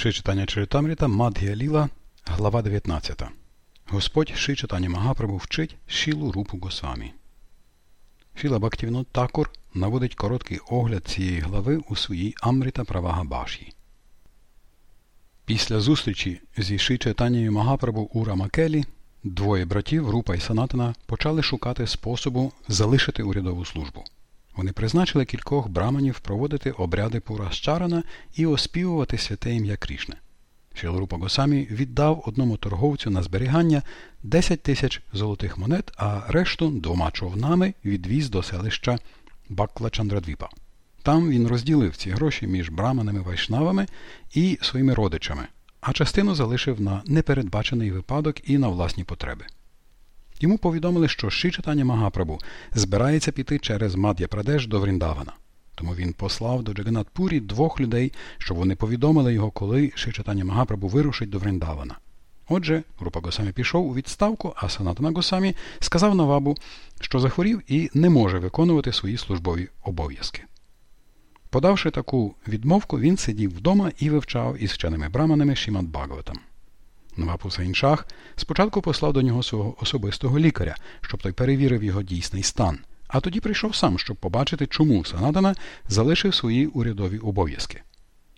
Ши читання Чаритамріта, Мадгія Ліла, глава 19. Господь Ши читання Магапрабу вчить Шілу Рупу Госамі. Шіла Бактівно Такур наводить короткий огляд цієї глави у своїй Амріта Правага Баші. Після зустрічі зі Ши читанням Магапрабу у Рамакелі двоє братів Рупа і Санатана почали шукати способу залишити урядову службу. Вони призначили кількох браманів проводити обряди Пурашчарана і оспівувати святе ім'я Крішне. Шілрупа Госамі віддав одному торговцю на зберігання 10 тисяч золотих монет, а решту двома човнами відвіз до селища Бакла Чандрадвіпа. Там він розділив ці гроші між браманами вайшнавами і своїми родичами, а частину залишив на непередбачений випадок і на власні потреби. Йому повідомили, що Шичатаня Магапрабу збирається піти через Мад'я Прадеш до Вріндавана. Тому він послав до Джаганатпурі двох людей, щоб вони повідомили його, коли Шичатаня Магапрабу вирушить до Вріндавана. Отже, група Госамі пішов у відставку, а Санатана Госамі сказав Навабу, що захворів і не може виконувати свої службові обов'язки. Подавши таку відмовку, він сидів вдома і вивчав із вченими браманами Шімат Бхагаватам. Наваб Хусейн-Шах спочатку послав до нього свого особистого лікаря, щоб той перевірив його дійсний стан, а тоді прийшов сам, щоб побачити, чому Санатана залишив свої урядові обов'язки.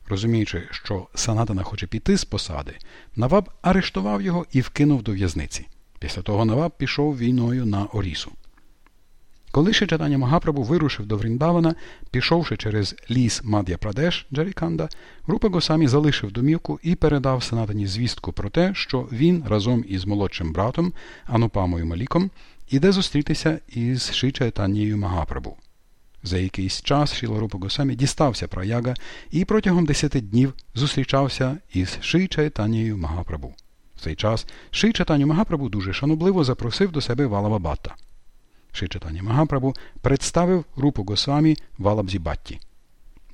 Розуміючи, що Санатана хоче піти з посади, Наваб арештував його і вкинув до в'язниці. Після того Наваб пішов війною на Орісу. Коли ще читання Магапрабу вирушив до Вріндавана, пішовши через ліс Мад'я Прадеш Джаріканда, Рупа Госамі залишив домівку і передав Санатані звістку про те, що він разом із молодшим братом Анупамою Маліком іде зустрітися із Шичайтанією Магапрабу. За якийсь час Шіла Рупа Госамі дістався праяга і протягом десяти днів зустрічався із Шичайтанією Магапрабу. В цей час Шичатаню Магапрабу дуже шанобливо запросив до себе Валава Бата. Шичатані Магапрабу представив рупу Госвамі Валабзібатті.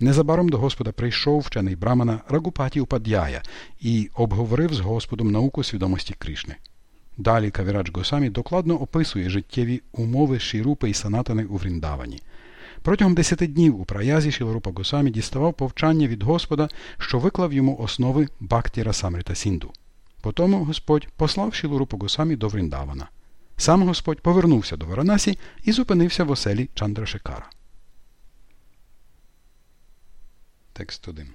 Незабаром до Господа прийшов вчений брамана Рагупаті Упадяя і обговорив з Господом науку свідомості Кришни. Далі Кавірадж Госамі докладно описує життєві умови Шірупи і Санатани у Вріндавані. Протягом десяти днів у праязі Шіларупа Госамі діставав повчання від Господа, що виклав йому основи Бактіра Самрита Сінду. Потому Господь послав Шіларупу Госамі до Вріндавана. Сам Господь повернувся до Варанасі і зупинився в оселі Чандрашекара. Текст 1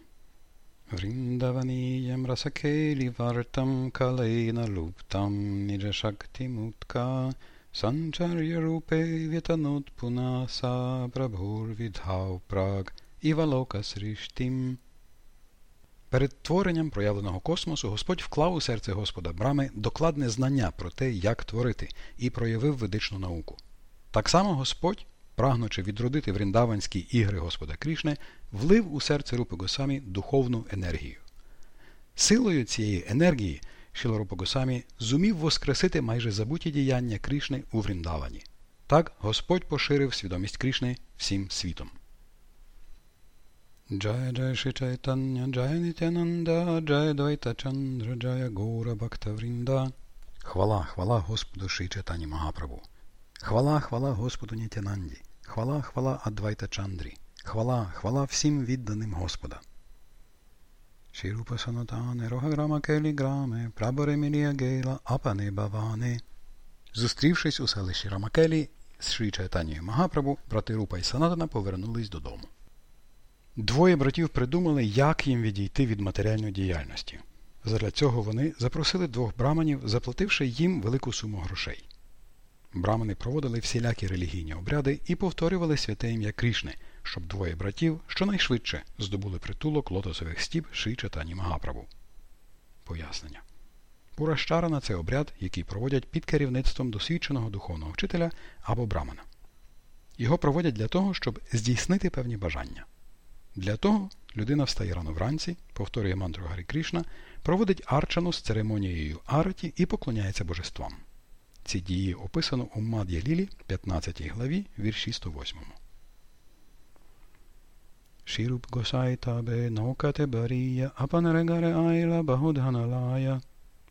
Вріндаваніям расакелі вартам калейна луптам ніджашакти мутка. Санчар'я рупе вітанут пунаса прабхур відгав праг івалока сріштім Перед творенням проявленого космосу Господь вклав у серце Господа Брами докладне знання про те, як творити, і проявив ведичну науку. Так само Господь, прагнучи відродити вріндаванські ігри Господа Крішне, влив у серце Рупи Госамі духовну енергію. Силою цієї енергії Шіларупа Госамі зумів воскресити майже забуті діяння Крішни у Вріндавані. Так Господь поширив свідомість Крішни всім світом. Jaya Jaya Shri Chaitanya Jaya Nityananda Jaya Dvaita Chandra Jaya Гора Бхакта Вринда Хвала, хвала Господу Шри Чайтані Магапрабу. Хвала, хвала Господу Нітянанді. Хвала, хвала Адвайта Чандрі. Хвала, хвала всім відданим Господа. Шірупа Санатане Рогаграма Келі Граме Прабаре Мілія Гейла Апане Баване Зустрівшись у селищі Рамакелі з Шрі Чайтанією Магапрабу, брати Рупа і Санатана повернулись додому. Двоє братів придумали, як їм відійти від матеріальної діяльності. Задля цього вони запросили двох браманів, заплативши їм велику суму грошей. Брамани проводили всілякі релігійні обряди і повторювали святе ім'я Крішни, щоб двоє братів щонайшвидше здобули притулок лотосових стіп Ши Чатані Магаправу. Пояснення. Пурашчарана – це обряд, який проводять під керівництвом досвідченого духовного вчителя або брамана. Його проводять для того, щоб здійснити певні бажання. Для того людина встає рано вранці, повторює мантру Гарі Крішна, проводить арчану з церемонією араті і поклоняється божествам. Ці дії описано у Мад'я Лілі, 15 главі, вірші 108. Шіруп Госайтабе наукате барія апанерегаре айла багудганалая.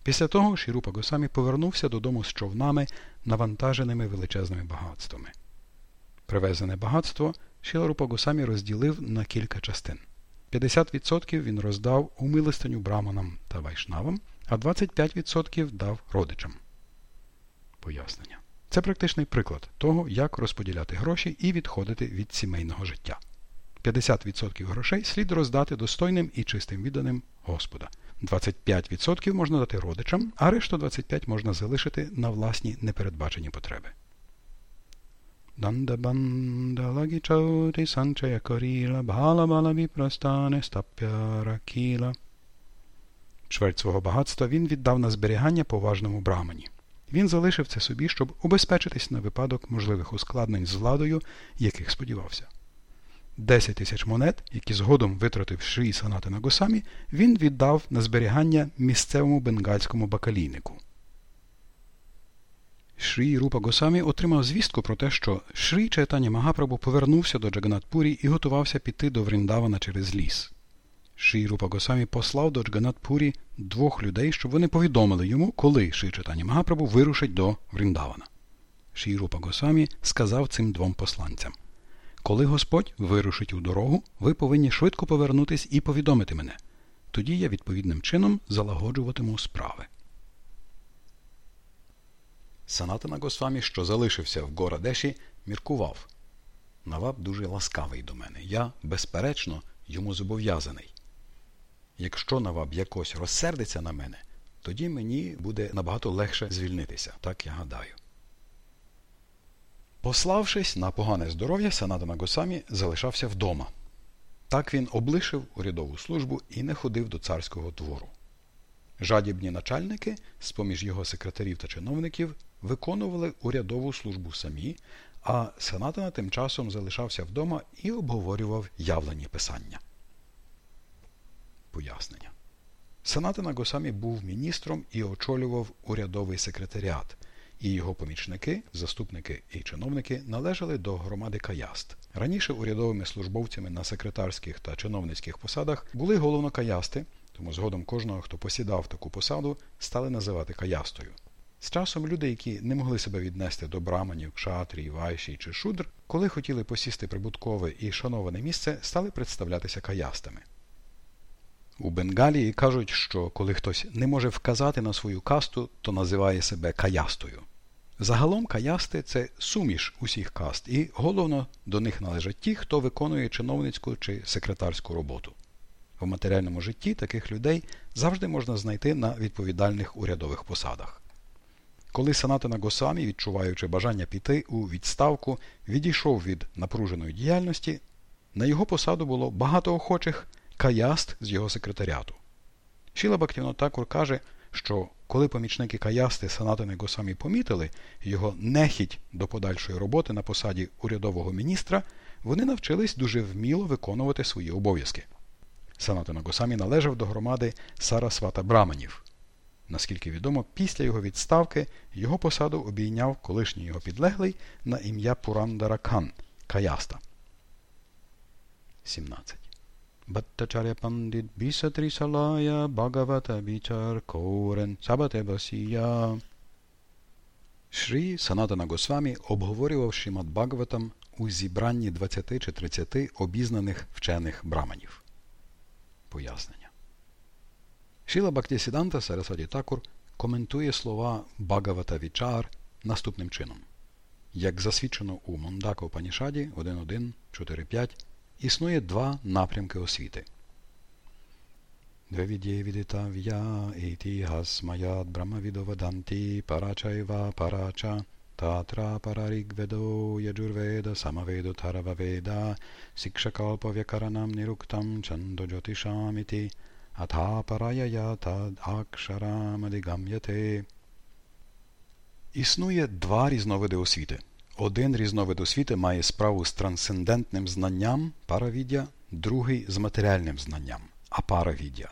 Після того Шірупа Госамі повернувся додому з човнами, навантаженими величезними багатствами. Привезене багатство Шіларупа Госамі розділив на кілька частин. 50% він роздав у милостиню браманам та вайшнавам, а 25% дав родичам. Пояснення. Це практичний приклад того, як розподіляти гроші і відходити від сімейного життя. 50% грошей слід роздати достойним і чистим відданим Господа. 25% можна дати родичам, а решту 25% можна залишити на власні непередбачені потреби. Чверть свого багатства він віддав на зберігання поважному брамані. Він залишив це собі, щоб убезпечитись на випадок можливих ускладнень з владою, яких сподівався. 10 тисяч монет, які згодом витратив Шрі Санатана Госамі, він віддав на зберігання місцевому бенгальському бакалійнику. Шрі Рупа Госамі отримав звістку про те, що Шрі Чайтані Магапрабу повернувся до Джаганатпурі і готувався піти до Вріндавана через ліс. Шрі Рупа Госамі послав до Джаганатпурі двох людей, щоб вони повідомили йому, коли Шрі Чайтані Магапрабу вирушить до Вріндавана. Шрі Рупа Госамі сказав цим двом посланцям коли Господь вирушить у дорогу, ви повинні швидко повернутись і повідомити мене. Тоді я відповідним чином залагоджуватиму справи. Санатана Госвамі, що залишився в Горадеші, міркував. Наваб дуже ласкавий до мене. Я, безперечно, йому зобов'язаний. Якщо Наваб якось розсердиться на мене, тоді мені буде набагато легше звільнитися, так я гадаю. Пославшись на погане здоров'я, Санадана Госамі залишався вдома. Так він облишив урядову службу і не ходив до царського двору. Жадібні начальники, з поміж його секретарів та чиновників, виконували урядову службу самі, а Санатана тим часом залишався вдома і обговорював явлені писання. Пояснення. Санатана Госамі був міністром і очолював урядовий секретаріат – і його помічники, заступники і чиновники належали до громади Каяст. Раніше урядовими службовцями на секретарських та чиновницьких посадах були головнокаясти, тому згодом кожного, хто посідав таку посаду, стали називати каястою. З часом люди, які не могли себе віднести до браманів, кшатрій, вайші чи шудр, коли хотіли посісти прибуткове і шановане місце, стали представлятися каястами. У Бенгалії кажуть, що коли хтось не може вказати на свою касту, то називає себе каястою. Загалом каясти це суміш усіх каст, і головно до них належать ті, хто виконує чиновницьку чи секретарську роботу. В матеріальному житті таких людей завжди можна знайти на відповідальних урядових посадах. Коли Санатана Госамі, відчуваючи бажання піти у відставку, відійшов від напруженої діяльності, на його посаду було багато охочих каяст з його секретаріату. Шіла Бактівно Такур каже, що коли помічники Каясти Санатани Госамі помітили його нехідь до подальшої роботи на посаді урядового міністра, вони навчились дуже вміло виконувати свої обов'язки. Санатана Госамі належав до громади Сарасвата Браманів. Наскільки відомо, після його відставки його посаду обійняв колишній його підлеглий на ім'я Пурандара Кан Каяста. 17. Bhattacharya Pandit Bisatri Salaya Bhagavata Vichar Корен Сабате Басія. Шрі Санатана Госвамі обговорював Шримад Бхагаватам у зібранні 20 чи 30 обізнаних вчених браманів. Пояснення. Шіла Бактісіданта Сарасваді Такур коментує слова Бхагавата Вічар наступним чином. Як засвідчено у Мундака Упанішаді 1.1.4.5 існує два напрямки освіти. Парачайва парача татра парарігведо яджурведа самаведо тарававеда сикшакалпав'якаранам нируктам чандоджотишаміти параяя тад акшарамадигам'яте. Існує два різновиди освіти – один різновид освіти має справу з трансцендентним знанням паравіддя, другий з матеріальним знанням апаравіддя.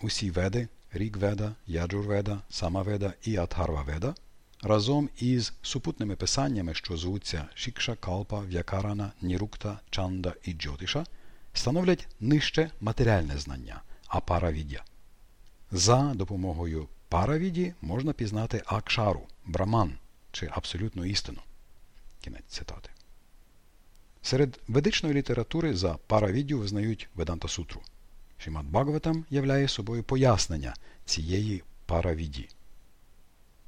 Усі веди Рігведа, Яджурведа, Самаведа і Адхарваведа разом із супутними писаннями, що звуться Шікша, Калпа, В'якарана, Нірукта, Чанда і Джотиша, становлять нижче матеріальне знання апаравіддя. За допомогою паравіді можна пізнати акшару, браман чи абсолютну істину. Кінець цитати. Серед ведичної літератури за паравіддю визнають Веданта Сутру. Шімат Бхагаватам являє собою пояснення цієї паравіді.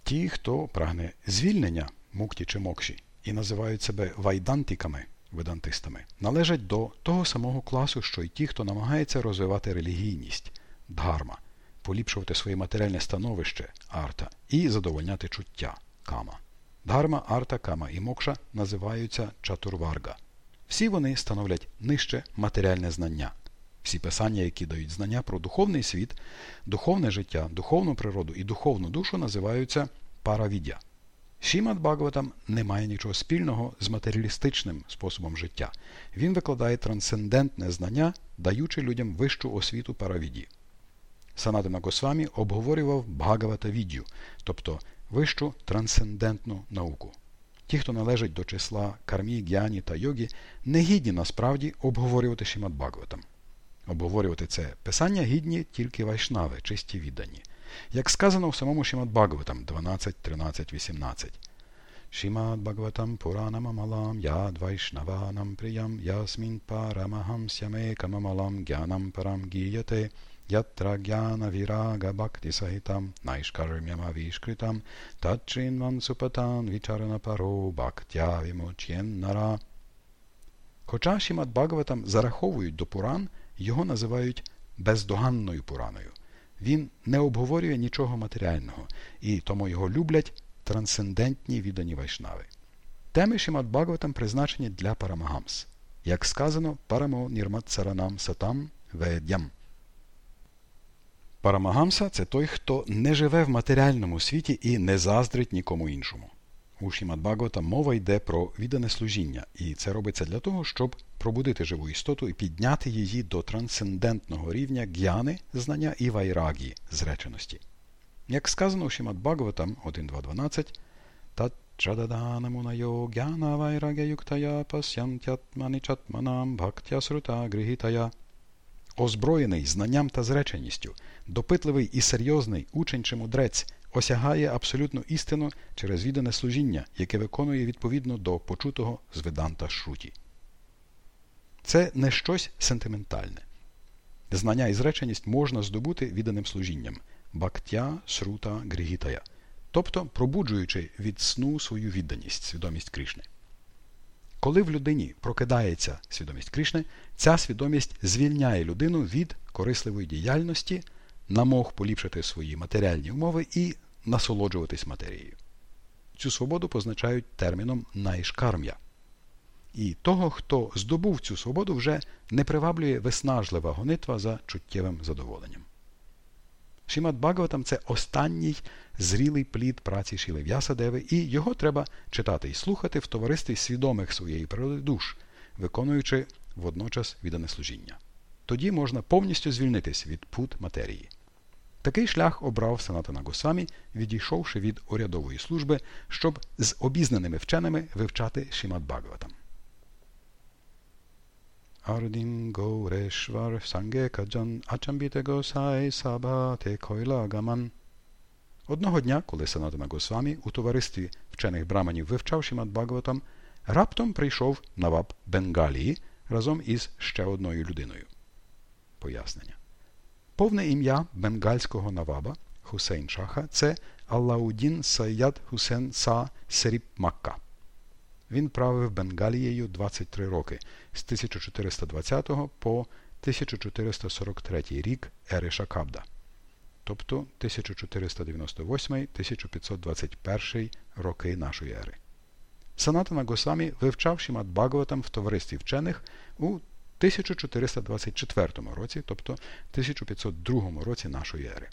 Ті, хто прагне звільнення мукті чи мокші і називають себе вайдантиками, ведантистами, належать до того самого класу, що й ті, хто намагається розвивати релігійність, дгарма, поліпшувати своє матеріальне становище арта і задовольняти чуття кама. Дharma, арта, кама і мокша називаються чатурварга. Всі вони становлять нижче матеріальне знання. Всі писання, які дають знання про духовний світ, духовне життя, духовну природу і духовну душу, називаються паравідя. Шімат Бхагаватам не має нічого спільного з матеріалістичним способом життя. Він викладає трансцендентне знання, даючи людям вищу освіту паравіді. Санатана Госвамі обговорював Бхагавата Віддю, тобто вищу трансцендентну науку. Ті, хто належать до числа кармі, г'яні та йогі, не гідні насправді обговорювати Шімат Бхагаватам. Обговорювати це писання гідні тільки вайшнави, чисті віддані. Як сказано в самому Шімат Бхагаватам 12, 13, 18. Шімат Бхагаватам Пуранам Амалам Яд Вайшнаванам Приям Ясмін Парамахам Сямекамамалам Гянам Парам Гіяте Yatra jnana viraga bhakti sahitam naishkarmyamavishkritam tachinvan supatan vicharana paro bhaktya vimochyen nara. Хоча Шімат Бхагаватам зараховують до Пуран, його називають бездоганною Пураною. Він не обговорює нічого матеріального, і тому його люблять трансцендентні віддані вайшнави. Теми Шімат Бхагаватам призначені для Парамагамс. Як сказано, парамо нірмат саранам сатам ведям. Парамагамса це той, хто не живе в матеріальному світі і не заздрить нікому іншому. У Шімадбагота мова йде про віддане служіння, і це робиться для того, щоб пробудити живу істоту і підняти її до трансцендентного рівня г'яни, знання і вайрагі зреченості. Як сказано у Шімадбагаватам 1.2.12, та Тачададанамунайо гяна вайрагя юктая пасянтятманичатманам бхактя срута грihitaya Озброєний знанням та зреченістю, допитливий і серйозний учень чи мудрець осягає абсолютну істину через віддане служіння, яке виконує відповідно до почутого з Веданта Шруті. Це не щось сентиментальне. Знання і зреченість можна здобути відданим служінням бактя, срута, грігітая, тобто пробуджуючи від сну свою відданість, свідомість Кришни. Коли в людині прокидається свідомість Кришни, ця свідомість звільняє людину від корисливої діяльності, намог поліпшити свої матеріальні умови і насолоджуватись матерією. Цю свободу позначають терміном найшкарм'я. І того, хто здобув цю свободу, вже не приваблює виснажлива гонитва за чуттєвим задоволенням. Шімат Бхагаватам – це останній зрілий плід праці Шіли В'ясадеви, і його треба читати і слухати в товаристві свідомих своєї природи душ, виконуючи водночас віддане служіння. Тоді можна повністю звільнитись від пут матерії. Такий шлях обрав Санатана Госамі, відійшовши від урядової служби, щоб з обізнаними вченими вивчати Шімат Бхагаватам. Ардін Горешвар Санге Каджан Ачамбіте Госай Сабате Койла Гаман. Одного дня, коли Санатана Госвамі у товаристві вчених браманів вивчав Шімат Бхагаватам, раптом прийшов Наваб Бенгалії разом із ще одною людиною. Пояснення. Повне ім'я бенгальського Наваба Хусейн Шаха це Аллаудін Сайяд Хусен Са Серіп Макка. Він правив Бенгалією 23 роки з 1420 по 1443 рік ери Шакабда, тобто 1498-1521 роки нашої ери. Санатана Госамі вивчав Шімат Бхагаватам в товаристві вчених у 1424 році, тобто 1502 році нашої ери.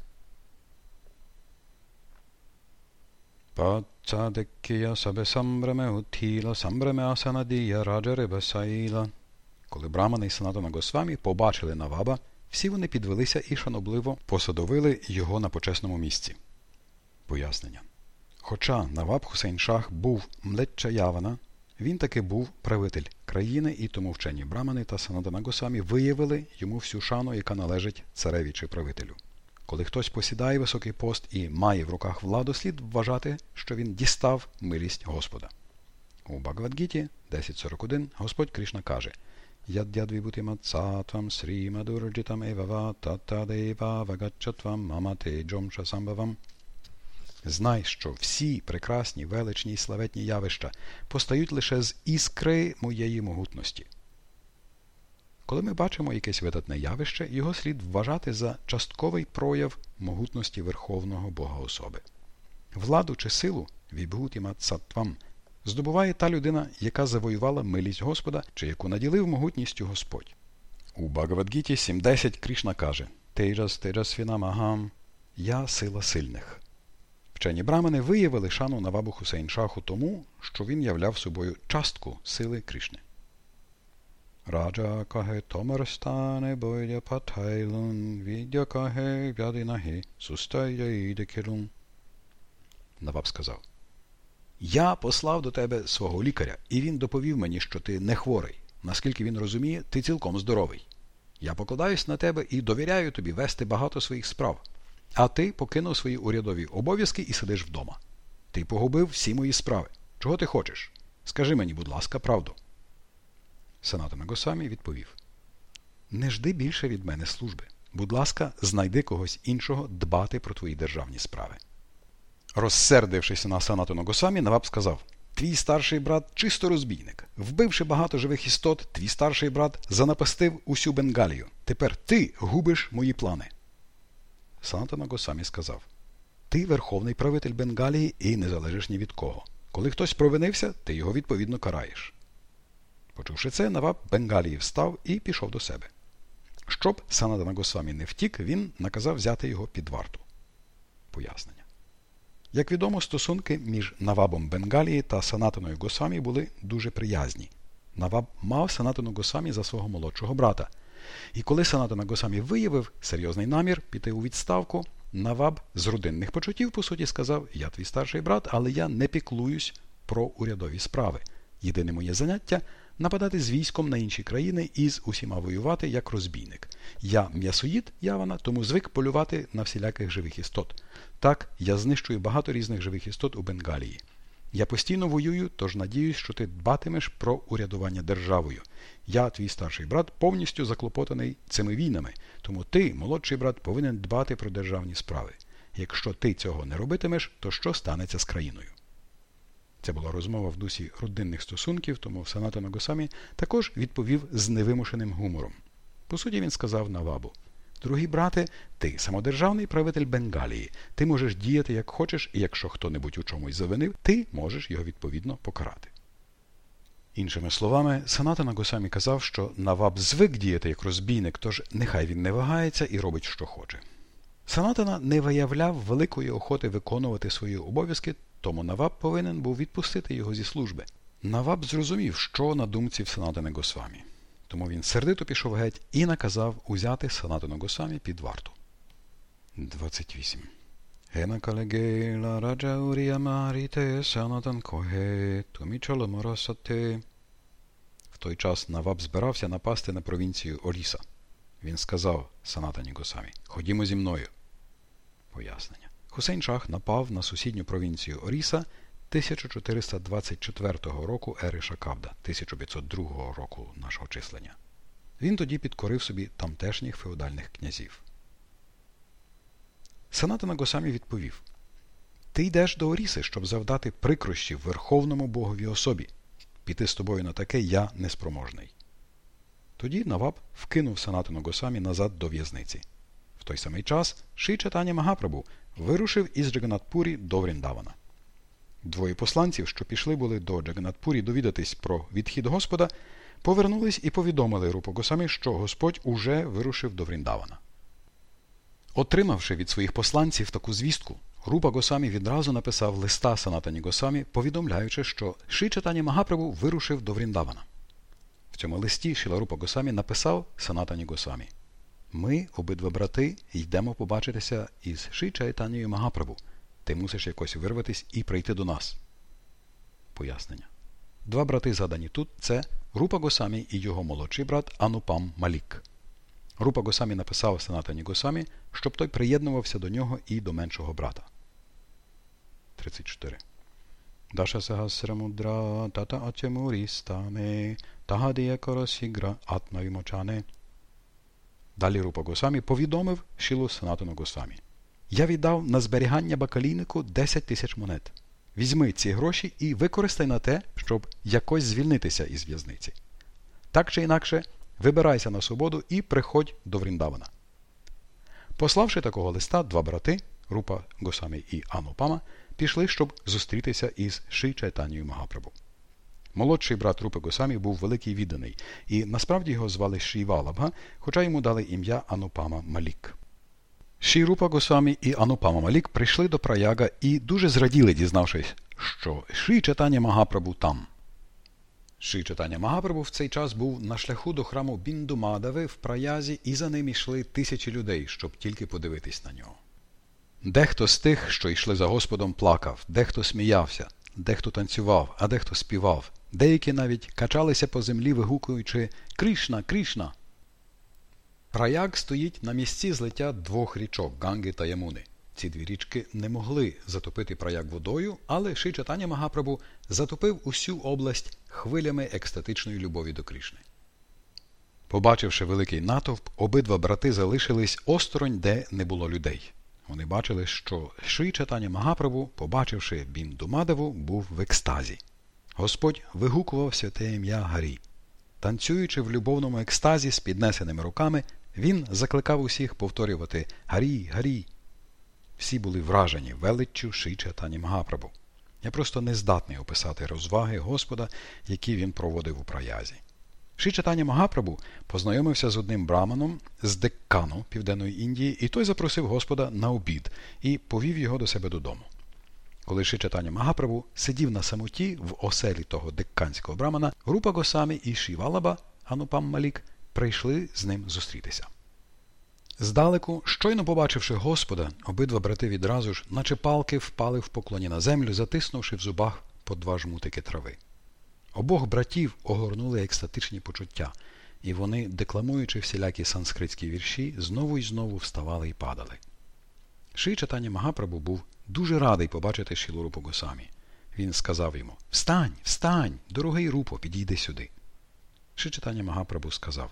Пацадекія сабе самбраме утіла, самбраме асанадія раджареба саїла. Коли Брамани і Санатана Госвамі побачили Наваба, всі вони підвелися і шанобливо посадовили його на почесному місці. Пояснення. Хоча Наваб Хусейн Шах був млечча Явана, він таки був правитель країни, і тому вчені Брамани та Санадана Госамі виявили йому всю шану, яка належить цареві чи правителю. Коли хтось посідає високий пост і має в руках владу, слід вважати, що він дістав милість Господа. У Багавадгіті 10.41 Господь Кришна каже Ядядвібутиматсатвам срімадурджитам евава татадева вагачатвам мамате джомша самбавам Знай, що всі прекрасні, величні й славетні явища постають лише з іскри моєї могутності. Коли ми бачимо якесь видатне явище, його слід вважати за частковий прояв могутності Верховного Бога особи. Владу чи силу вібгутімат саттвам здобуває та людина, яка завоювала милість Господа чи яку наділив могутністю Господь. У Багавадгіті 7.10 Крішна каже Тейджас Тейджасвінамагам Я сила сильних. Вчені брамени виявили шану Навабу Хусейн Шаху тому, що він являв собою частку сили Кришни. Раджа каже Томарстане бойдя патайлун, віддя каже вядинаги, сустайдя іде керун. Наваб сказав Я послав до тебе свого лікаря, і він доповів мені, що ти не хворий. Наскільки він розуміє, ти цілком здоровий. Я покладаюсь на тебе і довіряю тобі вести багато своїх справ. А ти покинув свої урядові обов'язки і сидиш вдома. Ти погубив всі мої справи. Чого ти хочеш? Скажи мені, будь ласка, правду. Санатана Госамі відповів Не жди більше від мене служби. Будь ласка, знайди когось іншого дбати про твої державні справи. Розсердившись на Санатану Госамі, Наваб сказав Твій старший брат чисто розбійник. Вбивши багато живих істот, твій старший брат занапастив усю Бенгалію. Тепер ти губиш мої плани. Санатана Госамі сказав Ти верховний правитель Бенгалії і не залежиш ні від кого. Коли хтось провинився, ти його відповідно караєш. Почувши це, Наваб Бенгалії встав і пішов до себе. Щоб Санатана Госамі не втік, він наказав взяти його під варту. Пояснення. Як відомо, стосунки між Навабом Бенгалії та Санатаною Госамі були дуже приязні. Наваб мав Санатану Госамі за свого молодшого брата. І коли Санатана Госамі виявив серйозний намір піти у відставку, Наваб з родинних почуттів, по суті, сказав: Я твій старший брат, але я не піклуюсь про урядові справи. Єдине моє заняття нападати з військом на інші країни і з усіма воювати як розбійник. Я м'ясоїд Явана, тому звик полювати на всіляких живих істот. Так, я знищую багато різних живих істот у Бенгалії. Я постійно воюю, тож надіюсь, що ти дбатимеш про урядування державою. Я, твій старший брат, повністю заклопотаний цими війнами, тому ти, молодший брат, повинен дбати про державні справи. Якщо ти цього не робитимеш, то що станеться з країною? Це була розмова в дусі родинних стосунків, тому Саната Нагосамі також відповів з невимушеним гумором. По суті, він сказав Навабу Другий брате, ти самодержавний правитель Бенгалії. Ти можеш діяти як хочеш, і якщо хто-небудь у чомусь завинив, ти можеш його відповідно покарати. Іншими словами, Саната Нагосамі казав, що Наваб звик діяти як розбійник, тож нехай він не вагається і робить, що хоче. Санатана не виявляв великої охоти виконувати свої обов'язки, тому Наваб повинен був відпустити його зі служби. Наваб зрозумів, що на думці в Санатане Госвамі. Тому він сердито пішов геть і наказав узяти Санатану Госамі під варту. 28. Гена калегела раджа уріямаріте санатан коге тумічало моросате. В той час Наваб збирався напасти на провінцію Оріса. Він сказав Санатані Госамі Ходімо зі мною. Пояснення. Хусейн Шах напав на сусідню провінцію Оріса 1424 року ери Шакабда, 1502 року нашого числення. Він тоді підкорив собі тамтешніх феодальних князів. Санатана Госамі відповів Ти йдеш до Оріси, щоб завдати прикрощів Верховному Богові особі. Піти з тобою на таке я неспроможний. Тоді Наваб вкинув Санатану Госамі назад до в'язниці. В той самий час Ши Чатані Магапрабу вирушив із Джаганатпурі до Вріндавана. Двоє посланців, що пішли були до Джаганатпурі довідатись про відхід Господа, повернулись і повідомили Рупу Госамі, що Господь уже вирушив до Вріндавана. Отримавши від своїх посланців таку звістку, Рупа Госамі відразу написав листа Санатані Госамі, повідомляючи, що Ши Чатані Магапрабу вирушив до Вріндавана. В цьому листі Шіларупа Госамі написав Санатані Госамі Ми, обидва брати, йдемо побачитися із Ши Чайтанією Магапрабу. Ти мусиш якось вирватись і прийти до нас. Пояснення. Два брати задані тут це Рупа Госамі і його молодший брат Анупам Малік. Рупа Госамі написав Санатані Госамі, щоб той приєднувався до нього і до меншого брата. 34. Дашасагасрамудра тата ачемурістаме тагадія коросігра атмавімочане. Далі Рупа Госамі повідомив Шілу Санатану Госамі. Я віддав на зберігання бакалійнику 10 тисяч монет. Візьми ці гроші і використай на те, щоб якось звільнитися із в'язниці. Так чи інакше, вибирайся на свободу і приходь до Вріндавана. Пославши такого листа, два брати Рупа Госамі і Анупама, пішли, щоб зустрітися із Ши Чайтанією Магапрабу. Молодший брат Рупи Госамі був великий відданий, і насправді його звали Шівалабга, хоча йому дали ім'я Анупама Малік. Ші Рупа Госамі і Анупама Малік прийшли до Праяга і дуже зраділи, дізнавшись, що Ши Чайтаня Магапрабу там. Ши Чайтаня Магапрабу в цей час був на шляху до храму Біндумадави в Праязі, і за ним йшли тисячі людей, щоб тільки подивитись на нього. Дехто з тих, що йшли за Господом, плакав, дехто сміявся, дехто танцював, а дехто співав. Деякі навіть качалися по землі, вигукуючи Кришна, Кришна. Праяг стоїть на місці злиття двох річок Ганги та Ямуни. Ці дві річки не могли затопити праяг водою, але Ши Чатаня Магапрабу затопив усю область хвилями екстатичної любові до Кришни. Побачивши великий натовп, обидва брати залишились осторонь, де не було людей. Вони бачили, що Ши Магапрабу, побачивши Біндумадеву, був в екстазі. Господь вигукував святе ім'я Гарі. Танцюючи в любовному екстазі з піднесеними руками, він закликав усіх повторювати Гарі, Гарі. Всі були вражені величчю Ши Чатані Магапрабу. Я просто не здатний описати розваги Господа, які він проводив у праязі. Ши Чатані Магапрабу познайомився з одним браманом з Деккану Південної Індії, і той запросив Господа на обід і повів його до себе додому. Коли Ши Магапрабу сидів на самоті в оселі того декканського брамана, Рупа Госамі і Шівалаба, Анупам Малік, прийшли з ним зустрітися. Здалеку, щойно побачивши Господа, обидва брати відразу ж, наче палки, впали в поклоні на землю, затиснувши в зубах по два жмутики трави. Обох братів огорнули екстатичні почуття, і вони, декламуючи всілякі санскритські вірші, знову й знову вставали і падали. Ши читання Магапрабу був дуже радий побачити Шілу Рупу Госамі. Він сказав йому Встань, встань, дорогий Рупо, підійди сюди. Ши читання Магапрабу сказав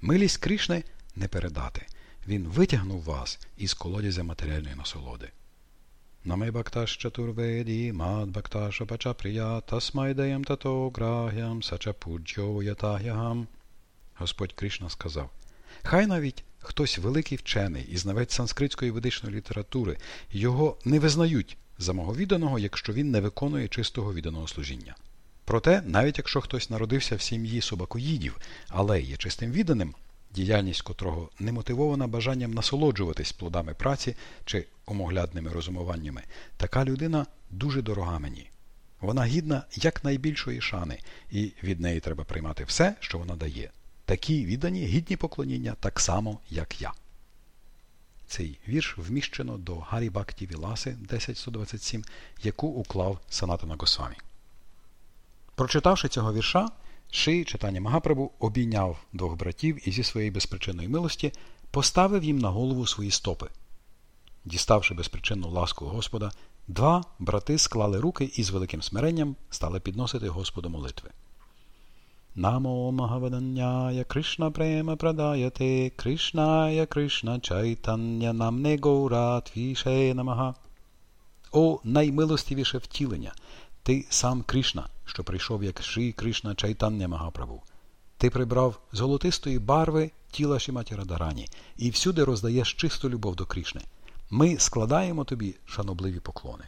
Милість Кришни не передати. Він витягнув вас із колодязя матеріальної насолоди. Наме бакташ чатурведі, мад бакташа пачапрія, тасмайдаям тато грахям, сача пуджо ятагягам. Господь Кришна сказав, хай навіть хтось великий вчений і знавець санскритської ведичної літератури його не визнають за мого відданого, якщо він не виконує чистого відданого служіння. Проте, навіть якщо хтось народився в сім'ї собакоїдів, але є чистим відданим, діяльність котрого не мотивована бажанням насолоджуватись плодами праці чи омоглядними розумуваннями, така людина дуже дорога мені. Вона гідна якнайбільшої шани, і від неї треба приймати все, що вона дає. Такі віддані гідні поклоніння так само, як я. Цей вірш вміщено до Гарі Бакті Віласи 10127, яку уклав Санатана Госвамі. Прочитавши цього вірша, Ши читання Магапрабу обійняв двох братів і зі своєї безпричинної милості поставив їм на голову свої стопи. Діставши безпричинну ласку Господа, два брати склали руки і з великим смиренням стали підносити Господу молитви. Намо Магаваданняя Кришна према прадаяте Кришная Кришна чайтання намне гора твіше намага. О наймилостивіше втілення! Ти сам Кришна, що прийшов як Ши Кришна Чайтання Магапрабу. Ти прибрав золотистої барви тіла Шіматі Радарані і всюди роздаєш чисту любов до Кришни. Ми складаємо тобі шанобливі поклони.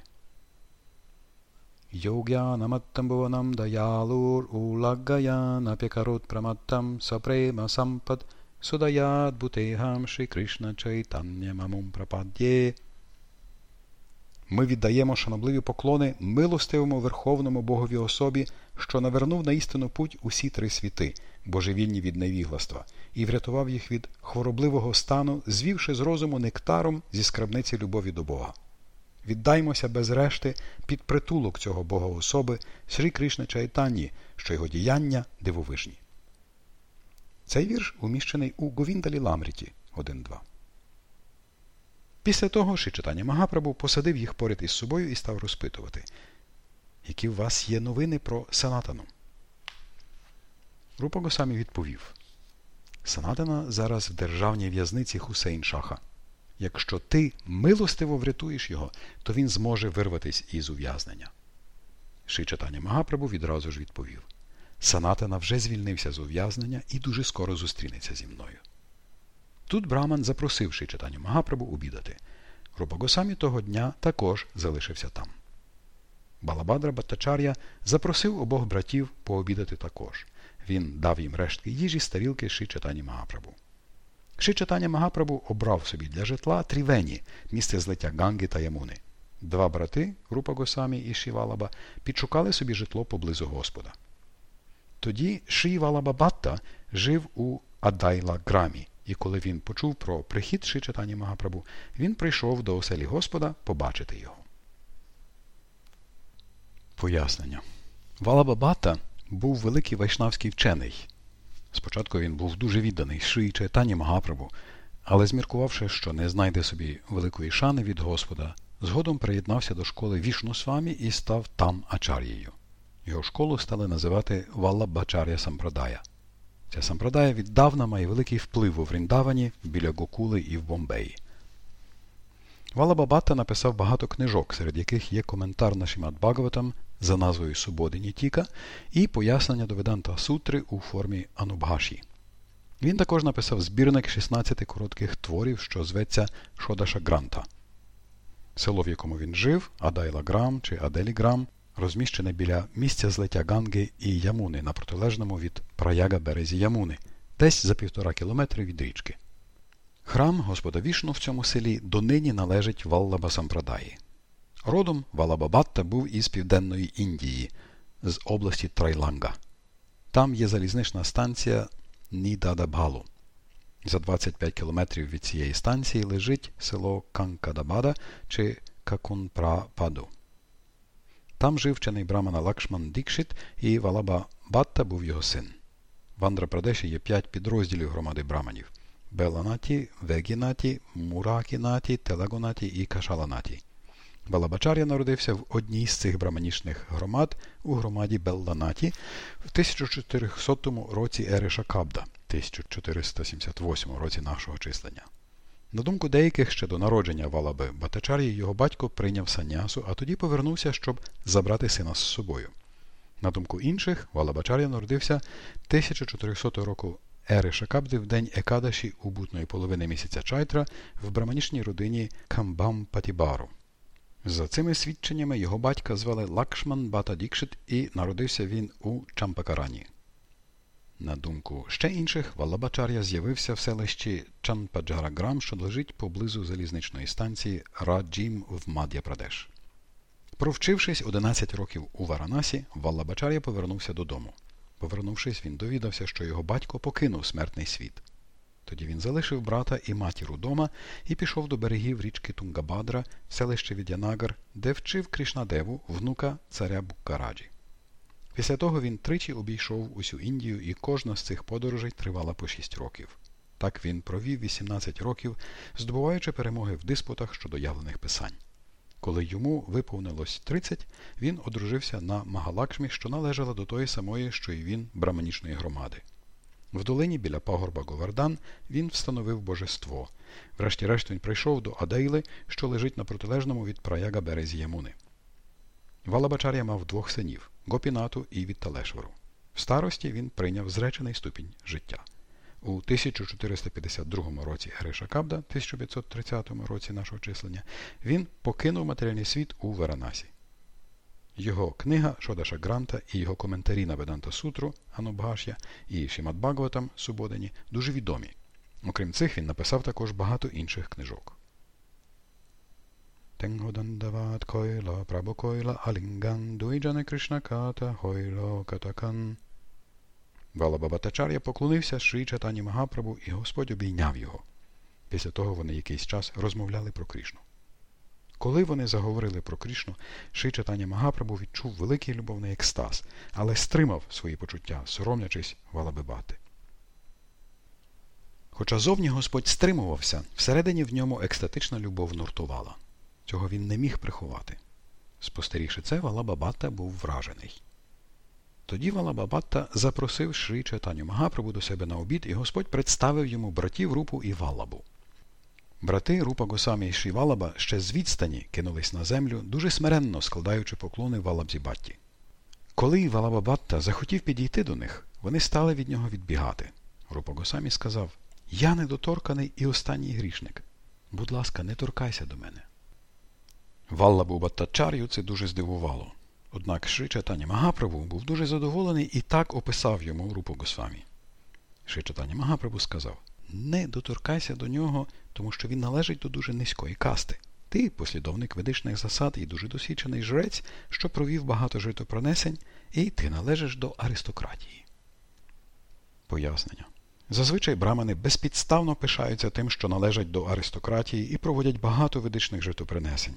Йогянаматтамбуванам даялур улаггаяна пекарут праматтам сапрема сампад судаят бутегам Шри Кришна Чайтання Мамум Прападє. Ми віддаємо шанобливі поклони милостивому Верховному Богові особі, що навернув на істину путь усі три світи, божевільні від невігластва, і врятував їх від хворобливого стану, звівши з розуму нектаром зі скрабниці любові до Бога. Віддаймося без решти під притулок цього Бога особи Срі Кришна Чайтанні, що його діяння дивовижні. Цей вірш уміщений у Говіндалі Ламріті 1.2. Після того Шичатаня Магапрабу посадив їх поряд із собою і став розпитувати які у вас є новини про Санатану? Рупа Госамі відповів Санатана зараз в державній в'язниці Хусейн Шаха. Якщо ти милостиво врятуєш його, то він зможе вирватися із ув'язнення. Шичатаня Магапрабу відразу ж відповів Санатана вже звільнився з ув'язнення і дуже скоро зустрінеться зі мною. Тут Браман запросив Шичатаню Магапрабу обідати. Рупагосамі того дня також залишився там. Балабадра Баттачар'я запросив обох братів пообідати також. Він дав їм рештки їжі з тарілки Шичатані Магапрабу. Шичатаня Магапрабу обрав собі для житла Трівені, місце злиття Ганги та Ямуни. Два брати, Рупа Госамі і Шівалаба, підшукали собі житло поблизу Господа. Тоді Шівалаба Батта жив у Адайла Грамі, і коли він почув про прихід Шичатані Магапрабу, він прийшов до оселі Господа побачити його. Пояснення. Валабабата був великий вайшнавський вчений. Спочатку він був дуже відданий Шиї Чайтані Магапрабу, але зміркувавши, що не знайде собі великої шани від Господа, згодом приєднався до школи Вішнусвамі і став там ачар'єю. Його школу стали називати Валлабачар'я Сампрадая. Ця сампрадая віддавна має великий вплив у Вріндавані, біля Гокули і в Бомбеї. Валабабата написав багато книжок, серед яких є коментар на Шімат Бхагаватам за назвою Субоди Нітіка і пояснення до Веданта Сутри у формі Анубгаші. Він також написав збірник 16 коротких творів, що зветься Шодаша Гранта. Село, в якому він жив, Адайлаграм чи Аделіграм, розміщене біля місця злиття Ганги і Ямуни на протилежному від Праяга березі Ямуни, десь за півтора кілометри від річки. Храм Господа Вішну в цьому селі донині належить Валлаба Сампрадаї. Родом Валабабатта був із Південної Індії, з області Трайланга. Там є залізнична станція Нідадабгалу. За 25 кілометрів від цієї станції лежить село Канкадабада чи Какунпрападу. Там жив вчений брамана Лакшман Дікшит і Валаба Батта був його син. В Андра-Прадеші є п'ять підрозділів громади браманів Беланаті, Вегінаті, Муракінаті, Телагонаті і Кашаланаті. Балабачар'я народився в одній з цих браманічних громад у громаді Белланаті в 1400 році ери Шакабда, 1478 році нашого числення. На думку деяких, ще до народження Валаби Батачар'ї його батько прийняв санясу, а тоді повернувся, щоб забрати сина з собою. На думку інших, Валабачар'я народився 1400 року ери Шакабди в день Екадаші у бутної половини місяця Чайтра в браманічній родині Камбам Патібару. За цими свідченнями його батька звали Лакшман Бата Дікшит і народився він у Чампакарані. На думку ще інших, Валабачар'я з'явився в селищі Чанпаджараграм, що лежить поблизу залізничної станції Раджім в Мад'я-Прадеш. Провчившись 11 років у Варанасі, Валабачар'я повернувся додому. Повернувшись, він довідався, що його батько покинув смертний світ. Тоді він залишив брата і матір удома і пішов до берегів річки Тунгабадра, селище Відянагар, де вчив Кришнадеву, внука царя Буккараджі. Після того він тричі обійшов усю Індію, і кожна з цих подорожей тривала по 6 років. Так він провів 18 років, здобуваючи перемоги в диспутах щодо явлених писань. Коли йому виповнилось 30, він одружився на Магалакшмі, що належала до тої самої, що й він, браманічної громади. В долині біля пагорба Говардан він встановив божество. Врешті-решт він прийшов до Адейли, що лежить на протилежному від праяга березі Ямуни. Валабачар'я мав двох синів Гопінату і Вітталешвару. В старості він прийняв зречений ступінь життя. У 1452 році Гриша Кабда, 1530 році нашого числення, він покинув матеріальний світ у Варанасі. Його книга Шодаша Гранта і його коментарі на Веданта Сутру Анубгаш'я і Шімат Бхагаватам Субодені дуже відомі. Окрім цих, він написав також багато інших книжок. Тенгодандават койла прабо койла алінган дуйджане Кришна ката хойло катакан. Валабабатачар'я поклонився Шрі Чатані Магапрабу і Господь обійняв його. Після того вони якийсь час розмовляли про Кришну. Коли вони заговорили про Крішну, Ши Чатаня Магапрабу відчув великий любовний екстаз, але стримав свої почуття, соромлячись валабибати. Хоча зовні Господь стримувався, всередині в ньому екстатична любов нуртувала. Цього він не міг приховати. Спостерігши це, Валабабатта був вражений. Тоді Валабабатта запросив Шрі Чайтаню Магапрабу до себе на обід, і Господь представив йому братів Рупу і Валабу. Брати Рупа Госамі і Шрі Валаба ще з відстані кинулись на землю, дуже смиренно складаючи поклони Валабзібатті. Коли Валабабатта захотів підійти до них, вони стали від нього відбігати. Рупа Госамі сказав Я недоторканий і останній грішник. Будь ласка, не торкайся до мене. Валлабу Баттачар'ю це дуже здивувало. Однак Шри Чайтані Магаправу був дуже задоволений і так описав йому Рупу Госвамі. Шри Чайтані Магапрабу сказав Не доторкайся до нього, тому що він належить до дуже низької касти. Ти, послідовник ведичних засад і дуже досвідчений жрець, що провів багато житопронесень, і ти належиш до аристократії. Пояснення. Зазвичай брамани безпідставно пишаються тим, що належать до аристократії, і проводять багато ведичних житопринесень.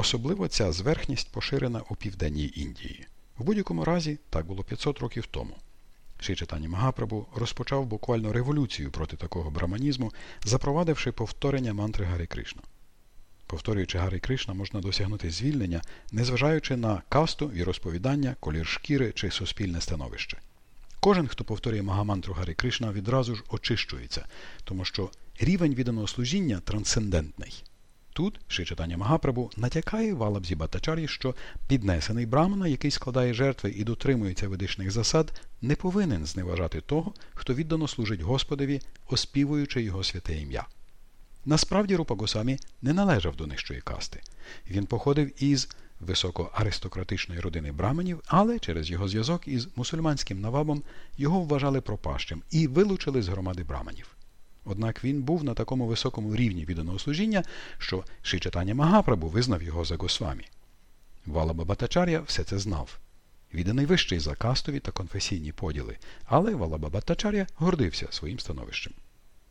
Особливо ця зверхність поширена у південній Індії. В будь-якому разі так було 500 років тому. Шичатані Магапрабу розпочав буквально революцію проти такого браманізму, запровадивши повторення мантри Гарі Кришна. Повторюючи Гарі Кришна, можна досягнути звільнення, незважаючи на касту і розповідання, колір шкіри чи суспільне становище. Кожен, хто повторює Магамантру Гарі Кришна, відразу ж очищується, тому що рівень відданого служіння трансцендентний. Тут Шичатання Магапрабу натякає Валабзі Батачарі, що піднесений брамана, який складає жертви і дотримується ведичних засад, не повинен зневажати того, хто віддано служить Господові, оспівуючи його святе ім'я. Насправді Рупа Госамі не належав до нижчої касти. Він походив із високоаристократичної родини браменів, але через його зв'язок із мусульманським навабом його вважали пропащим і вилучили з громади браменів. Однак він був на такому високому рівні відданого служіння, що Шичатання Магапрабу визнав його за Госвамі. Валаба Батачар'я все це знав. Відданий вищий за кастові та конфесійні поділи, але Валаба Батачар'я гордився своїм становищем.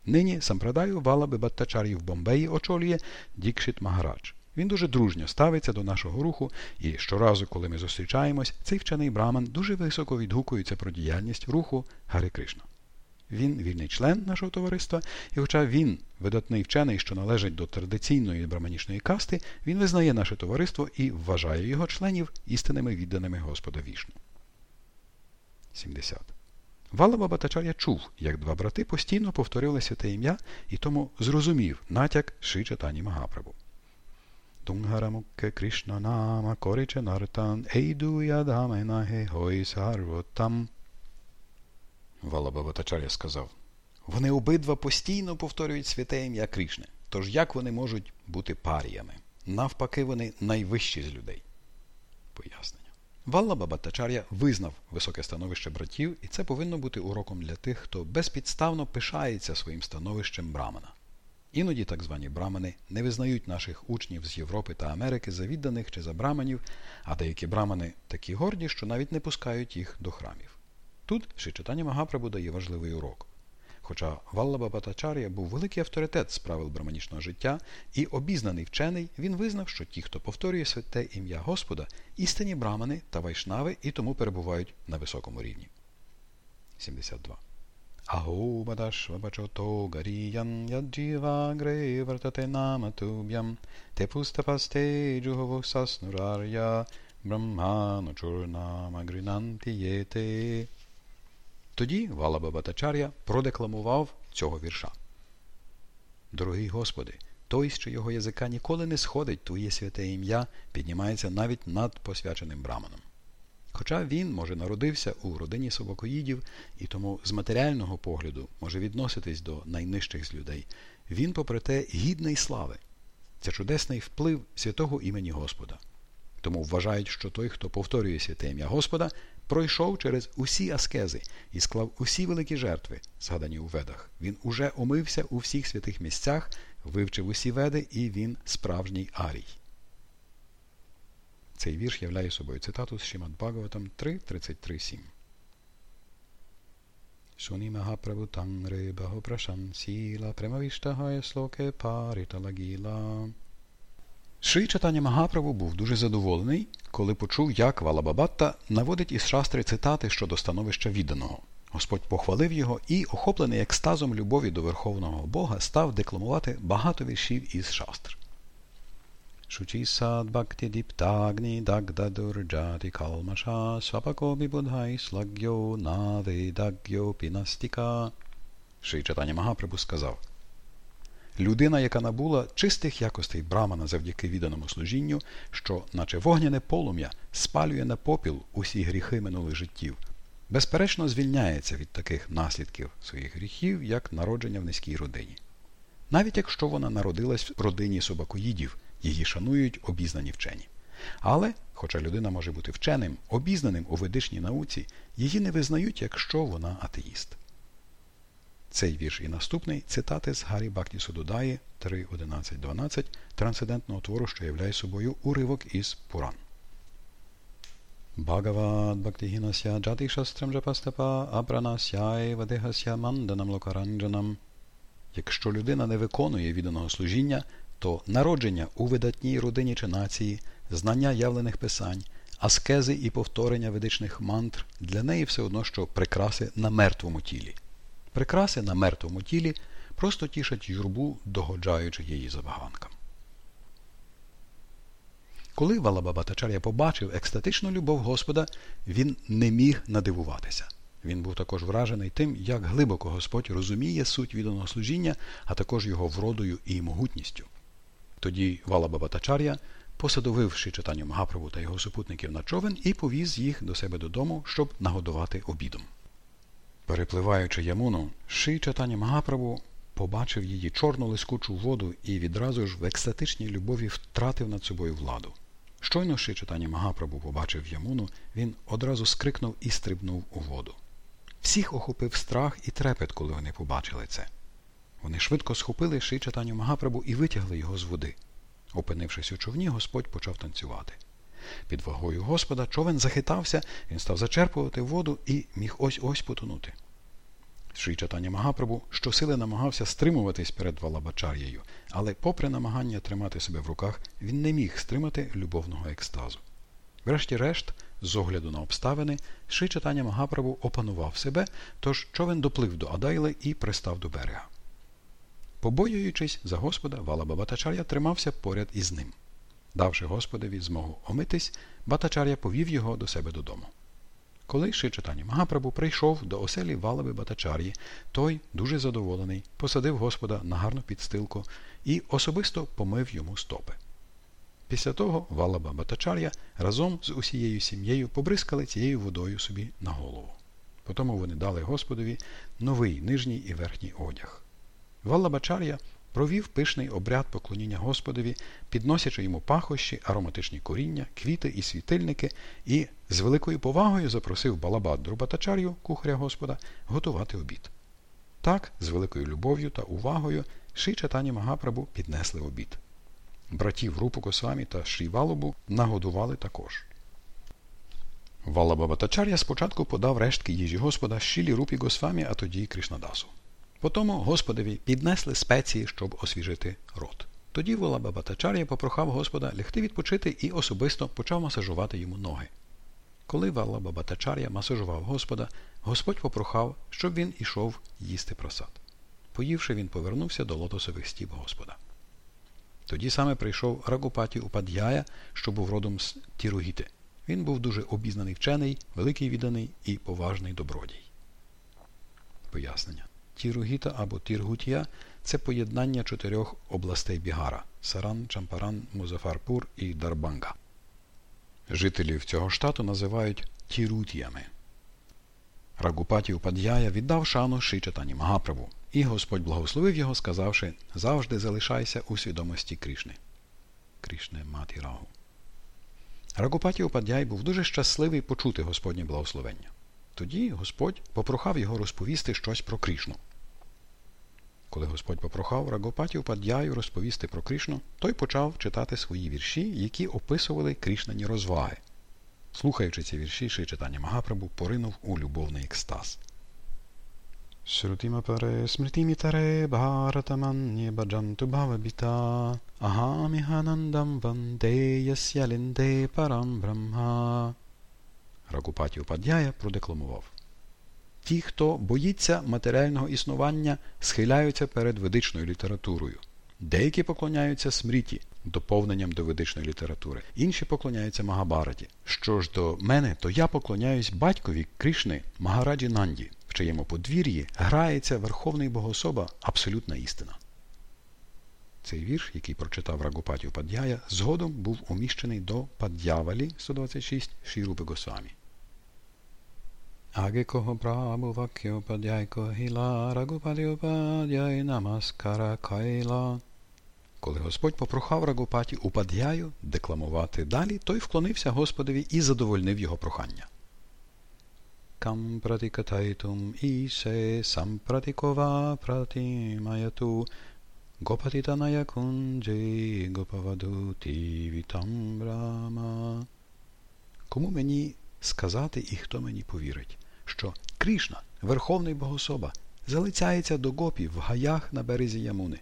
Нині сампрадаю Валаби Баттачар'ї в Бомбеї очолює Дікшит Магарадж. Він дуже дружньо ставиться до нашого руху, і щоразу, коли ми зустрічаємось, цей вчений браман дуже високо відгукується про діяльність руху Гари Кришна. Він вільний член нашого товариства, і хоча він видатний вчений, що належить до традиційної браманічної касти, він визнає наше товариство і вважає його членів істинними відданими Господа вішну. 70. Валава Батачар'я чув, як два брати постійно повторювали святе ім'я і тому зрозумів натяк Ши Чатані Магапрабу. Тунгарамукке Кришна нама кориче нартан ейду ядамайнаге гой сарвотам. Валаба Батачар'я сказав. Вони обидва постійно повторюють святе ім'я Кришни. Тож як вони можуть бути паріями? Навпаки, вони найвищі з людей. Пояснення. Валлаба Батачар'я визнав високе становище братів, і це повинно бути уроком для тих, хто безпідставно пишається своїм становищем брамана. Іноді так звані брамани не визнають наших учнів з Європи та Америки за відданих чи за браманів, а деякі брамани такі горді, що навіть не пускають їх до храмів. Тут Шичатані Магапрабу дає важливий урок. Хоча Валлаба Батачар'я був великий авторитет з правил браманічного життя і обізнаний вчений, він визнав, що ті, хто повторює святе ім'я Господа, істинні брамани та вайшнави і тому перебувають на високому рівні. 72. Ахо бадашвабачото яджівагре вартате наматуб'ям. Тоді Валаба Батачар'я продекламував цього вірша. Дорогий Господи, той, що його язика ніколи не сходить, Твоє святе ім'я, піднімається навіть над посвяченим браманом. Хоча він, може, народився у родині собакоїдів і тому з матеріального погляду може відноситись до найнижчих з людей, він, попри те, гідний слави. Це чудесний вплив святого імені Господа. Тому вважають, що той, хто повторює святе ім'я Господа, пройшов через усі аскези і склав усі великі жертви, згадані у ведах. Він уже омився у всіх святих місцях, вивчив усі веди, і він справжній арій. Цей вірш являє собою цитату з Шимат Бхагаватам 3.33.7. Суні Махапрабhu Тангре Бахопрашан Сіла Премавіштагає слоке Париталагіла. Ши читання Магаправу був дуже задоволений, коли почув, як Валабабатта наводить із шастри цитати щодо становища відданого. Господь похвалив його і, охоплений екстазом любові до Верховного Бога, став декламувати багато віршів із шастр. Шучісад бхакти діптагні дагда дурджати калмаша свапакобі будхай слагьо наве дагьо пінастіка. Ши Чатані Магапрабу сказав Людина, яка набула чистих якостей брамана завдяки відданому служінню, що, наче вогняне полум'я, спалює на попіл усі гріхи минулих життів, безперечно звільняється від таких наслідків своїх гріхів, як народження в низькій родині. Навіть якщо вона народилась в родині собакоїдів, її шанують обізнані вчені. Але, хоча людина може бути вченим, обізнаним у ведичній науці, її не визнають, якщо вона атеїст. Цей вірш і наступний цитати з Гарі Бакті Судудаї 3.11.12 трансцендентного твору, що являє собою уривок із Пуран. Бхагавад Бхактигінася Джати Шастрам Джапастапа Абранасяй Вадехася Манданам Локаранджанам. Якщо людина не виконує відданого служіння, то народження у видатній родині чи нації, знання явлених писань, аскези і повторення ведичних мантр для неї все одно, що прикраси на мертвому тілі. Прикраси на мертвому тілі просто тішать юрбу, догоджаючи її забаганкам. Коли Валабабатачар'я побачив екстатичну любов Господа, він не міг надивуватися. Він був також вражений тим, як глибоко Господь розуміє суть відданого служіння, а також його вродою і могутністю. Тоді Валабабатачар'я посадовив Шичатаню Магаправу та його супутників на човен і повіз їх до себе додому, щоб нагодувати обідом. Перепливаючи ямуну, Ши Чатані Магаправу побачив її чорну лискучу воду і відразу ж в екстатичній любові втратив над собою владу. Щойно Ши Чатані Магапрабу побачив ямуну, він одразу скрикнув і стрибнув у воду. Всіх охопив страх і трепет, коли вони побачили це. Вони швидко схопили Ши Чатаню Магапрабу і витягли його з води. Опинившись у човні, Господь почав танцювати. Під вагою Господа човен захитався, він став зачерпувати воду і міг ось ось потонути. Шрі Чатані Магапрабу щосили намагався стримуватись перед Валабачар'єю, але, попри намагання тримати себе в руках, він не міг стримати любовного екстазу. Врешті-решт, з огляду на обставини, Шрі Чатані Магапрабу опанував себе, тож човен доплив до Адайли і пристав до берега. Побоюючись за Господа, Валабабатачар'я тримався поряд із ним. Давши Господові змогу омитись, Батачар'я повів його до себе додому. Коли Шичатані Магапрабу прийшов до оселі Валаби Батачар'ї, той, дуже задоволений, посадив Господа на гарну підстилку і особисто помив йому стопи. Після того Валаба Батачар'я разом з усією сім'єю побризкали цією водою собі на голову. Потому вони дали Господові новий нижній і верхній одяг. Валабачар'я провів пишний обряд поклоніння Господові, підносячи йому пахощі, ароматичні коріння, квіти і світильники, і з великою повагою запросив Балабадру Батачар'ю, кухаря Господа, готувати обід. Так, з великою любов'ю та увагою Ши Чатані Магапрабу піднесли обід. Братів Рупу Косвамі та Шрівалобу нагодували також. Валаба Батачар'я спочатку подав рештки їжі Господа Шілі Рупі Госвамі, а тоді Кришнадасу. Потому Господові піднесли спеції, щоб освіжити рот. Тоді Валаба Батачар'я попрохав Господа лягти відпочити і особисто почав масажувати йому ноги. Коли Валаба Батачар'я масажував Господа, Господь попрохав, щоб він ішов їсти просад. Поївши, він повернувся до лотосових стіп Господа. Тоді саме прийшов Рагупаті Упад'яя, що був родом з Тіругіти. Він був дуже обізнаний вчений, великий відданий і поважний добродій. Пояснення. Тіругіта або Тіргутія це поєднання чотирьох областей Бігара Саран, Чампаран, Музафарпур і Дарбанга. Жителів цього штату називають тірутіями. Рагупаті Упад'яя віддав шану Шичатані Магаправу, і Господь благословив його, сказавши завжди залишайся у свідомості Крішни. Крішне Маті Рагу. Рагупаті Упад'яй був дуже щасливий почути Господнє благословення. Тоді Господь попрохав його розповісти щось про Крішну. Коли Господь попрохав Рагопаті Упад'яю розповісти про Крішну, той почав читати свої вірші, які описували Крішнані розваги. Слухаючи ці вірші, ще читання Магапрабу поринув у любовний екстаз. Шрутімапаре смритімітаре бхаратаманні баджанту бхавабіта агаміганандам ванде ясялінде парам брамха. Рагупаті Упад'яя продекламував Ті, хто боїться матеріального існування, схиляються перед ведичною літературою. Деякі поклоняються смріті, доповненням до ведичної літератури, інші поклоняються Магабараті. Що ж до мене, то я поклоняюсь батькові Кришни Магараджі Нанді, в чиєму подвір'ї грається Верховний Богособа абсолютна істина. Цей вірш, який прочитав Рагупаті Пад'яя, згодом був уміщений до Пад'явалі 126 Шірупи Госамі. Прабу вакьо падяйко гіла, Рагупаті Упадяй намаскара кайла. Коли Господь попрохав Рагупаті Упадяю декламувати далі, той вклонився Господові і задовольнив його прохання. Кам пратикатайтум ісе сам пратикова пратимаяту Гопатитаная кунджі гопавадуті вітам брама. Кому мені сказати і хто мені повірить, що Кришна, Верховний Богособа, залицяється до гопів в гаях на березі Ямуни?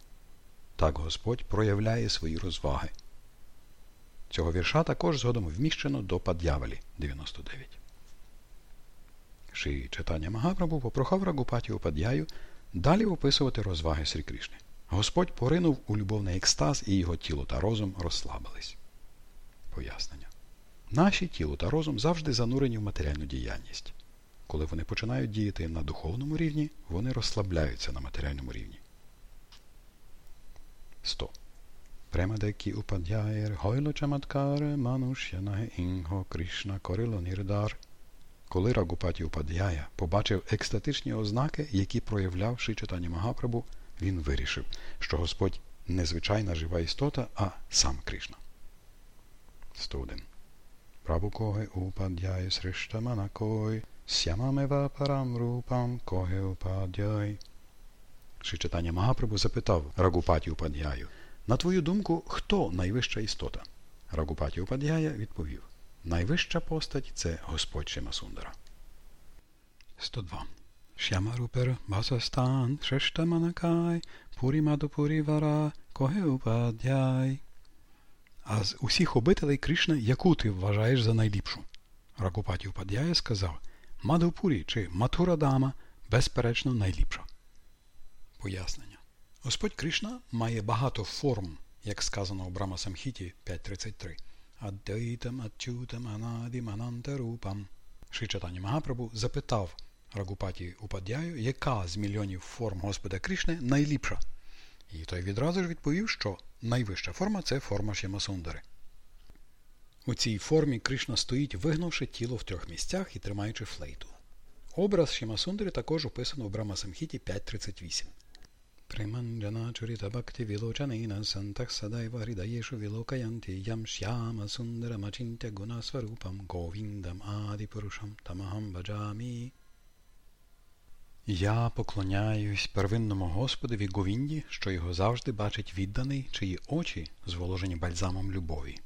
Так Господь проявляє свої розваги. Цього вірша також згодом вміщено до Пад'явалі 99. Ши читання Магапрабу попрохав Рагупатію Пад'яю далі описувати розваги Срі Кришни. Господь поринув у любовний екстаз, і його тіло та розум розслабились. Пояснення. Наші тіло та розум завжди занурені в матеріальну діяльність. Коли вони починають діяти на духовному рівні, вони розслабляються на матеріальному рівні. 100. Премадакі упадяєр гойло чаматкар манушянаге інго Кришна корило нірдар. Коли Рагупаті Упадяя побачив екстатичні ознаки, які проявляв Шичатані Магапрабу, він вирішив, що Господь не звичайна жива істота, а сам Кришна. 101. Прабу коге упадяє сриштаманакой, сямамева парам рупам коге упадяй. Шичатання Магапрабу запитав Рагупаті Упадяю, на твою думку, хто найвища істота? Рагупаті Упадяя відповів, найвища постать це Господь Шемасундара. 102. Шямарупер Басастан Шештаманакай Пурі Мадупурі Коге Упадяй. А з усіх обителей Кришни, яку ти вважаєш за найліпшу? Рагупаті Упадяя сказав Мадупурі чи Матурадама безперечно найліпша. Пояснення. Господь Кришна має багато форм, як сказано у Брама Самхіті 5.33. Аддейтам Ачутам Анадім Анантарупам. Шичатані Магапрабу запитав Рагупаті Упадяю, яка з мільйонів форм Господа Кришни найліпша. І той відразу ж відповів, що найвища форма це форма Шямасундари. У цій формі Кришна стоїть, вигнувши тіло в трьох місцях і тримаючи флейту. Образ Шямасундари також описано в Брама Самхіті 5.38. Приманджана чуріта бхакти вілочанина сантах гридаєшу вілокаянти ям шяма сундарам ачинтя гуна сварупам говіндам адипурушам тамахам баджамі. Я поклоняюсь первинному Господові Говінді, що його завжди бачить відданий, чиї очі зволожені бальзамом любові.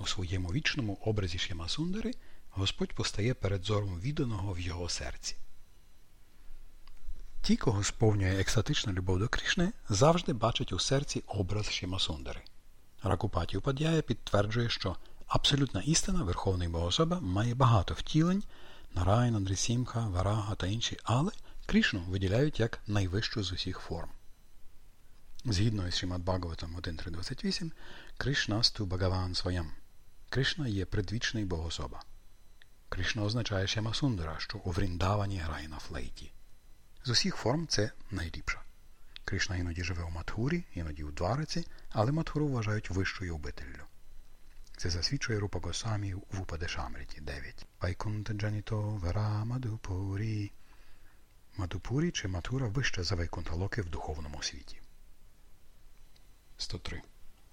У своєму вічному образі Шямасундари Господь постає перед зором відданого в його серці. Ті, кого сповнює екстатична любов до Крішни, завжди бачать у серці образ Шямасундари. Ракупаті Упадяя підтверджує, що абсолютна істина Верховний Богособа має багато втілень Нарайна, Нрисімха, Варага та інші, але Крішну виділяють як найвищу з усіх форм. Згідно із Шимат Бхагаватам 1.3.28, Кришнасту Бхагаван своям. Кришна є предвічний богособа. Кришна означає Шямасундара, що у Вріндавані грає на флейті. З усіх форм це найліпша. Кришна іноді живе у Матхурі, іноді у Двариці, але Матхуру вважають вищою обителлю. Це засвідчує Рупа Госамі в Упадешамриті 9. Вайкунта Джаніто Вера Мадупурі. Мадупурі чи Матура вища за Вайкунталоки в духовному світі. 103.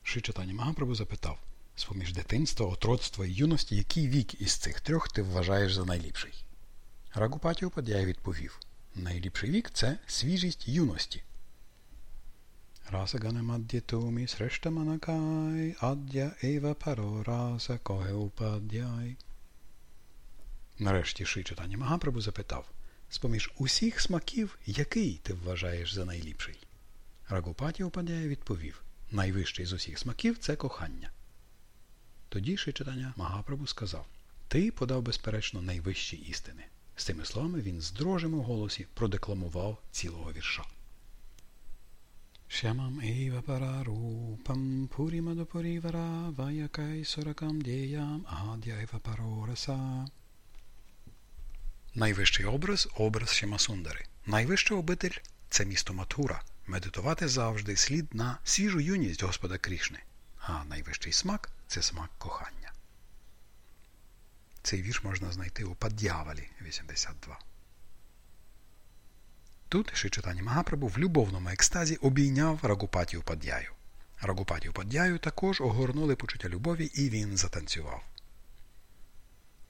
Шичатані Магапрабу запитав з-поміж дитинства, отродства і юності, який вік із цих трьох ти вважаєш за найліпший? Рагупаті Упадяй відповів Найліпший вік це свіжість юності. Расаганамаддєтумі срештаманакай аддя ейва паро раса коге упадяй. Нарешті Шичатані Магапрабу запитав з-поміж усіх смаків, який ти вважаєш за найліпший? Рагупаті Упадяй відповів найвищий з усіх смаків це кохання. Тоді Шичатаня Магапрабу сказав Ти подав, безперечно, найвищі істини. З цими словами він з дрожем у голосі продекламував цілого вірша. Шямам ейва парарупам пурімадопорівара ваякай соракам діям адяйва парораса. Найвищий образ образ Шямасундари. Найвища обитель це місто Матхура. Медитувати завжди слід на свіжу юність Господа Крішни. А найвищий смак це смак кохання. Цей вірш можна знайти у Пад'явалі 82. Тут Шичатані Магапрабу в любовному екстазі обійняв Рагупатію Пад'яю. Рагупатію Пад'яю також огорнули почуття любові і він затанцював.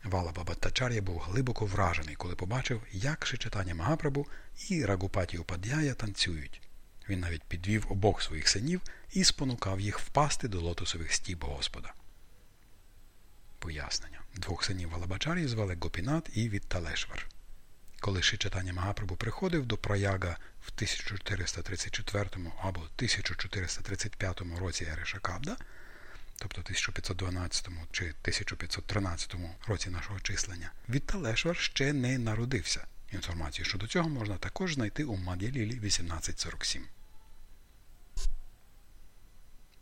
Вала Бабаттачар'я був глибоко вражений, коли побачив, як Шичатані Магапрабу і Рагупатію Пад'яя танцюють. Він навіть підвів обох своїх синів і спонукав їх впасти до лотосових стіп Господа. Пояснення. Двох синів Валабачарі звали Гопінат і Вітталешвар. Коли Шичатані Магапрабу приходив до Праяга в 1434 або 1435 році Ери Шакабда, тобто 1512 чи 1513 році нашого числення, Вітталешвар ще не народився. Інформацію щодо цього можна також знайти у Мад'ялілі 1847.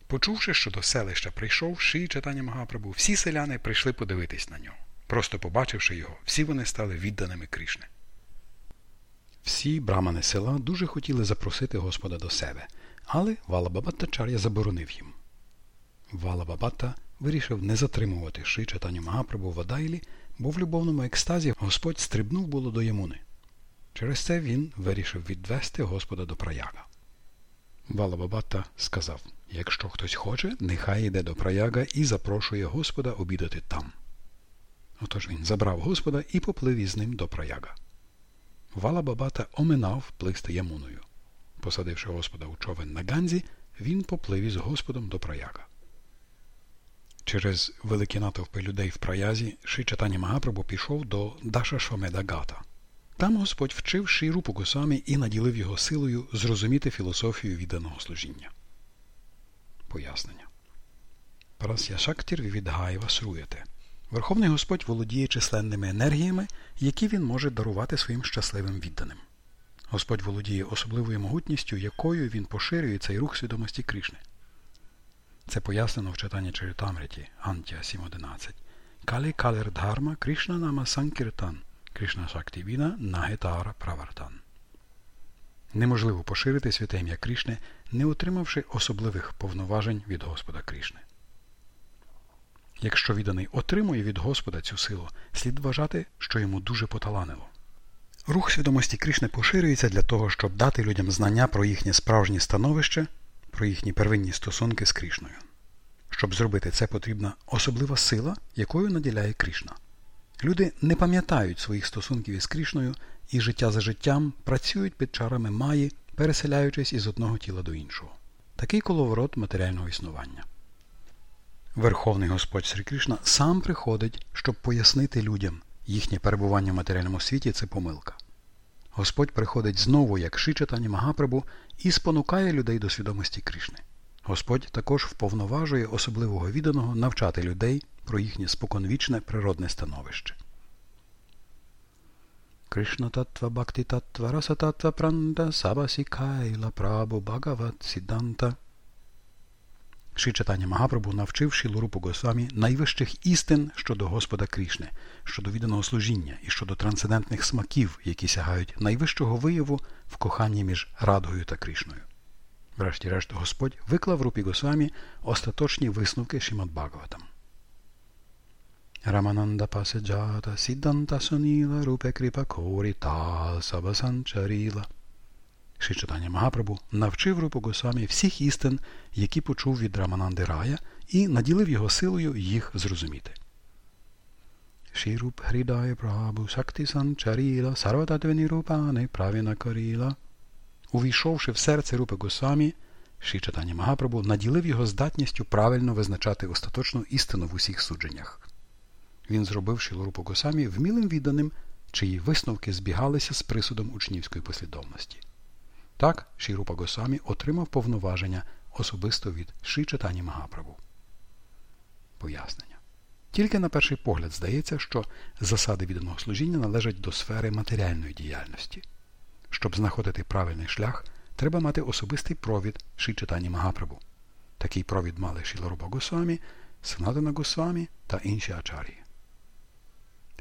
Почувши, що до селища прийшов Ши читання Магапрабу, всі селяни прийшли подивитись на нього. Просто побачивши його, всі вони стали відданими Крішни. Всі брамани села дуже хотіли запросити Господа до себе, але Валабабаттачар'я заборонив їм. Валабабатта вирішив не затримувати Ши читанню Магапрабу в Адайлі, бо в любовному екстазі Господь стрибнув було до Ямуни. Через це він вирішив відвести Господа до праяга. Валабабатта сказав Якщо хтось хоче, нехай йде до праяга і запрошує Господа обідати там. Отож він забрав Господа і поплив із ним до праяга. Валабабата оминав пливсти Ямуною. Посадивши Господа у човен на Ганзі, він поплив із Господом до праяга. Через великі натовпи людей в праязі Шичатані Магапрабу пішов до Даша Шомедагата. Там Господь вчив Шірупу Госамі і наділив його силою зрозуміти філософію відданого служіння. Пояснення. Парасya Шактір відгаєва сруєте. Верховний Господь володіє численними енергіями, які він може дарувати своїм щасливим відданим. Господь володіє особливою могутністю, якою він поширює цей рух свідомості Кришни. Це пояснено в читанні Чаритамриті Антія 7.11. Калі калер дхарма Кришна нама Санкіртан Кришна Шактівіна Нагетара Правартан. Неможливо поширити святе ім'я Кришни, не отримавши особливих повноважень від Господа Кришни. Якщо відданий отримує від Господа цю силу, слід вважати, що йому дуже поталанило. Рух свідомості Кришни поширюється для того, щоб дати людям знання про їхнє справжнє становище, про їхні первинні стосунки з Кришною. Щоб зробити це, потрібна особлива сила, якою наділяє Кришна. Люди не пам'ятають своїх стосунків із Кришною і життя за життям працюють під чарами маї, переселяючись із одного тіла до іншого. Такий коловорот матеріального існування. Верховний Господь Срі Кришна сам приходить, щоб пояснити людям, їхнє перебування в матеріальному світі це помилка. Господь приходить знову, як Шичатані Магапрабу, і спонукає людей до свідомості Кришни. Господь також вповноважує особливого відданого навчати людей про їхнє споконвічне природне становище. Кришна таттва Бхакти таттва Раса таттва Пранда Сабасі Кайла Прабу Бхагават Сіданта Ши читання Магапрабу навчив Шілурупу Госвамі найвищих істин щодо Господа Крішни, щодо відданого служіння і щодо трансцендентних смаків, які сягають найвищого вияву в коханні між Радгою та Крішною. Врешті-решт, Господь виклав Рупі Госвамі остаточні висновки Шімад Бхагаватам. Рамананда Пасаджата Сідданта Соніла Рупе Кріпа Корі Тал Сабасанчаріла – Шичатання Магапрабу навчив Рупу Госвамі всіх істин, які почув від Рамананди Рая, і наділив його силою їх зрозуміти. Шіруп Грідає Прабу Сакти Санчаріла Сарвататвені Рупани Правіна Каріла. Увійшовши в серце Рупи Госвамі, Шичатання Магапрабу наділив його здатністю правильно визначати остаточну істину в усіх судженнях. Він зробив Шілорупу Госамі вмілим відданим, чиї висновки збігалися з присудом учнівської послідовності. Так, Шірупа Госамі отримав повноваження особисто від Ши Читані Магаправу. Пояснення. Тільки на перший погляд здається, що засади відданого служіння належать до сфери матеріальної діяльності. Щоб знаходити правильний шлях, треба мати особистий провід Ші читання Магапрабу. Такий провід мали Шіларупа Госвамі, Санатана Госвамі та інші ачарії.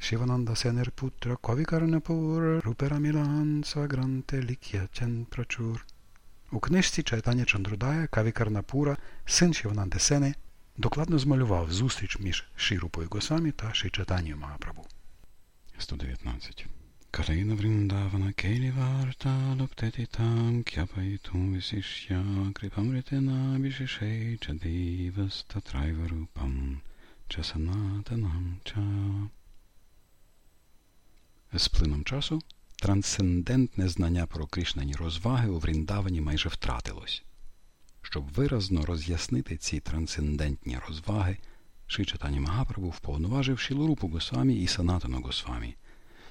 Шивананда Сенер Путра Ковікарнапур Руперамілан Свагранте Лік'ячен Прачур. У книжці Чайтання Чандрудая Кавікарнапура, син Шивананди Сени, докладно змалював зустріч між Шірупою Госвамі та Шичатанією Магапрабу. 119. Калина Вриндавана Кейліварта Луптети там Кяпайтум Висишя Крипамритина Бішишей Чадивас Татрайварупам Часанатанам Ча. З плином часу трансцендентне знання про Кришнані розваги у Вріндавані майже втратилось. Щоб виразно роз'яснити ці трансцендентні розваги, Шичатані Магапрабу вповноважив Шілурупу Госвамі і Санатану Госвамі,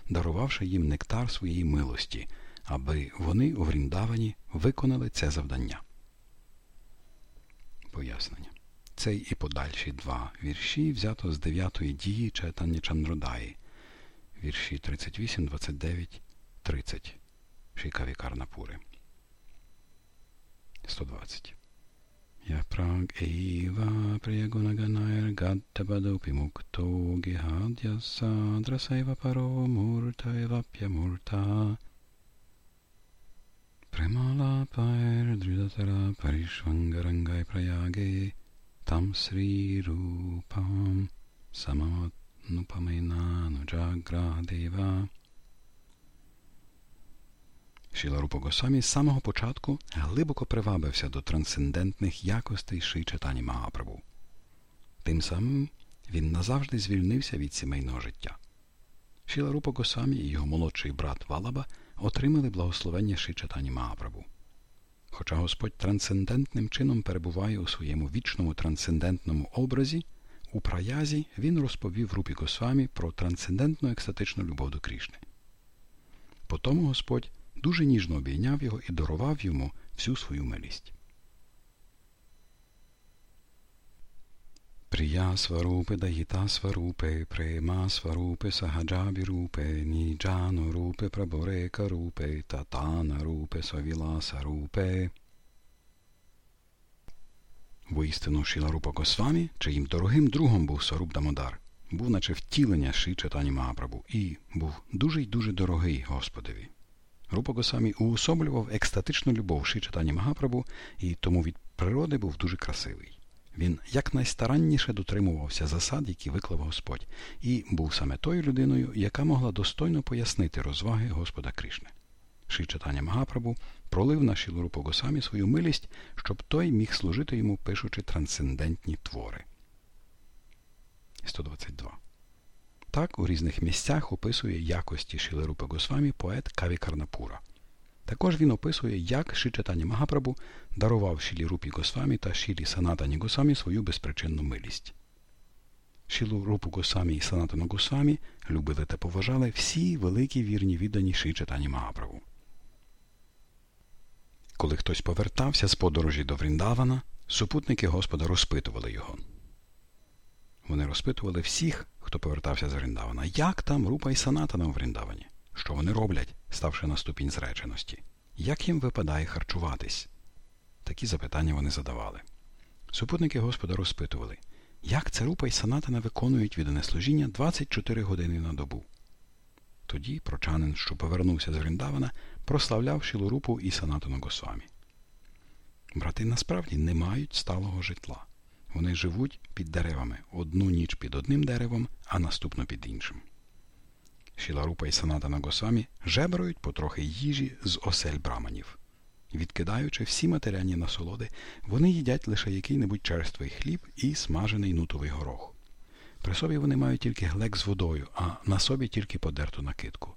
дарувавши їм нектар своєї милості, аби вони у Вріндавані виконали це завдання. Пояснення. Цей і подальші два вірші взято з дев'ятої дії Чайтання Чандродаї, вірші 38, 29, 30 Шікаві Карнапури. 120. Я праг ейва приягунагanair гаддабадопи мукто гihadya sadrasaiva paro murta evapya murta Прималапайр дридатара паришвангаранgai праяге там сри рупам самамат джаградева Шіла Рупа Госамі з самого початку глибоко привабився до трансцендентних якостей Ши Чатані Магапрабу. Тим самим він назавжди звільнився від сімейного життя. Шіла Рупа і його молодший брат Валаба отримали благословення Ши Чатані Магапрабу. Хоча Господь трансцендентним чином перебуває у своєму вічному трансцендентному образі, у праязі він розповів Рупі Госвамі про трансцендентну екстатичну любов до Крішни. Потому Господь дуже ніжно обійняв його і дарував йому всю свою милість. Прия сварупе дагіта сварупе, према сварупе сагаджабі рупе, ніджану рупе праборека рупе, татана рупе совіласа рупе. Воістину Шіла Рупа Госвамі, чиїм дорогим другом був Саруб Дамодар, був наче втілення Ши Читані Магапрабу і був дуже й дуже дорогий Господові. Рупа Госамі уособлював екстатичну любов Ши Читані Магапрабу і тому від природи був дуже красивий. Він якнайстаранніше дотримувався засад, які виклав Господь, і був саме тою людиною, яка могла достойно пояснити розваги Господа Кришни. Ши Читання Магапрабу пролив на Шілурупу Госамі свою милість, щоб той міг служити йому, пишучи трансцендентні твори. 122 так у різних місцях описує якості Шілерупи Госвамі поет Каві Карнапура. Також він описує, як Шичатані Магапрабу дарував Шілі Рупі Госвамі та Шілі Санатані Госвамі свою безпричинну милість. Шілу Рупу Госвамі і Санатану Госвамі любили та поважали всі великі вірні віддані Шичатані Магапрабу. Коли хтось повертався з подорожі до Вріндавана, супутники Господа розпитували його. Вони розпитували всіх, хто повертався з Вріндавана, як там Рупа і Санатана у Вріндавані? Що вони роблять, ставши на ступінь зреченості? Як їм випадає харчуватись? Такі запитання вони задавали. Супутники Господа розпитували, як це Рупа і Санатана виконують віддане служіння 24 години на добу. Тоді прочанин, що повернувся з Вріндавана, прославляв Шілурупу і Санатану Госвамі. Брати насправді не мають сталого житла. Вони живуть під деревами одну ніч під одним деревом, а наступну під іншим. Шіларупа і Санатана Госамі жебрають потрохи їжі з осель браманів. Відкидаючи всі матеріальні насолоди, вони їдять лише який-небудь черствий хліб і смажений нутовий горох. При собі вони мають тільки глек з водою, а на собі тільки подерту накидку.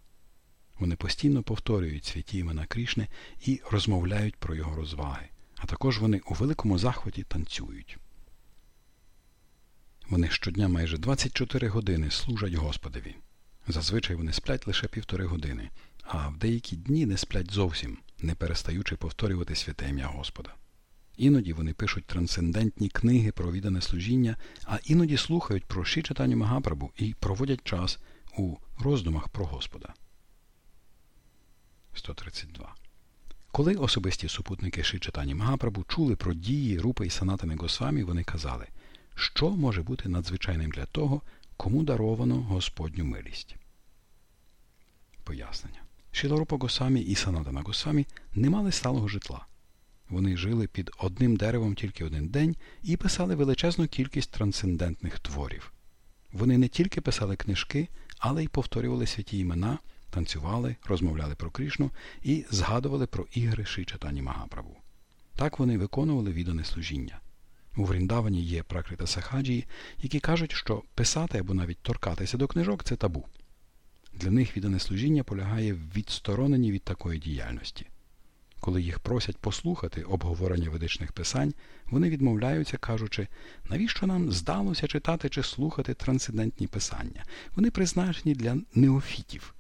Вони постійно повторюють святі імена Крішни і розмовляють про його розваги, а також вони у великому захваті танцюють. Вони щодня майже 24 години служать Господові. Зазвичай вони сплять лише півтори години, а в деякі дні не сплять зовсім, не перестаючи повторювати святе ім'я Господа. Іноді вони пишуть трансцендентні книги про віддане служіння, а іноді слухають про ші читання Магапрабу і проводять час у роздумах про Господа. 132. Коли особисті супутники Шичатані Магапрабу чули про дії Рупи і Санатами Госвамі, вони казали, що може бути надзвичайним для того, кому даровано Господню милість. Пояснення. Шілорупа Госамі і Санатана Госамі не мали сталого житла. Вони жили під одним деревом тільки один день і писали величезну кількість трансцендентних творів. Вони не тільки писали книжки, але й повторювали святі імена, танцювали, розмовляли про Крішну і згадували про ігри Шичатані Магаправу. Так вони виконували віддане служіння. У Вріндавані є пракрита Сахаджії, які кажуть, що писати або навіть торкатися до книжок це табу. Для них віддане служіння полягає в відстороненні від такої діяльності. Коли їх просять послухати обговорення ведичних писань, вони відмовляються, кажучи, навіщо нам здалося читати чи слухати трансцендентні писання? Вони призначені для неофітів.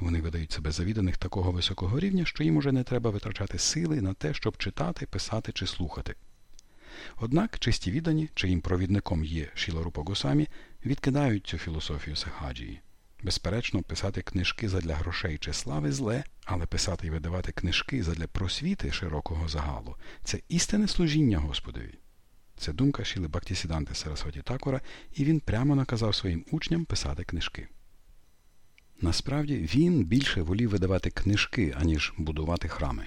Вони видають себе завіданих такого високого рівня, що їм уже не треба витрачати сили на те, щоб читати, писати чи слухати. Однак чисті віддані, чиїм провідником є Шіларупа Госамі, відкидають цю філософію Сахаджії. Безперечно, писати книжки задля грошей чи слави зле, але писати і видавати книжки задля просвіти широкого загалу це істинне служіння Господові. Це думка Шіли Бактісіданти Сарасваті Такора, і він прямо наказав своїм учням писати книжки. Насправді він більше волів видавати книжки, аніж будувати храми.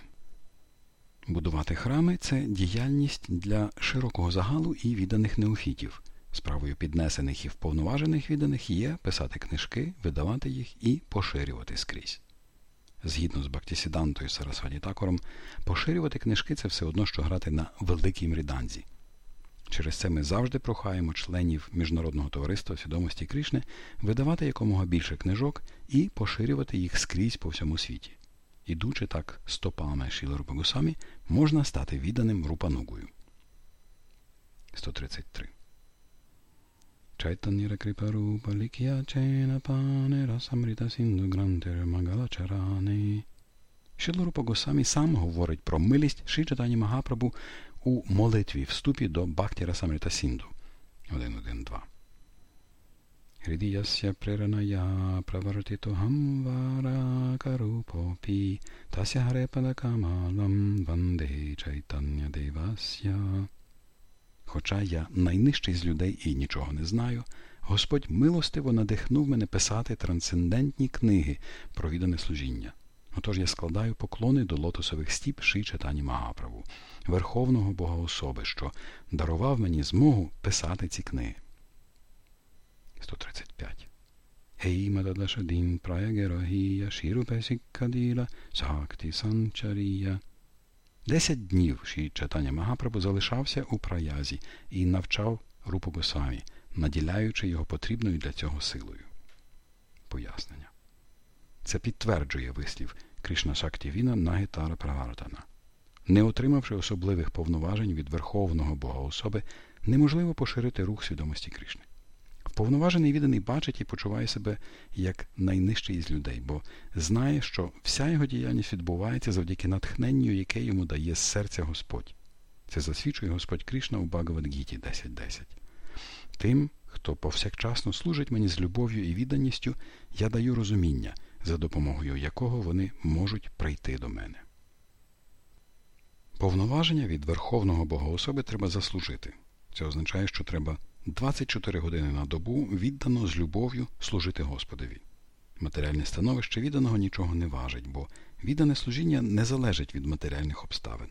Будувати храми це діяльність для широкого загалу і відданих неофітів. Справою піднесених і вповноважених відданих є писати книжки, видавати їх і поширювати скрізь. Згідно з Бактісідантою Сарасваді Такором, поширювати книжки це все одно, що грати на великій мріданзі. Через це ми завжди прохаємо членів Міжнародного товариства свідомості Кришни видавати якомога більше книжок і поширювати їх скрізь по всьому світі. Ідучи так стопами Шіла Рупагусамі, можна стати відданим Рупанугою. 133 Чайтанніра Крипарупа Лікія Чена Панера Самрита Сінду Грантер Магалачарани. Шилорупа Госамі сам говорить про милість Шичатані Магапрабу у молитві вступі до Бхактіра Самрита Сінду 1.1.2. Hridiyasya preranaya pravartitoham varakarupopi tasya hare padakamalam vande chaitanya devasya. Хоча я найнижчий з людей і нічого не знаю, Господь милостиво надихнув мене писати трансцендентні книги про віддане служіння. Отож я складаю поклони до лотосових стіп Ши Чатані Магаправу, Верховного Бога особи, що дарував мені змогу писати ці книги. 135. Ей Праягерагія Шірупесіккаділа Сакті Санчарія Десять днів Ші Чатаня Магапрабу залишався у праязі і навчав Рупу Госамі, наділяючи його потрібною для цього силою. Пояснення. Це підтверджує вислів Кришна Шактівіна Нагітара Правартана. Не отримавши особливих повноважень від Верховного Бога особи, неможливо поширити рух свідомості Кришни. Вповноважений відданий бачить і почуває себе як найнижчий із людей, бо знає, що вся його діяльність відбувається завдяки натхненню, яке йому дає з серця Господь. Це засвідчує Господь Кришна у Багавадгіті 10.10. Тим, хто повсякчасно служить мені з любов'ю і відданістю, я даю розуміння, за допомогою якого вони можуть прийти до мене. Повноваження від Верховного Богоособи треба заслужити. Це означає, що треба 24 години на добу віддано з любов'ю служити Господові. Матеріальне становище відданого нічого не важить, бо віддане служіння не залежить від матеріальних обставин.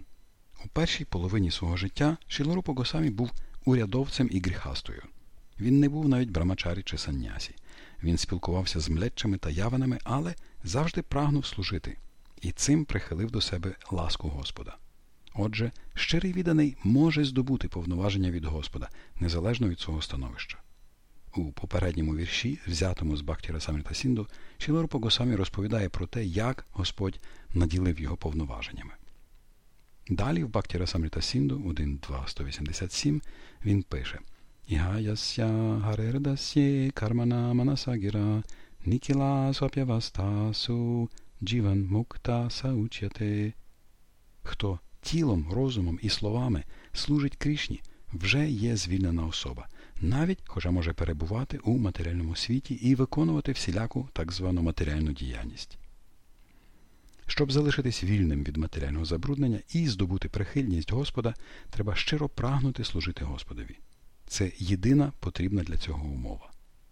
У першій половині свого життя Шілорупо Госамі був урядовцем і гріхастою. Він не був навіть брамачарі чи саннясі. Він спілкувався з млеччами та яванами, але завжди прагнув служити і цим прихилив до себе ласку Господа. Отже, щирий відданий може здобути повноваження від Господа, незалежно від свого становища. У попередньому вірші, взятому з Бактіра Самрита Сінду, Шілорпо Госамі розповідає про те, як Господь наділив його повноваженнями. Далі в Бактіра Самрита Сінду 1.2.187 він пише Ігаяся гарердасє кармана манасагіра нікіла свап'явастасу джіван мукта саучяте. Хто тілом, розумом і словами служить Кришні, вже є звільнена особа, навіть хоча може перебувати у матеріальному світі і виконувати всіляку так звану матеріальну діяльність. Щоб залишитись вільним від матеріального забруднення і здобути прихильність Господа, треба щиро прагнути служити Господові. Це єдина потрібна для цього умова.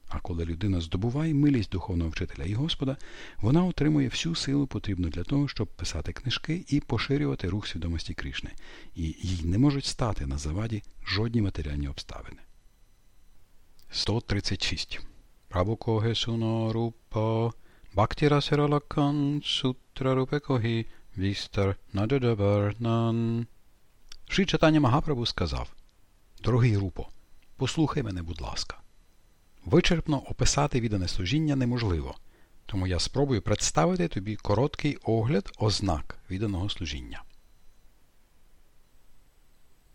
А коли людина здобуває милість духовного вчителя і Господа, вона отримує всю силу потрібну для того, щоб писати книжки і поширювати рух свідомості Кришни, і їй не можуть стати на заваді жодні матеріальні обставини. 136. Прабукоге сунорупо Бхактирасиралакан сутрарупекохі вістар нададабарнан. Ши читання Магапрабу сказав Дорогий Рупо, послухай мене, будь ласка. Вичерпно описати віддане служіння неможливо, тому я спробую представити тобі короткий огляд ознак відданого служіння.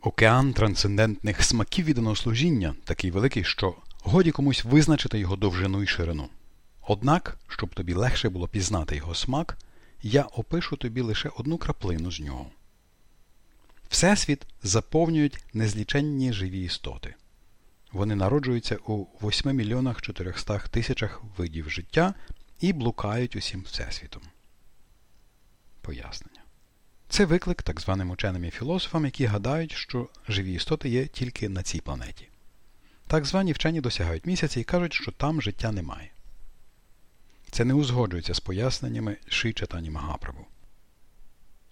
Океан трансцендентних смаків відданого служіння такий великий, що годі комусь визначити його довжину і ширину. Однак, щоб тобі легше було пізнати його смак, я опишу тобі лише одну краплину з нього. Всесвіт заповнюють незліченні живі істоти. Вони народжуються у 8 мільйонах 400 тисячах видів життя і блукають усім Всесвітом. Пояснення. Це виклик так званим ученим і філософам, які гадають, що живі істоти є тільки на цій планеті. Так звані вчені досягають місяця і кажуть, що там життя немає. Це не узгоджується з поясненнями Ши Чатані Магаправу.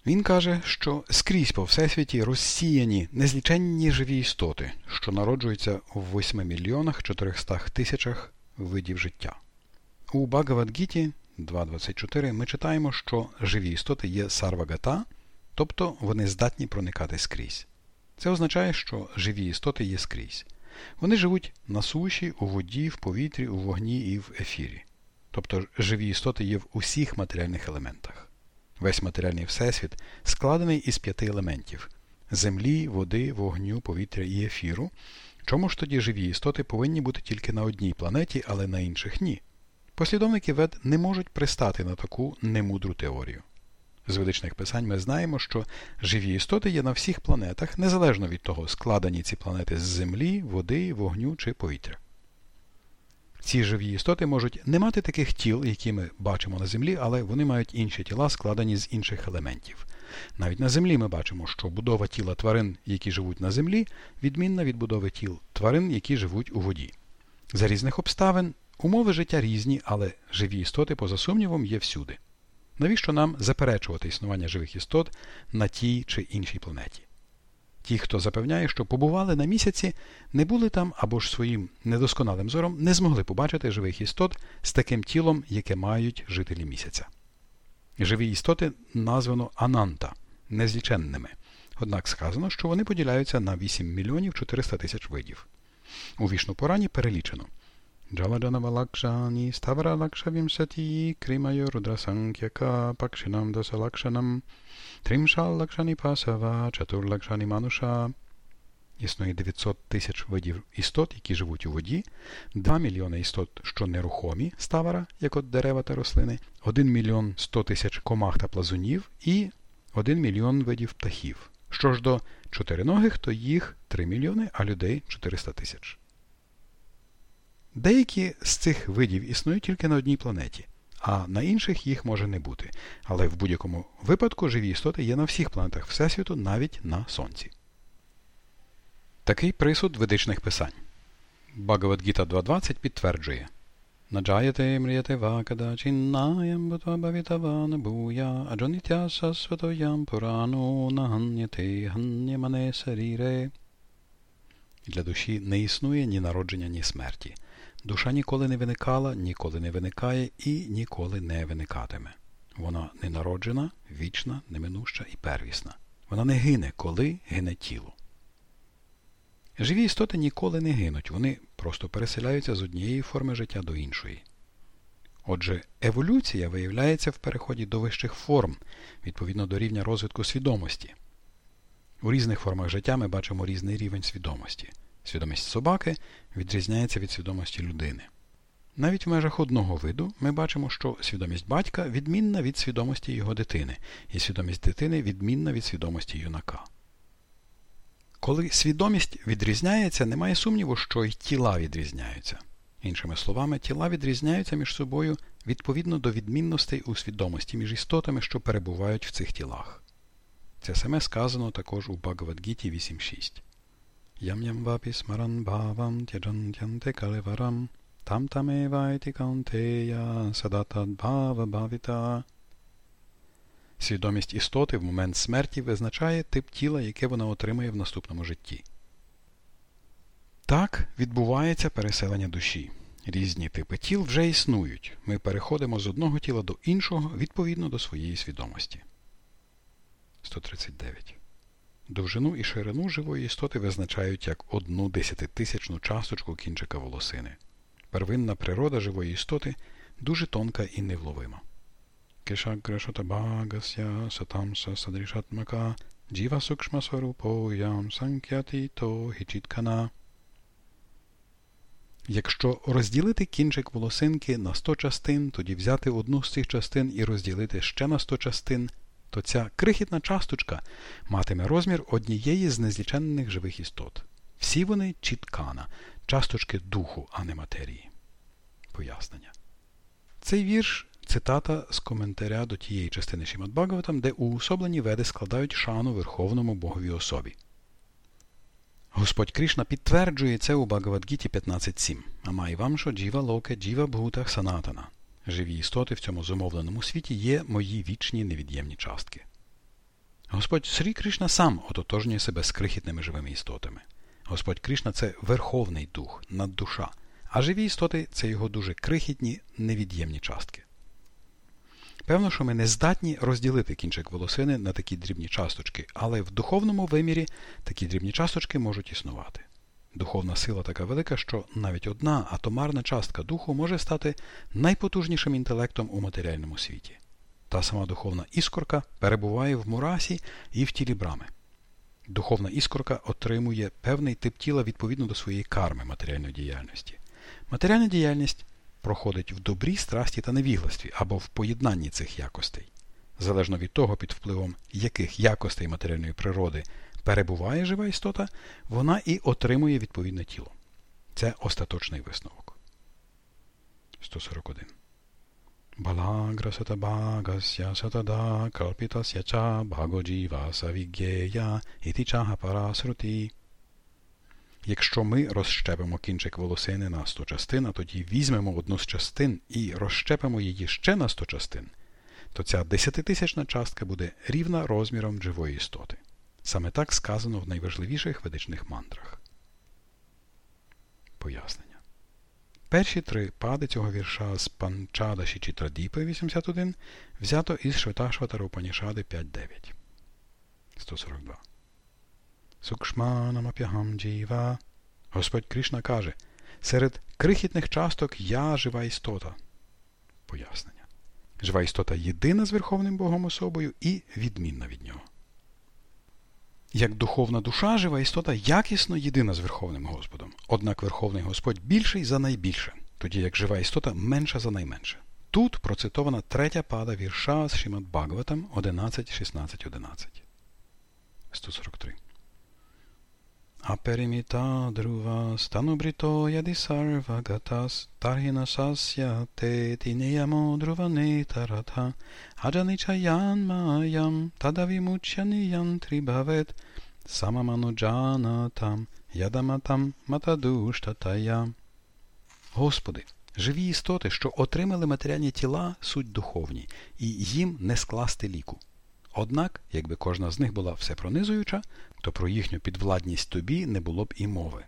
Він каже, що скрізь по всесвіті розсіяні незліченні живі істоти, що народжуються в 8 мільйонах 400 тисячах видів життя. У Багавадгіті 2.24 ми читаємо, що живі істоти є сарвагата, тобто вони здатні проникати скрізь. Це означає, що живі істоти є скрізь. Вони живуть на суші, у воді, в повітрі, у вогні і в ефірі. Тобто живі істоти є в усіх матеріальних елементах. Весь матеріальний всесвіт складений із п'яти елементів землі, води, вогню, повітря і ефіру. Чому ж тоді живі істоти повинні бути тільки на одній планеті, але на інших ні? Послідовники вед не можуть пристати на таку немудру теорію. З ведичних писань ми знаємо, що живі істоти є на всіх планетах, незалежно від того, складені ці планети з землі, води, вогню чи повітря. Ці живі істоти можуть не мати таких тіл, які ми бачимо на землі, але вони мають інші тіла, складені з інших елементів. Навіть на землі ми бачимо, що будова тіла тварин, які живуть на землі, відмінна від будови тіл тварин, які живуть у воді. За різних обставин умови життя різні, але живі істоти, поза сумнівом, є всюди. Навіщо нам заперечувати існування живих істот на тій чи іншій планеті? Ті, хто запевняє, що побували на місяці, не були там або ж своїм недосконалим зором не змогли побачити живих істот з таким тілом, яке мають жителі місяця. Живі істоти названо Ананта незліченними. Однак сказано, що вони поділяються на 8 мільйонів 400 тисяч видів. У вішну порані перелічено Рудрасанкяка пакшинам досалакшанам Тримшал лакшані пасава, чатур лакшані мануша. Існує 900 тисяч видів істот, які живуть у воді, 2 мільйони істот, що нерухомі ставара, як от дерева та рослини, 1 мільйон 100 тисяч комах та плазунів і 1 мільйон видів птахів. Що ж до чотириногих, то їх 3 мільйони, а людей 400 тисяч. Деякі з цих видів існують тільки на одній планеті а на інших їх може не бути. Але в будь-якому випадку живі істоти є на всіх планетах Всесвіту, навіть на Сонці. Такий присуд ведичних писань. Багавадгіта 2.20 підтверджує Наджаяте пурану наганняте. Для душі не існує ні народження, ні смерті. Душа ніколи не виникала, ніколи не виникає і ніколи не виникатиме. Вона ненароджена, вічна, неминуща і первісна. Вона не гине, коли гине тіло. Живі істоти ніколи не гинуть, вони просто переселяються з однієї форми життя до іншої. Отже, еволюція виявляється в переході до вищих форм, відповідно до рівня розвитку свідомості. У різних формах життя ми бачимо різний рівень свідомості. Свідомість собаки відрізняється від свідомості людини. Навіть в межах одного виду ми бачимо, що свідомість батька відмінна від свідомості його дитини, і свідомість дитини відмінна від свідомості юнака. Коли свідомість відрізняється, немає сумніву, що й тіла відрізняються. Іншими словами, тіла відрізняються між собою відповідно до відмінностей у свідомості між істотами, що перебувають в цих тілах. Це саме сказано також у Бгагавад-ґіті 8.6. Ям ям вапі смаран бхавам тяджантянте калеварам там тамевайти каунтея садатад бхава бхавіта. Свідомість істоти в момент смерті визначає тип тіла, яке вона отримає в наступному житті. Так відбувається переселення душі. Різні типи тіл вже існують. Ми переходимо з одного тіла до іншого відповідно до своєї свідомості. 139. Довжину і ширину живої істоти визначають як одну десятитисячну часточку кінчика волосини. Первинна природа живої істоти дуже тонка і невловима. Якщо розділити кінчик волосинки на 100 частин, тоді взяти одну з цих частин і розділити ще на 100 частин, то ця крихітна часточка матиме розмір однієї з незліченних живих істот. Всі вони чіткана, часточки духу, а не матерії. Пояснення. Цей вірш цитата з коментаря до тієї частини Шімат Багаватам, де уособлені веди складають шану Верховному Богові особі. Господь Кришна підтверджує це у Багавадгіті 15.7. Амайвамшо джіва локе джіва бхутах санатана. Живі істоти в цьому зумовленому світі є мої вічні невід'ємні частки. Господь Срі Кришна сам ототожнює себе з крихітними живими істотами. Господь Кришна це Верховний Дух, наддуша, а живі істоти це його дуже крихітні, невід'ємні частки. Певно, що ми не здатні розділити кінчик волосини на такі дрібні часточки, але в духовному вимірі такі дрібні часточки можуть існувати. Духовна сила така велика, що навіть одна атомарна частка духу може стати найпотужнішим інтелектом у матеріальному світі. Та сама духовна іскорка перебуває в мурасі і в тілі брами. Духовна іскорка отримує певний тип тіла відповідно до своєї карми матеріальної діяльності. Матеріальна діяльність проходить в добрій страсті та невігластві або в поєднанні цих якостей. Залежно від того, під впливом яких якостей матеріальної природи перебуває жива істота, вона і отримує відповідне тіло. Це остаточний висновок. 141. Балагра сатабагасya сатада калпітасya ча бхагоджіва савігєя іти чага парасрути. Якщо ми розщепимо кінчик волосини на 100 частин, а тоді візьмемо одну з частин і розщепимо її ще на 100 частин, то ця десятитисячна частка буде рівна розміром живої істоти. Саме так сказано в найважливіших ведичних мантрах. Пояснення. Перші три пади цього вірша з Панчадаші Чітрадіпи 81 взято із Шветашватара Упанішади 5.9. 142. Сукшманамап'ягам джіва. Господь Кришна каже, серед крихітних часток я жива істота. Пояснення. Жива істота єдина з Верховним Богом особою і відмінна від нього. Як духовна душа, жива істота якісно єдина з Верховним Господом. Однак Верховний Господь більший за найбільше, тоді як жива істота менша за найменше. Тут процитована третя пада вірша з Шимат Бхагаватам 11.16.11. 143. Aperimita dhruva stanubrito yadi sarva gatas tarhina sasya te tineyamo dhruva netaratha ajanichayan mayam tadavimuchyaniyam tribhavet samamanuджанаtam ядаматам матадуштатая. Господи, живі істоти, що отримали матеріальні тіла, суть духовні, і їм не скласти ліку. Однак, якби кожна з них була всепронизуюча, то про їхню підвладність тобі не було б і мови.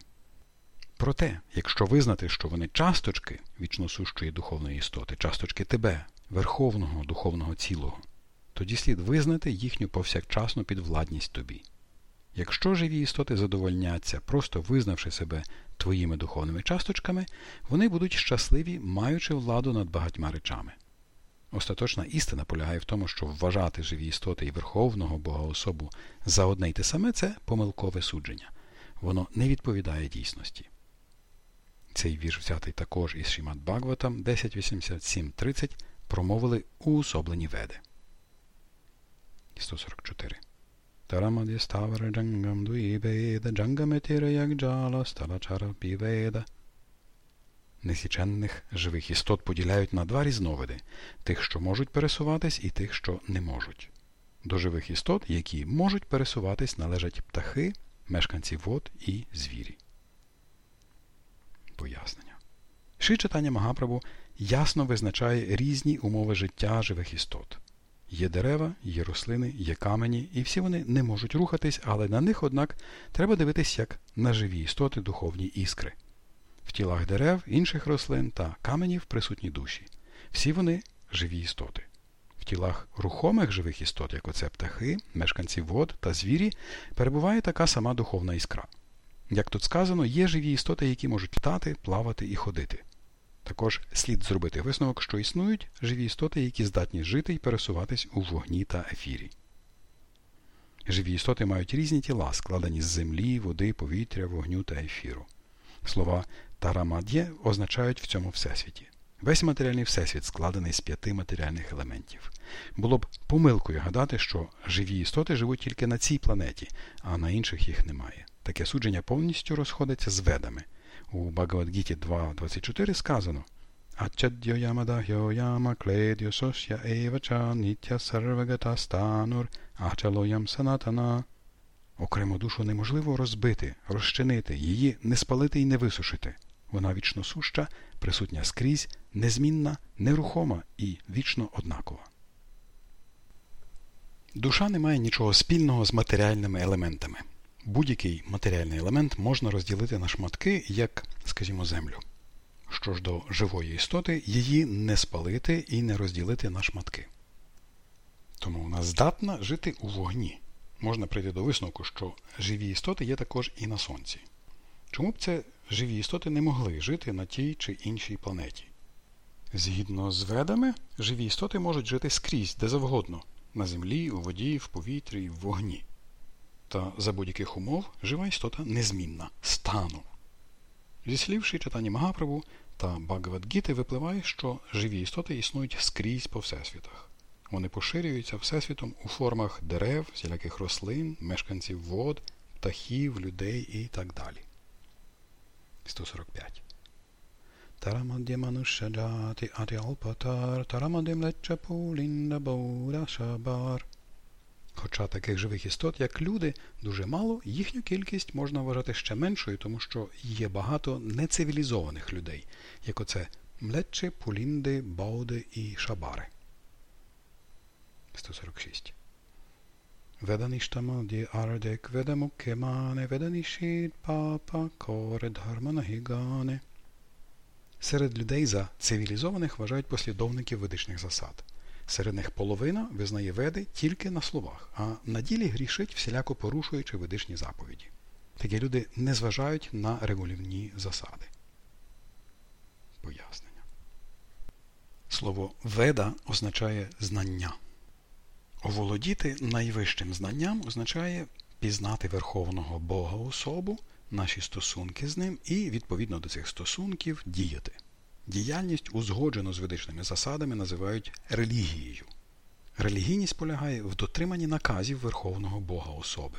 Проте, якщо визнати, що вони часточки вічносущої духовної істоти, часточки тебе, верховного духовного цілого, тоді слід визнати їхню повсякчасну підвладність тобі. Якщо живі істоти задовольняться, просто визнавши себе твоїми духовними часточками, вони будуть щасливі, маючи владу над багатьма речами. Остаточна істина полягає в тому, що вважати живі істоти і Верховного Бога особу за одне й те саме це помилкове судження. Воно не відповідає дійсності. Цей вірш взятий також із Шрімад Бхагаватам 10.87.30 промовили уособлені веди. 144. Тарамаді ставара джангам дуїведа джангаметіра як джала сталачара піведа. Незліченних живих істот поділяють на два різновиди тих, що можуть пересуватись, і тих, що не можуть. До живих істот, які можуть пересуватись, належать птахи, мешканці вод і звірі. Пояснення. Ши читання Магапрабу ясно визначає різні умови життя живих істот. Є дерева, є рослини, є камені, і всі вони не можуть рухатись, але на них, однак, треба дивитись як на живі істоти духовні іскри. В тілах дерев, інших рослин та каменів присутні душі. Всі вони живі істоти. В тілах рухомих живих істот, як оце птахи, мешканці вод та звірі, перебуває така сама духовна іскра. Як тут сказано, є живі істоти, які можуть літати, плавати і ходити. Також слід зробити висновок, що існують живі істоти, які здатні жити і пересуватись у вогні та ефірі. Живі істоти мають різні тіла, складені з землі, води, повітря, вогню та ефіру. Слова тарамад'є означають в цьому всесвіті. Весь матеріальний всесвіт складений з п'яти матеріальних елементів. Було б помилкою гадати, що живі істоти живуть тільки на цій планеті, а на інших їх немає. Таке судження повністю розходиться з ведами. У Багавадгіті 2.24 сказано санатана. Окрему душу неможливо розбити, розчинити, її не спалити і не висушити. Вона вічно суща, присутня скрізь, незмінна, нерухома і вічно однакова. Душа не має нічого спільного з матеріальними елементами. Будь-який матеріальний елемент можна розділити на шматки, як, скажімо, землю. Що ж до живої істоти, її не спалити і не розділити на шматки. Тому вона здатна жити у вогні. Можна прийти до висновку, що живі істоти є також і на Сонці. Чому б це живі істоти не могли жити на тій чи іншій планеті? Згідно з ведами, живі істоти можуть жити скрізь, де завгодно на землі, у воді, в повітрі, в вогні. Та за будь-яких умов жива істота незмінна, стану. Зі слів читання Магаправу та Багавадгіти випливає, що живі істоти існують скрізь по всесвітах. Вони поширюються всесвітом у формах дерев, всіляких рослин, мешканців вод, птахів, людей і так далі. 145. Тарамадє манушаджати аті алпатар, тарамадем леча пулінда боуда шабар. Хоча таких живих істот, як люди, дуже мало, їхню кількість можна вважати ще меншою, тому що є багато нецивілізованих людей, як оце млеччі, пулінди, бауди і шабари. 146. Веданіштамоді ардек ведамукемане веданішід папа коре дхарманагігане. Серед людей за цивілізованих вважають послідовників ведичних засад. Серед них половина визнає веди тільки на словах, а на ділі грішить, всіляко порушуючи ведичні заповіді. Такі люди не зважають на регулівні засади. Пояснення. Слово веда означає знання. Оволодіти найвищим знанням означає пізнати Верховного Бога особу, наші стосунки з ним і, відповідно до цих стосунків, діяти. Діяльність, узгоджену з ведичними засадами, називають релігією. Релігійність полягає в дотриманні наказів Верховного Бога особи.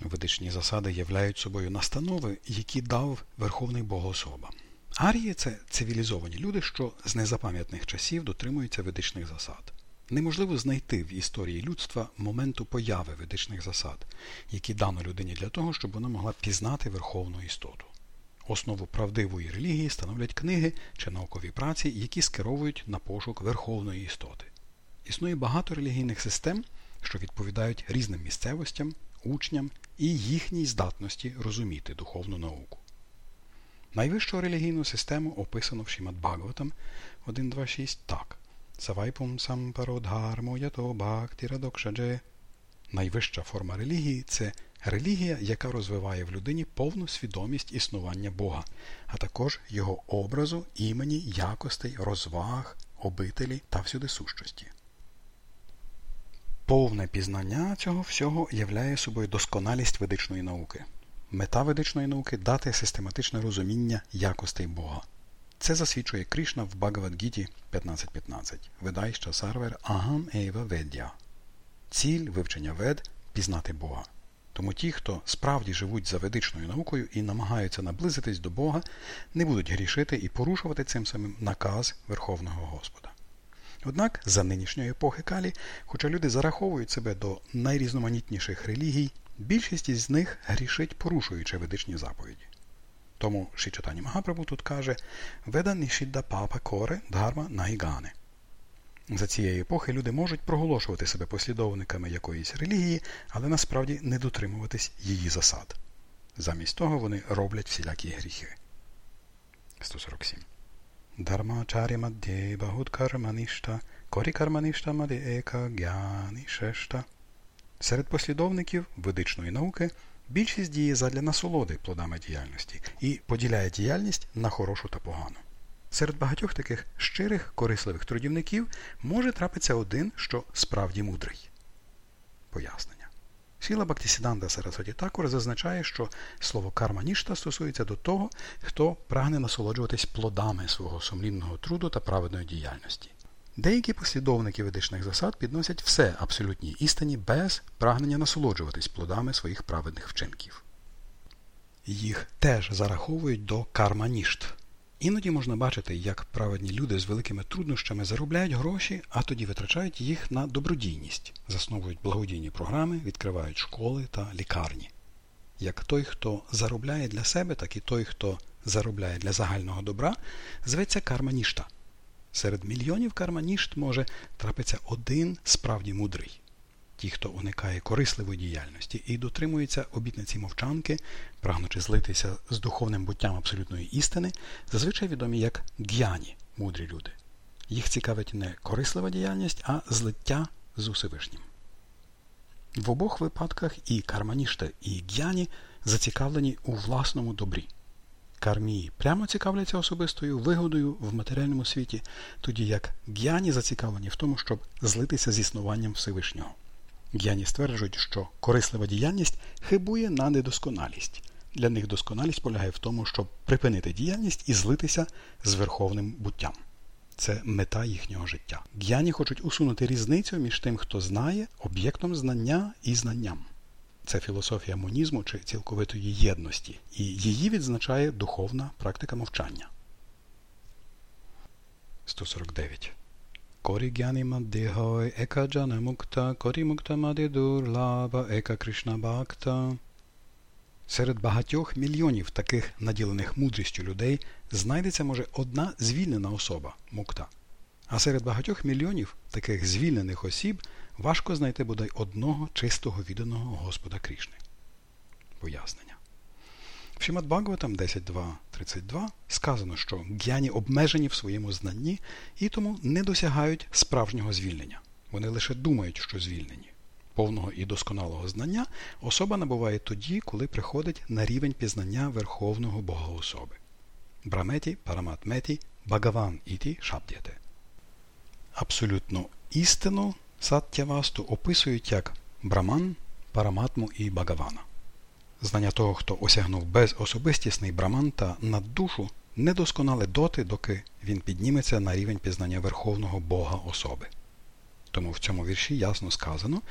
Ведичні засади являють собою настанови, які дав Верховний Бог особа. Арії це цивілізовані люди, що з незапам'ятних часів дотримуються ведичних засад. Неможливо знайти в історії людства моменту появи ведичних засад, які дано людині для того, щоб вона могла пізнати верховну істоту. Основу правдивої релігії становлять книги чи наукові праці, які скеровують на пошук верховної істоти. Існує багато релігійних систем, що відповідають різним місцевостям, учням і їхній здатності розуміти духовну науку. Найвищу релігійну систему описано в Шімат Бхагаватам 1.2.6 так. Савайпум сампародгармо ято бхактірадокшадже. Найвища форма релігії це релігія, яка розвиває в людині повну свідомість існування Бога, а також його образу, імені, якостей, розваг, обителі та всюдисущості. Повне пізнання цього всього являє собою досконалість ведичної науки. Мета ведичної науки дати систематичне розуміння якостей Бога. Це засвідчує Кришна в Багавадгіті 15.15. Видайща сарвер Агам Ейва Веддя. Ціль вивчення вед пізнати Бога. Тому ті, хто справді живуть за ведичною наукою і намагаються наблизитись до Бога, не будуть грішити і порушувати цим самим наказ Верховного Господа. Однак за нинішньої епохи Калі, хоча люди зараховують себе до найрізноманітніших релігій, більшість із них грішить, порушуючи ведичні заповіді. Тому Шичатані Магапрабу тут каже Веда нішідда папа коре дгарма нагігане. За цієї епохи люди можуть проголошувати себе послідовниками якоїсь релігії, але насправді не дотримуватись її засад. Замість того вони роблять всілякі гріхи. 147. Дharmacharya madhye bahut karmanishta, корі карманішта маде ека гяні шешта. Серед послідовників ведичної науки більшість діє задля насолоди плодами діяльності і поділяє діяльність на хорошу та погану. Серед багатьох таких щирих, корисливих трудівників може трапитися один, що справді мудрий. Пояснення. Сіла Бактісіданда Сарасваті також зазначає, що слово карманішта стосується до того, хто прагне насолоджуватись плодами свого сумлінного труду та праведної діяльності. Деякі послідовники ведичних засад підносять все абсолютній істині без прагнення насолоджуватись плодами своїх праведних вчинків. Їх теж зараховують до карманішт. Іноді можна бачити, як праведні люди з великими труднощами заробляють гроші, а тоді витрачають їх на добродійність, засновують благодійні програми, відкривають школи та лікарні. Як той, хто заробляє для себе, так і той, хто заробляє для загального добра, зветься карманішта. Серед мільйонів карманішт може трапитися один справді мудрий. Ті, хто уникає корисливої діяльності і дотримується обітниці мовчанки, прагнучи злитися з духовним буттям абсолютної істини, зазвичай відомі як г'яні, мудрі люди. Їх цікавить не корислива діяльність, а злиття з Усевишнім. В обох випадках і карманішта, і г'яні зацікавлені у власному добрі. Кармії прямо цікавляться особистою вигодою в матеріальному світі, тоді як г'яні зацікавлені в тому, щоб злитися з існуванням Всевишнього. Г'яні стверджують, що корислива діяльність хибує на недосконалість. Для них досконалість полягає в тому, щоб припинити діяльність і злитися з верховним буттям. Це мета їхнього життя. Г'яні хочуть усунути різницю між тим, хто знає, об'єктом знання і знанням. Це філософія монізму чи цілковитої єдності, і її відзначає духовна практика мовчання. 149 Кори гяні маддихой ека джана мукта, корі мукта мади дурлава, ека Кришна Бхакта. Серед багатьох мільйонів таких наділених мудрістю людей знайдеться може одна звільнена особа мукта. А серед багатьох мільйонів таких звільнених осіб важко знайти бодай одного чистого відданого Господа Крішни. Пояснення. В Шимат Бхагаватам 10.2.32 сказано, що г'яні обмежені в своєму знанні і тому не досягають справжнього звільнення. Вони лише думають, що звільнені. Повного і досконалого знання особа набуває тоді, коли приходить на рівень пізнання Верховного Бога особи. Браметі, Параматметі, Багаван іті шабдяте. Абсолютну істину Саттявасту описують як браман, параматму і багавана. Знання того, хто осягнув безособистісний браман та наддушу, недосконале доти, доки він підніметься на рівень пізнання Верховного Бога особи. Тому в цьому вірші ясно сказано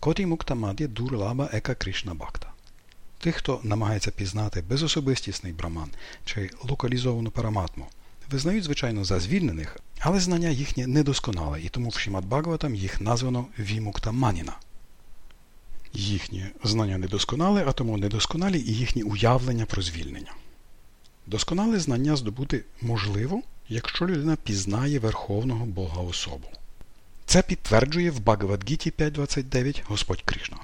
Коті муктамаді дурлаба ека Кришна Бакта. Тих, хто намагається пізнати безособистісний браман чи локалізовану параматму, визнають, звичайно, за звільнених, але знання їхнє недосконале, і тому в Шимат Бхагаватам їх названо Вімукта Маніна. Їхнє знання недосконале, а тому недосконалі і їхні уявлення про звільнення. Досконале знання здобути можливо, якщо людина пізнає Верховного Бога особу. Це підтверджує в Бхагавадгіті 5.29 Господь Кришна.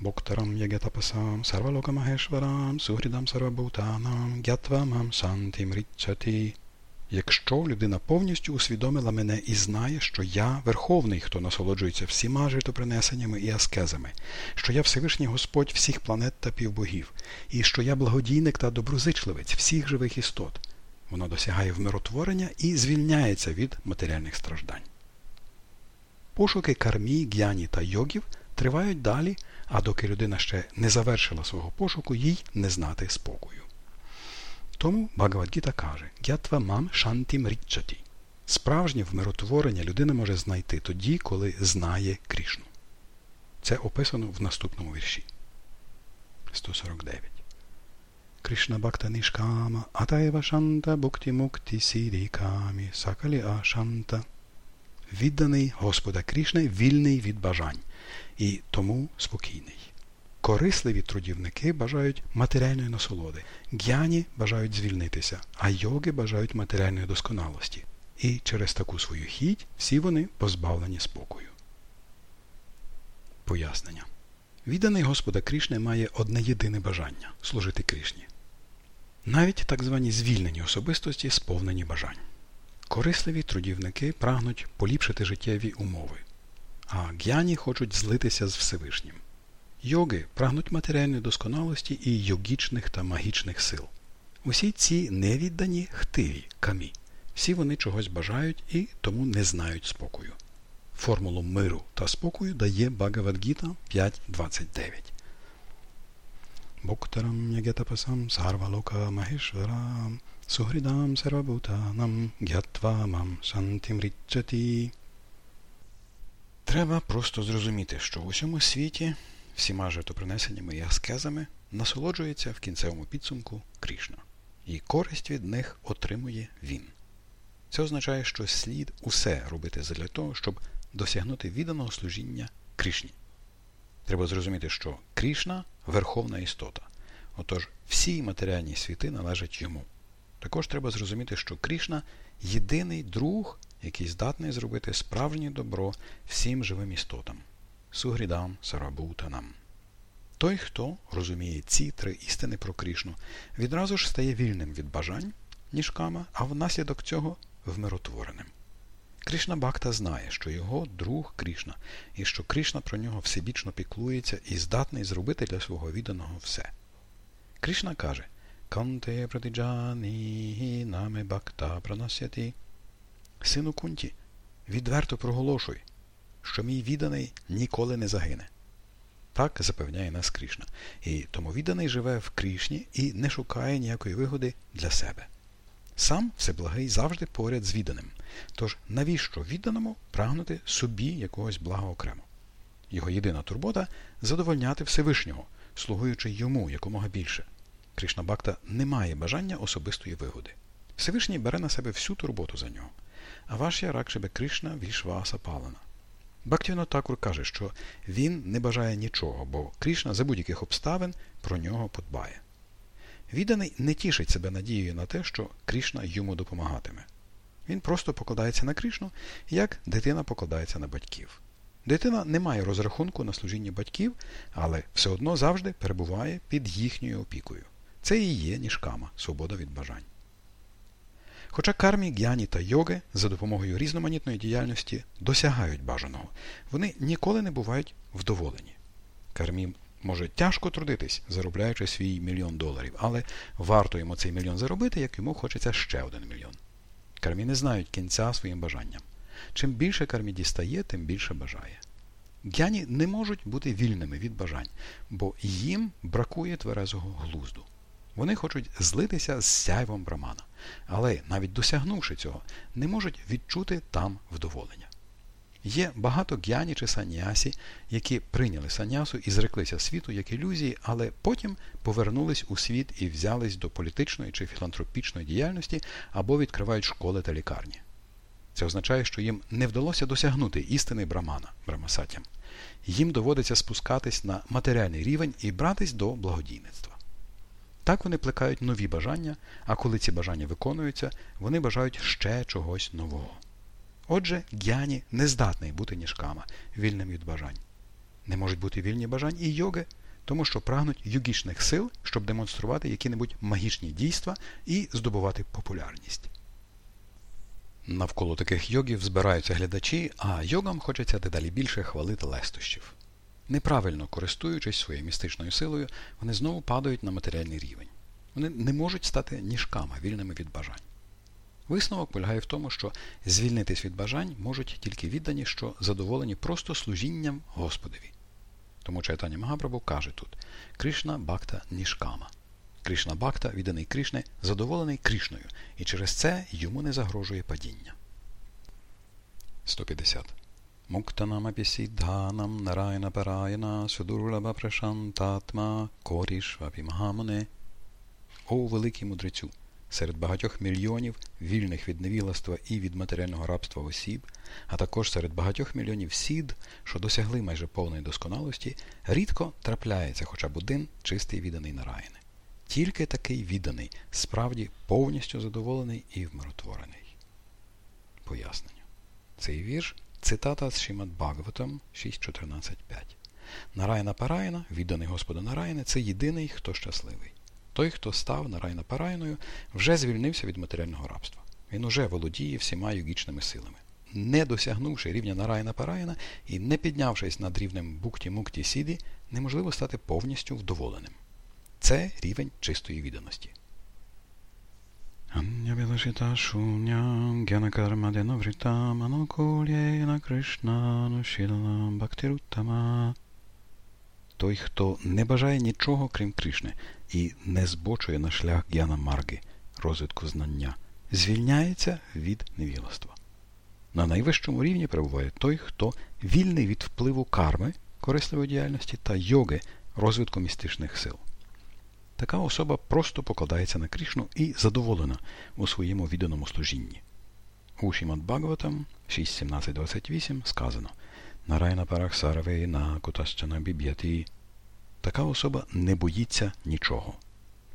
Боктарам ягетапасам сарвалокамахешварам сугрідам сарвабутанам гятвамам сантим річати Якщо людина повністю усвідомила мене і знає, що я верховний, хто насолоджується всіма житопринесеннями і аскезами, що я Всевишній Господь всіх планет та півбогів, і що я благодійник та доброзичливець всіх живих істот, воно досягає вмиротворення і звільняється від матеріальних страждань. Пошуки кармі, г'яні та йогів тривають далі, а доки людина ще не завершила свого пошуку, їй не знати спокою. Тому Бхагавадгіта каже Гятва мам шантім річчаті. Справжнє вмиротворення людина може знайти тоді, коли знає Крішну. Це описано в наступному вірші. 149. Кришна Бхакта Нишкама Атаева Шанта Букти Мукти Сірікамі Сакалі Ашанта. Відданий Господа Крішни вільний від бажань і тому спокійний. Корисливі трудівники бажають матеріальної насолоди, г'яні бажають звільнитися, а йоги бажають матеріальної досконалості. І через таку свою хіть всі вони позбавлені спокою. Пояснення. Відданий Господа Крішни має одне єдине бажання служити Крішні. Навіть так звані звільнені особистості сповнені бажань. Корисливі трудівники прагнуть поліпшити життєві умови, а г'яні хочуть злитися з Всевишнім. Йоги прагнуть матеріальної досконалості і йогічних та магічних сил. Усі ці невіддані хтиві камі. Всі вони чогось бажають і тому не знають спокою. Формулу миру та спокою дає Багавадгіта 5.29. Боктарам ягетапасам сарвалока махешварам сугридам сарвабутанам гятвамам сантимрічаті. Треба просто зрозуміти, що в усьому світі всіма жертвопринесеннями і аскезами насолоджується в кінцевому підсумку Крішна, і користь від них отримує він. Це означає, що слід усе робити для того, щоб досягнути відданого служіння Крішні. Треба зрозуміти, що Крішна верховна істота. Отож, всі матеріальні світи належать йому. Також треба зрозуміти, що Крішна єдиний друг, який здатний зробити справжнє добро всім живим істотам сугрідам, сарабутанам. Той, хто розуміє ці три істини про Крішну, відразу ж стає вільним від бажань, ніжками, а внаслідок цього вмиротвореним. Кришна Бхакта знає, що його друг Кришна, і що Кришна про нього всебічно піклується і здатний зробити для свого відданого все. Кришна каже Канте пратиджані наме бхакта пранасяті. Сину кунті, відверто проголошуй, що мій відданий ніколи не загине. Так запевняє нас Кришна. І тому відданий живе в Кришні і не шукає ніякої вигоди для себе. Сам Всеблагий завжди поряд з відданим. Тож навіщо відданому прагнути собі якогось блага окремо? Його єдина турбота задовольняти Всевишнього, слугуючи йому якомога більше. Кришна Бакта не має бажання особистої вигоди. Всевишній бере на себе всю турботу за нього. А вашя Ракшебе Кришна Вішваса Палана. Бактівно Такур каже, що він не бажає нічого, бо Кришна за будь-яких обставин про нього подбає. Відданий не тішить себе надією на те, що Кришна йому допомагатиме. Він просто покладається на Кришну, як дитина покладається на батьків. Дитина не має розрахунку на служіння батьків, але все одно завжди перебуває під їхньою опікою. Це і є ніжкама, свобода від бажань. Хоча кармі, г'яні та йоги за допомогою різноманітної діяльності досягають бажаного, вони ніколи не бувають вдоволені. Кармі може тяжко трудитись, заробляючи свій мільйон доларів, але варто йому цей мільйон заробити, як йому хочеться ще один мільйон. Кармі не знають кінця своїм бажанням. Чим більше кармі дістає, тим більше бажає. Г'яні не можуть бути вільними від бажань, бо їм бракує тверезого глузду. Вони хочуть злитися з сяйвом брамана, але, навіть досягнувши цього, не можуть відчути там вдоволення. Є багато г'яні чи санясі, які прийняли санясу і зреклися світу як ілюзії, але потім повернулись у світ і взялись до політичної чи філантропічної діяльності або відкривають школи та лікарні. Це означає, що їм не вдалося досягнути істини брамана брамасатям. Їм доводиться спускатись на матеріальний рівень і братись до благодійництва. Так вони плекають нові бажання, а коли ці бажання виконуються, вони бажають ще чогось нового. Отже, г'яні не здатний бути ніжками, вільним від бажань. Не можуть бути вільні бажань і йоги, тому що прагнуть югічних сил, щоб демонструвати які-небудь магічні дійства і здобувати популярність. Навколо таких йогів збираються глядачі, а йогам хочеться дедалі більше хвалити лестощів. Неправильно користуючись своєю містичною силою, вони знову падають на матеріальний рівень. Вони не можуть стати ніжками, вільними від бажань. Висновок полягає в тому, що звільнитись від бажань можуть тільки віддані, що задоволені просто служінням Господові. Тому читання Магапрабу каже тут Кришна Бакта Нішкама. Кришна Бакта, відданий Кришне, задоволений Кришною, і через це йому не загрожує падіння. 150. Нарайна параяна судурлаба прашантатма корішвапі магамоне. О великий мудрецю! Серед багатьох мільйонів вільних від невіластва і від матеріального рабства осіб, а також серед багатьох мільйонів сід, що досягли майже повної досконалості, рідко трапляється хоча б один чистий відданий нараїни. Тільки такий відданий, справді повністю задоволений і вмиротворений. Пояснення. Цей вірш цитата з Шимат Бхагаватам 6.14.5. Нарайна Парайна, відданий Господу Нарайна, це єдиний, хто щасливий. Той, хто став Нарайна Парайною, вже звільнився від матеріального рабства. Він уже володіє всіма йогічними силами. Не досягнувши рівня Нарайна Парайна і не піднявшись над рівнем Букті-Мукті Сіді, неможливо стати повністю вдоволеним. Це рівень чистої відданості. Ан'явілашита шуням гянакармаденоврита манокулєна Кришна бактируттама. Той, хто не бажає нічого, крім Кришни, і не збочує на шлях гяна марги, розвитку знання, звільняється від невілоства. На найвищому рівні перебуває той, хто вільний від впливу карми, корисливої діяльності та йоги, розвитку містичних сил. Така особа просто покладається на Крішну і задоволена у своєму відданому служінні. У Шімад Бхагаватам 6.17.28 сказано Нарайна Парахсараве на кутащана біб'яті. Така особа не боїться нічого.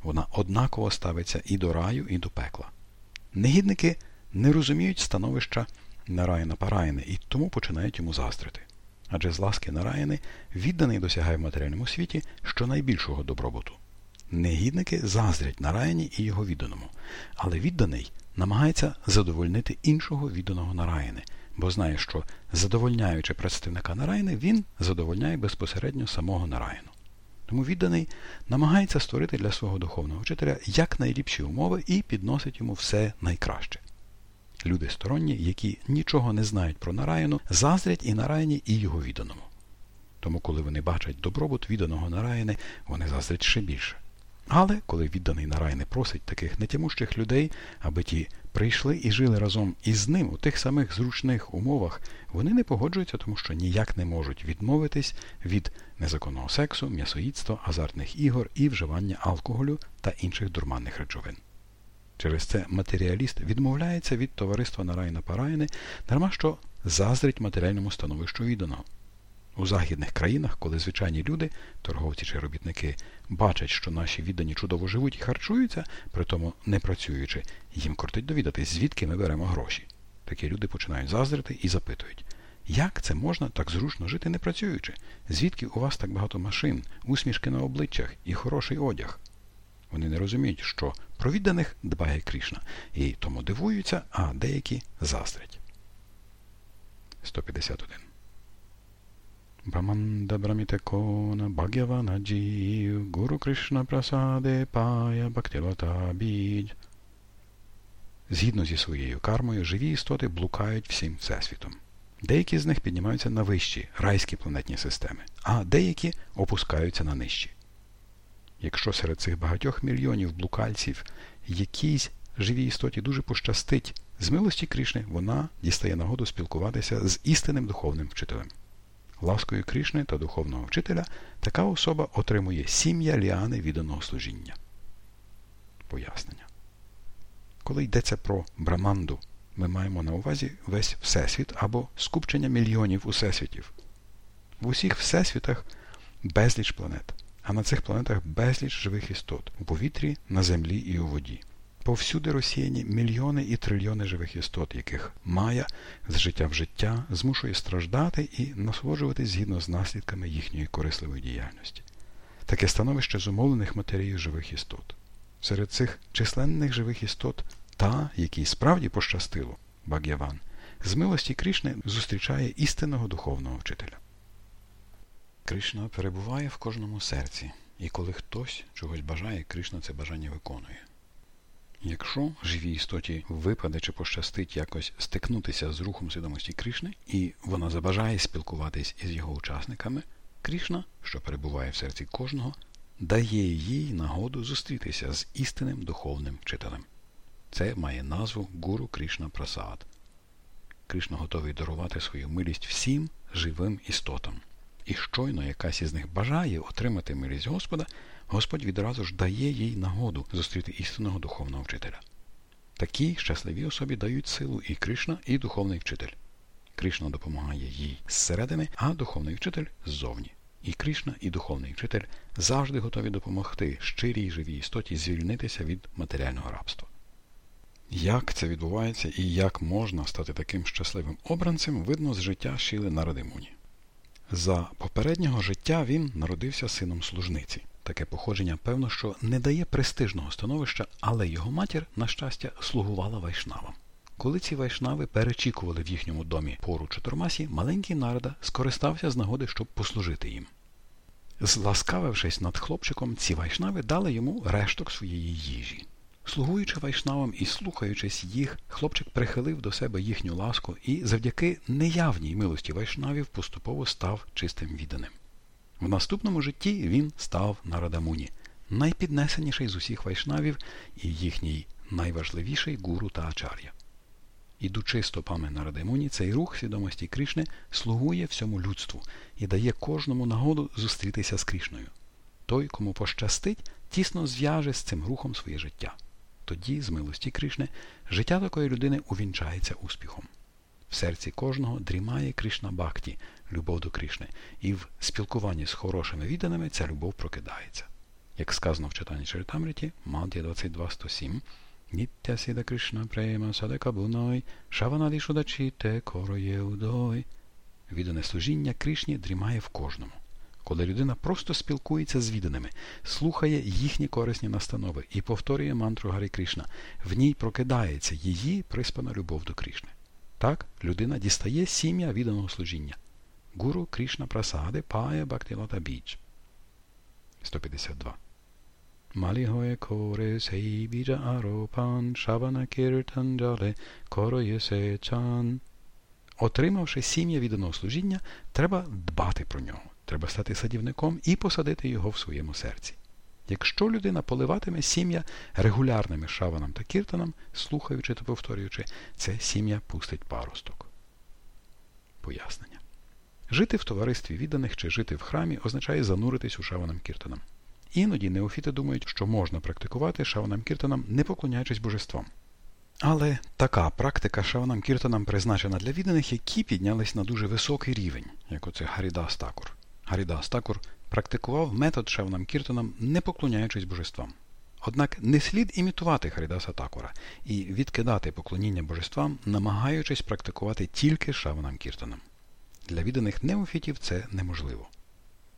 Вона однаково ставиться і до раю, і до пекла. Негідники не розуміють становища Нараяна Параяни і тому починають йому заздрити. Адже з ласки Нараяни відданий досягає в матеріальному світі щонайбільшого добробуту. Негідники заздрять Нараяні і його відданому, але відданий намагається задовольнити іншого відданого Нараяни, бо знає, що задовольняючи представника Нараяни, він задовольняє безпосередньо самого Нараяну. Тому відданий намагається створити для свого духовного вчителя якнайліпші умови і підносить йому все найкраще. Люди сторонні, які нічого не знають про Нараяну, заздрять і Нараяні, і його відданому. Тому, коли вони бачать добробут відданого Нараяни, вони заздрять ще більше. Але коли відданий Нарай не просить таких нетямущих людей, аби ті прийшли і жили разом із ним у тих самих зручних умовах, вони не погоджуються, тому що ніяк не можуть відмовитись від незаконного сексу, м'ясоїдства, азартних ігор і вживання алкоголю та інших дурманних речовин. Через це матеріаліст відмовляється від товариства Нарайна Парайни, дарма що заздрить матеріальному становищу відданого. У західних країнах, коли звичайні люди, торговці чи робітники, бачать, що наші віддані чудово живуть і харчуються, при тому не працюючи, їм кортить довідатись, звідки ми беремо гроші. Такі люди починають заздрити і запитують, як це можна так зручно жити не працюючи? Звідки у вас так багато машин, усмішки на обличчях і хороший одяг? Вони не розуміють, що про відданих дбає Крішна, і тому дивуються, а деякі заздрять. 151 Brahmanda Brahmite Kona Bhagavana Jiv Guru Krishna Prasade Paya Bhaktivata Bij. Згідно зі своєю кармою, живі істоти блукають всім всесвітом. Деякі з них піднімаються на вищі райські планетні системи, а деякі опускаються на нижчі. Якщо серед цих багатьох мільйонів блукальців якійсь живій істоті дуже пощастить, з милості Кришни вона дістає нагоду спілкуватися з істинним духовним вчителем. Ласкою Крішни та духовного вчителя така особа отримує сім'я ліани відданого служіння. Пояснення. Коли йдеться про браманду, ми маємо на увазі весь Всесвіт або скупчення мільйонів усесвітів. В усіх всесвітах безліч планет, а на цих планетах безліч живих істот у повітрі, на землі і у воді повсюди розсіяні мільйони і трильйони живих істот, яких Майя з життя в життя змушує страждати і насолоджуватись згідно з наслідками їхньої корисливої діяльності. Таке становище зумовлених матерією живих істот. Серед цих численних живих істот та, якій справді пощастило, Баг'яван, з милості Кришни зустрічає істинного духовного вчителя. Кришна перебуває в кожному серці, і коли хтось чогось бажає, Кришна це бажання виконує. Якщо живій істоті випаде чи пощастить якось стикнутися з рухом свідомості Кришни, і вона забажає спілкуватись із його учасниками, Кришна, що перебуває в серці кожного, дає їй нагоду зустрітися з істинним духовним вчителем. Це має назву Гуру Кришна Прасад. Кришна готовий дарувати свою милість всім живим істотам. І щойно якась із них бажає отримати милість Господа, Господь відразу ж дає їй нагоду зустріти істинного духовного вчителя. Такі щасливі особі дають силу і Кришна, і духовний вчитель. Кришна допомагає їй зсередини, а духовний вчитель ззовні. І Кришна, і духовний вчитель завжди готові допомогти щирій живій істоті звільнитися від матеріального рабства. Як це відбувається і як можна стати таким щасливим обранцем, видно з життя Шіли Нарадимуні. За попереднього життя він народився сином служниці. Таке походження, певно, що не дає престижного становища, але його матір, на щастя, слугувала вайшнавам. Коли ці вайшнави перечікували в їхньому домі пору Чотормасі, маленький нарада скористався з нагоди, щоб послужити їм. Зласкавившись над хлопчиком, ці вайшнави дали йому решток своєї їжі. Слугуючи вайшнавам і слухаючись їх, хлопчик прихилив до себе їхню ласку і завдяки неявній милості вайшнавів поступово став чистим відданим. В наступному житті він став Нарадамуні, найпіднесеніший з усіх вайшнавів і їхній найважливіший гуру та ачар'я. Ідучи стопами Нарадамуні, цей рух свідомості Кришни слугує всьому людству і дає кожному нагоду зустрітися з Кришною. Той, кому пощастить, тісно зв'яже з цим рухом своє життя. Тоді, з милості Кришни, життя такої людини увінчається успіхом. В серці кожного дрімає Кришна Бхакті, любов до Кришни, і в спілкуванні з хорошими відданими ця любов прокидається. Як сказано в читанні Чаритамриті, Мад'я 22.107, Нітя сіда Кришна према садека буной, шаванаді шудачіте короє удой. Віддане служіння Кришні дрімає в кожному коли людина просто спілкується з відданими, слухає їхні корисні настанови і повторює мантру Гарі Кришна, в ній прокидається її приспана любов до Кришни. Так, людина дістає сім'я відданого служіння. Гуру Кришна Прасади Пая Бхактилата Біч. 152. Малігоє коре сей біджа аропан, шавана кіртан джале, короє чан. Отримавши сім'я відданого служіння, треба дбати про нього. Треба стати садівником і посадити його в своєму серці. Якщо людина поливатиме сім'я регулярними шаванам та кіртанам, слухаючи та повторюючи, це сім'я пустить паросток. Пояснення. Жити в товаристві відданих чи жити в храмі означає зануритись у шаванам кіртанам. Іноді неофіти думають, що можна практикувати шаванам кіртанам, не поклоняючись божествам. Але така практика шаванам кіртанам призначена для відданих, які піднялись на дуже високий рівень, як оце Гарідас Такур. Гарідас Такур практикував метод Шевнам Кіртонам, не поклоняючись божествам. Однак не слід імітувати Харідаса Такура і відкидати поклоніння божествам, намагаючись практикувати тільки Шаванам Кіртанам. Для відданих неофітів це неможливо.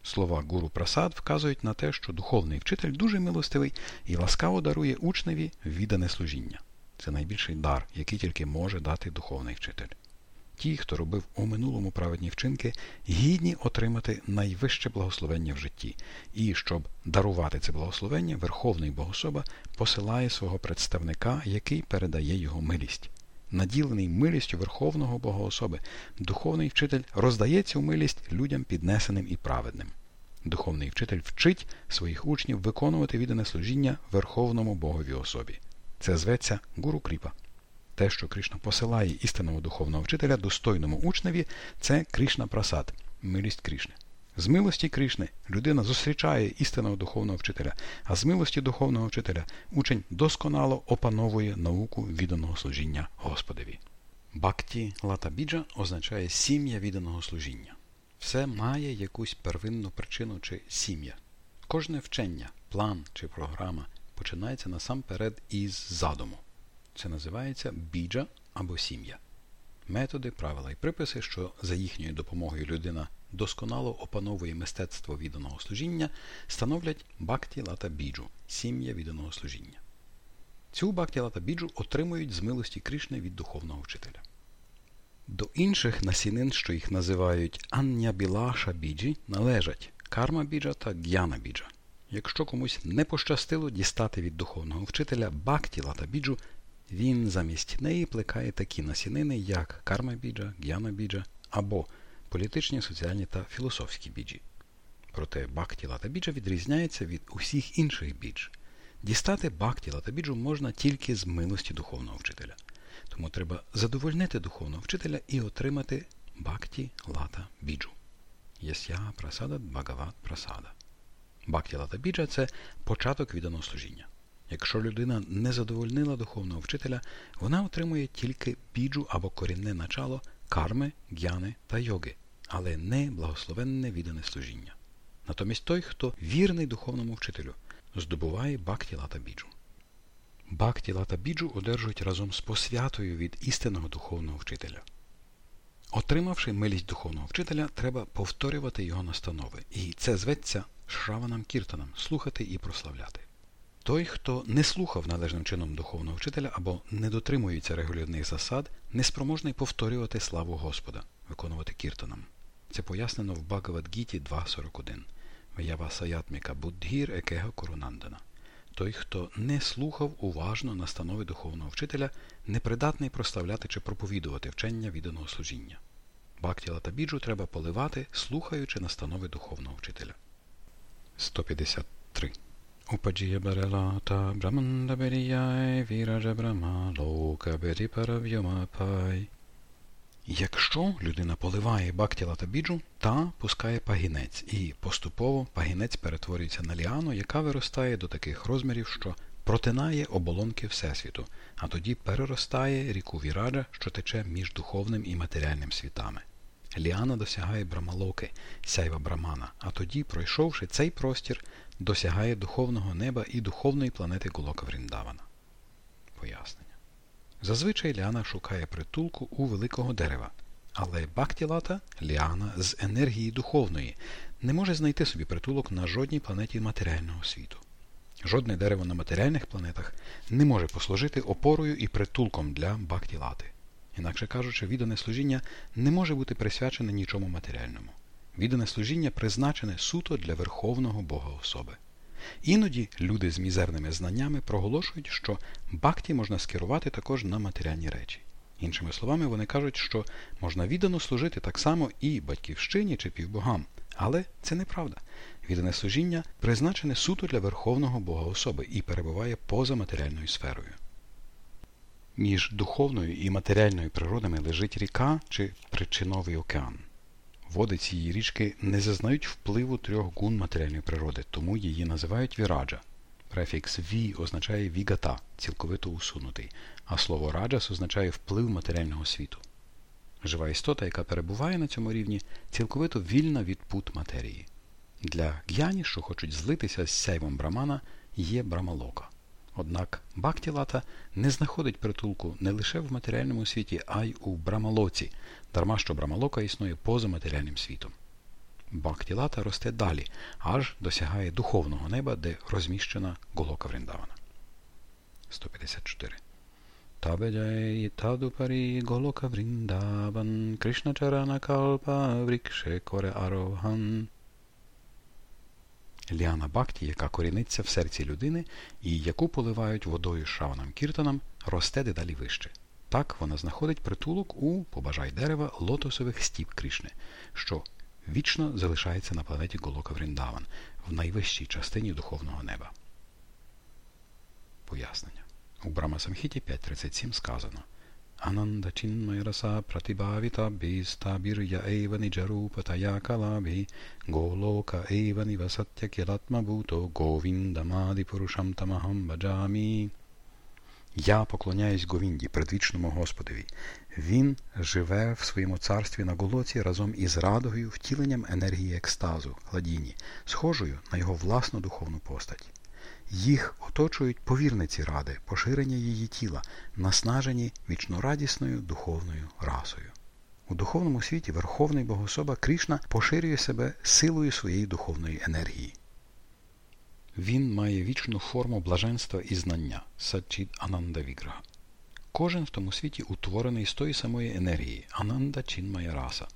Слова Гуру Прасад вказують на те, що духовний вчитель дуже милостивий і ласкаво дарує учневі віддане служіння. Це найбільший дар, який тільки може дати духовний вчитель ті, хто робив у минулому праведні вчинки, гідні отримати найвище благословення в житті. І щоб дарувати це благословення, Верховний Богособа посилає свого представника, який передає його милість. Наділений милістю Верховного Богоособи, духовний вчитель роздає цю милість людям піднесеним і праведним. Духовний вчитель вчить своїх учнів виконувати віддане служіння Верховному Богові особі. Це зветься Гуру Кріпа. Те, що Кришна посилає істинного духовного вчителя достойному учневі, це Кришна Прасад, милість Кришни. З милості Кришни людина зустрічає істинного духовного вчителя, а з милості духовного вчителя учень досконало опановує науку відданого служіння Господові. Бакті латабіджа означає сім'я відданого служіння. Все має якусь первинну причину чи сім'я. Кожне вчення, план чи програма починається насамперед із задуму. Це називається біджа або сім'я. Методи, правила і приписи, що за їхньою допомогою людина досконало опановує мистецтво відданого служіння, становлять бакті лата біджу сім'я відданого служіння. Цю бакті лата біджу отримують з милості Кришни від духовного вчителя. До інших насінин, що їх називають Ання Білаша біджі, належать карма біджа та г'яна біджа. Якщо комусь не пощастило дістати від духовного вчителя бакті лата біджу, він замість неї плекає такі насінини, як карма біджа, г'яна біджа або політичні, соціальні та філософські біджі. Проте бхакті лата біджа відрізняється від усіх інших бідж. Дістати бхакті лата біджу можна тільки з милості духовного вчителя. Тому треба задовольнити духовного вчителя і отримати бхакті лата біджу. Єс'я прасада Бхагават прасада. Бхакті лата біджа це початок відданого служіння. Якщо людина не задовольнила духовного вчителя, вона отримує тільки біджу або корінне начало карми, г'яни та йоги, але не благословенне віддане служіння. Натомість той, хто вірний духовному вчителю, здобуває бхакті лата біджу. Бхакті лата біджу одержують разом з посвятою від істинного духовного вчителя. Отримавши милість духовного вчителя, треба повторювати його настанови, і це зветься шраванам кіртанам слухати і прославляти. Той, хто не слухав належним чином духовного вчителя або не дотримується регулярних засад, неспроможний повторювати славу Господа, виконувати кіртанам. Це пояснено в Багавадгіті 2.41. Ваявасаятміка Буддгір Екега Курунандана. Той, хто не слухав уважно настанови духовного вчителя, непридатний прославляти чи проповідувати вчення відданого служіння. Бактіла та біджу треба поливати, слухаючи настанови духовного вчителя. 153. Упаджія барелата брамандаберіяй віраджа брама лока беріпаравйомапай. Якщо людина поливає бактіла та біджу, та пускає пагінець, і поступово пагінець перетворюється на ліану, яка виростає до таких розмірів, що протинає оболонки Всесвіту, а тоді переростає ріку Віраджа, що тече між духовним і матеріальним світами. Ліана досягає брамалоки, сяйва брамана, а тоді, пройшовши цей простір, досягає духовного неба і духовної планети Голока Вріндавана. Пояснення. Зазвичай Ліана шукає притулку у великого дерева, але Бактілата, Ліана з енергії духовної, не може знайти собі притулок на жодній планеті матеріального світу. Жодне дерево на матеріальних планетах не може послужити опорою і притулком для Бактілати. Інакше кажучи, віддане служіння не може бути присвячене нічому матеріальному. Віддане служіння призначене суто для Верховного Бога особи. Іноді люди з мізерними знаннями проголошують, що бакті можна скерувати також на матеріальні речі. Іншими словами, вони кажуть, що можна віддано служити так само і батьківщині чи півбогам. Але це неправда. Віддане служіння призначене суто для Верховного Бога особи і перебуває поза матеріальною сферою. Між духовною і матеріальною природами лежить ріка чи причиновий океан. Води цієї річки не зазнають впливу трьох гун матеріальної природи, тому її називають віраджа. Префікс ві означає вігата, цілковито усунутий, а слово раджас означає вплив матеріального світу. Жива істота, яка перебуває на цьому рівні, цілковито вільна від пут матерії. Для г'яні, що хочуть злитися з сяйвом брамана, є брамалока. Однак Бактілата не знаходить притулку не лише в матеріальному світі, а й у Брамалоці, дарма що Брамалока існує поза матеріальним світом. Бактілата росте далі, аж досягає духовного неба, де розміщена Голока Вріндавана. 154. Табеджай тадупарі Голока Вріндаван Кришна Чарана Калпа Врікше Коре Аровган Ліана Бакті, яка коріниться в серці людини і яку поливають водою шаванам кіртанам, росте дедалі вище. Так вона знаходить притулок у побажай дерева лотосових стіп Крішни, що вічно залишається на планеті Голока Вріндаван в найвищій частині духовного неба. Пояснення. У Брама Самхіті 5.37 сказано Eva Nijarupataya Kalabhi Goloka Eva Nivasatya Kilatma Bhuto Govindamadi Purusham Tamaham Bajami Я поклоняюсь Говінді, предвічному Господові. Він живе в своєму царстві на Голоці разом із радогою, втіленням енергії екстазу, гладіні, схожою на його власну духовну постать. Їх оточують повірниці ради, поширення її тіла, наснажені вічнорадісною духовною расою. У духовному світі Верховний Богособа Кришна поширює себе силою своєї духовної енергії. Він має вічну форму блаженства і знання Сачід Ананда Віграха. Кожен в тому світі утворений з тої самої енергії Ананда Чінмая Раса.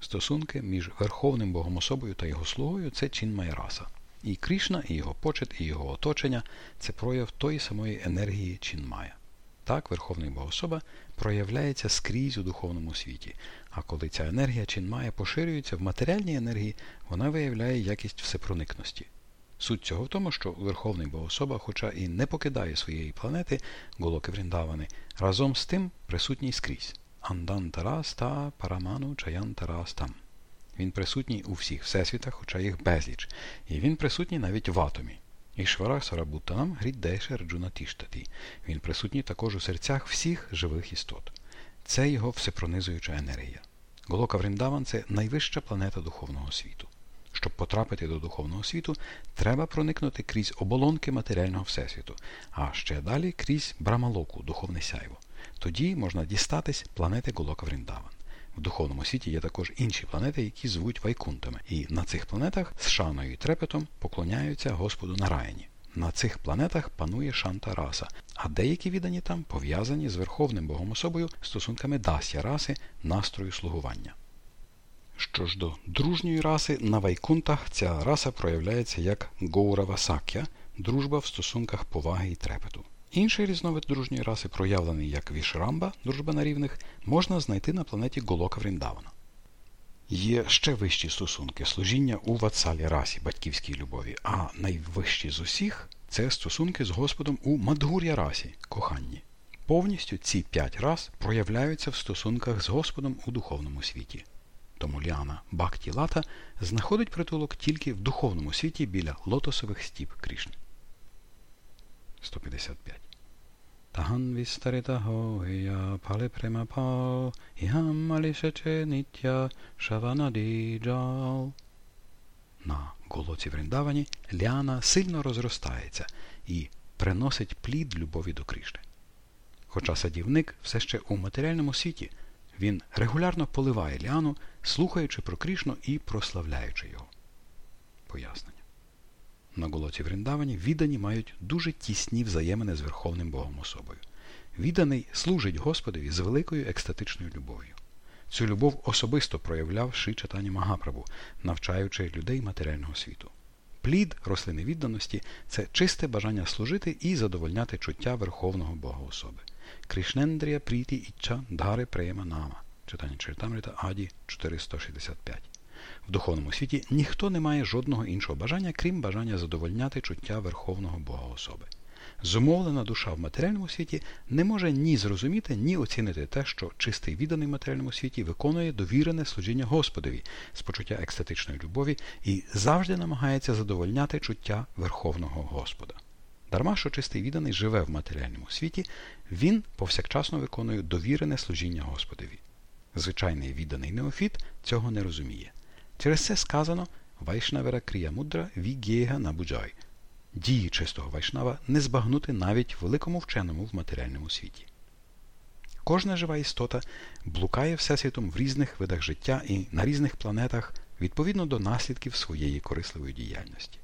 Стосунки між Верховним Богом особою та його слугою це Чінмая Раса. І Крішна, і його почет, і його оточення це прояв тої самої енергії Чінмая. Так, Верховний Богособа проявляється скрізь у духовному світі, а коли ця енергія Чінмая поширюється в матеріальній енергії, вона виявляє якість всепроникності. Суть цього в тому, що Верховний Богособа, хоча і не покидає своєї планети, Голоки Вріндавани, разом з тим присутній скрізь. Андантараста параману чаянтарастам. Він присутній у всіх всесвітах, хоча їх безліч, і він присутній навіть в атомі. Ішвара Сарабутанам Гріддеше Раджуна Тіштаті. Він присутній також у серцях всіх живих істот. Це його всепронизуюча енергія. Голока Вріндаван це найвища планета духовного світу. Щоб потрапити до духовного світу, треба проникнути крізь оболонки матеріального всесвіту, а ще далі крізь Брамалоку, духовне сяйво. Тоді можна дістатись планети Голока Вріндаван. В духовному світі є також інші планети, які звуть Вайкунтами, і на цих планетах з шаною і трепетом поклоняються Господу Нараїні. На цих планетах панує шанта раса, а деякі віддані там пов'язані з Верховним Богом особою стосунками дасya раси, настрою слугування. Що ж до дружньої раси, на Вайкунтах ця раса проявляється як Гоурава Сакя, дружба в стосунках поваги і трепету. Інший різновид дружньої раси, проявлений як Вішрамба, дружба на рівних, можна знайти на планеті Голока Вріндавана. Є ще вищі стосунки служіння у ватсалі расі, батьківській любові, а найвищі з усіх це стосунки з Господом у Мадгур'я расі, коханні. Повністю ці п'ять рас проявляються в стосунках з Господом у духовному світі. Тому Ліана Бхакті Лата знаходить притулок тільки в духовному світі біля лотосових стіп Крішни. 155. Tahan vistaritaho ya pale prema pal iham джал. На голоці Вріндавані Ліана сильно розростається і приносить плід любові до Крішни. Хоча садівник все ще у матеріальному світі, він регулярно поливає Ліану, слухаючи про Крішну і прославляючи його. Пояснення. На голоці Вріндавані віддані мають дуже тісні взаємини з Верховним Богом особою. Відданий служить Господові з великою екстатичною любов'ю. Цю любов особисто проявляв Ши Чатані Магапрабу, навчаючи людей матеріального світу. Плід рослини відданості це чисте бажання служити і задовольняти чуття Верховного Бога особи. Кришнендрія Пріті Ічча Дари Преєма Нама. Читання Чертамрита Аді 465. В духовному світі ніхто не має жодного іншого бажання, крім бажання задовольняти чуття Верховного Бога особи. Зумовлена душа в матеріальному світі не може ні зрозуміти, ні оцінити те, що чистий відданий в матеріальному світі виконує довірене служіння Господові з почуття екстатичної любові і завжди намагається задовольняти чуття Верховного Господа. Дарма, що чистий відданий живе в матеріальному світі, він повсякчасно виконує довірене служіння Господові. Звичайний відданий неофіт цього не розуміє. Через це сказано Вайшнавера Крія Мудра Вігєга Набуджай. Дії чистого вайшнава не збагнути навіть великому вченому в матеріальному світі. Кожна жива істота блукає Всесвітом в різних видах життя і на різних планетах відповідно до наслідків своєї корисливої діяльності.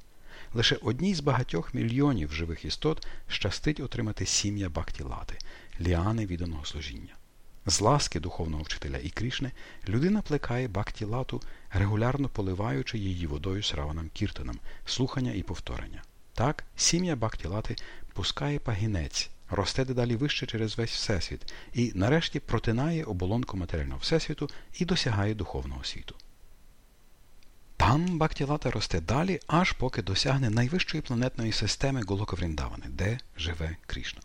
Лише одній з багатьох мільйонів живих істот щастить отримати сім'я Бактілати, ліани відданого служіння. З ласки духовного вчителя і Крішни людина плекає бактілату, регулярно поливаючи її водою сраванам кіртанам, слухання і повторення. Так, сім'я бактілати пускає пагінець, росте дедалі вище через весь всесвіт і нарешті протинає оболонку матеріального всесвіту і досягає духовного світу. Там бактілата росте далі, аж поки досягне найвищої планетної системи Голоковріндавани, де живе Крішна.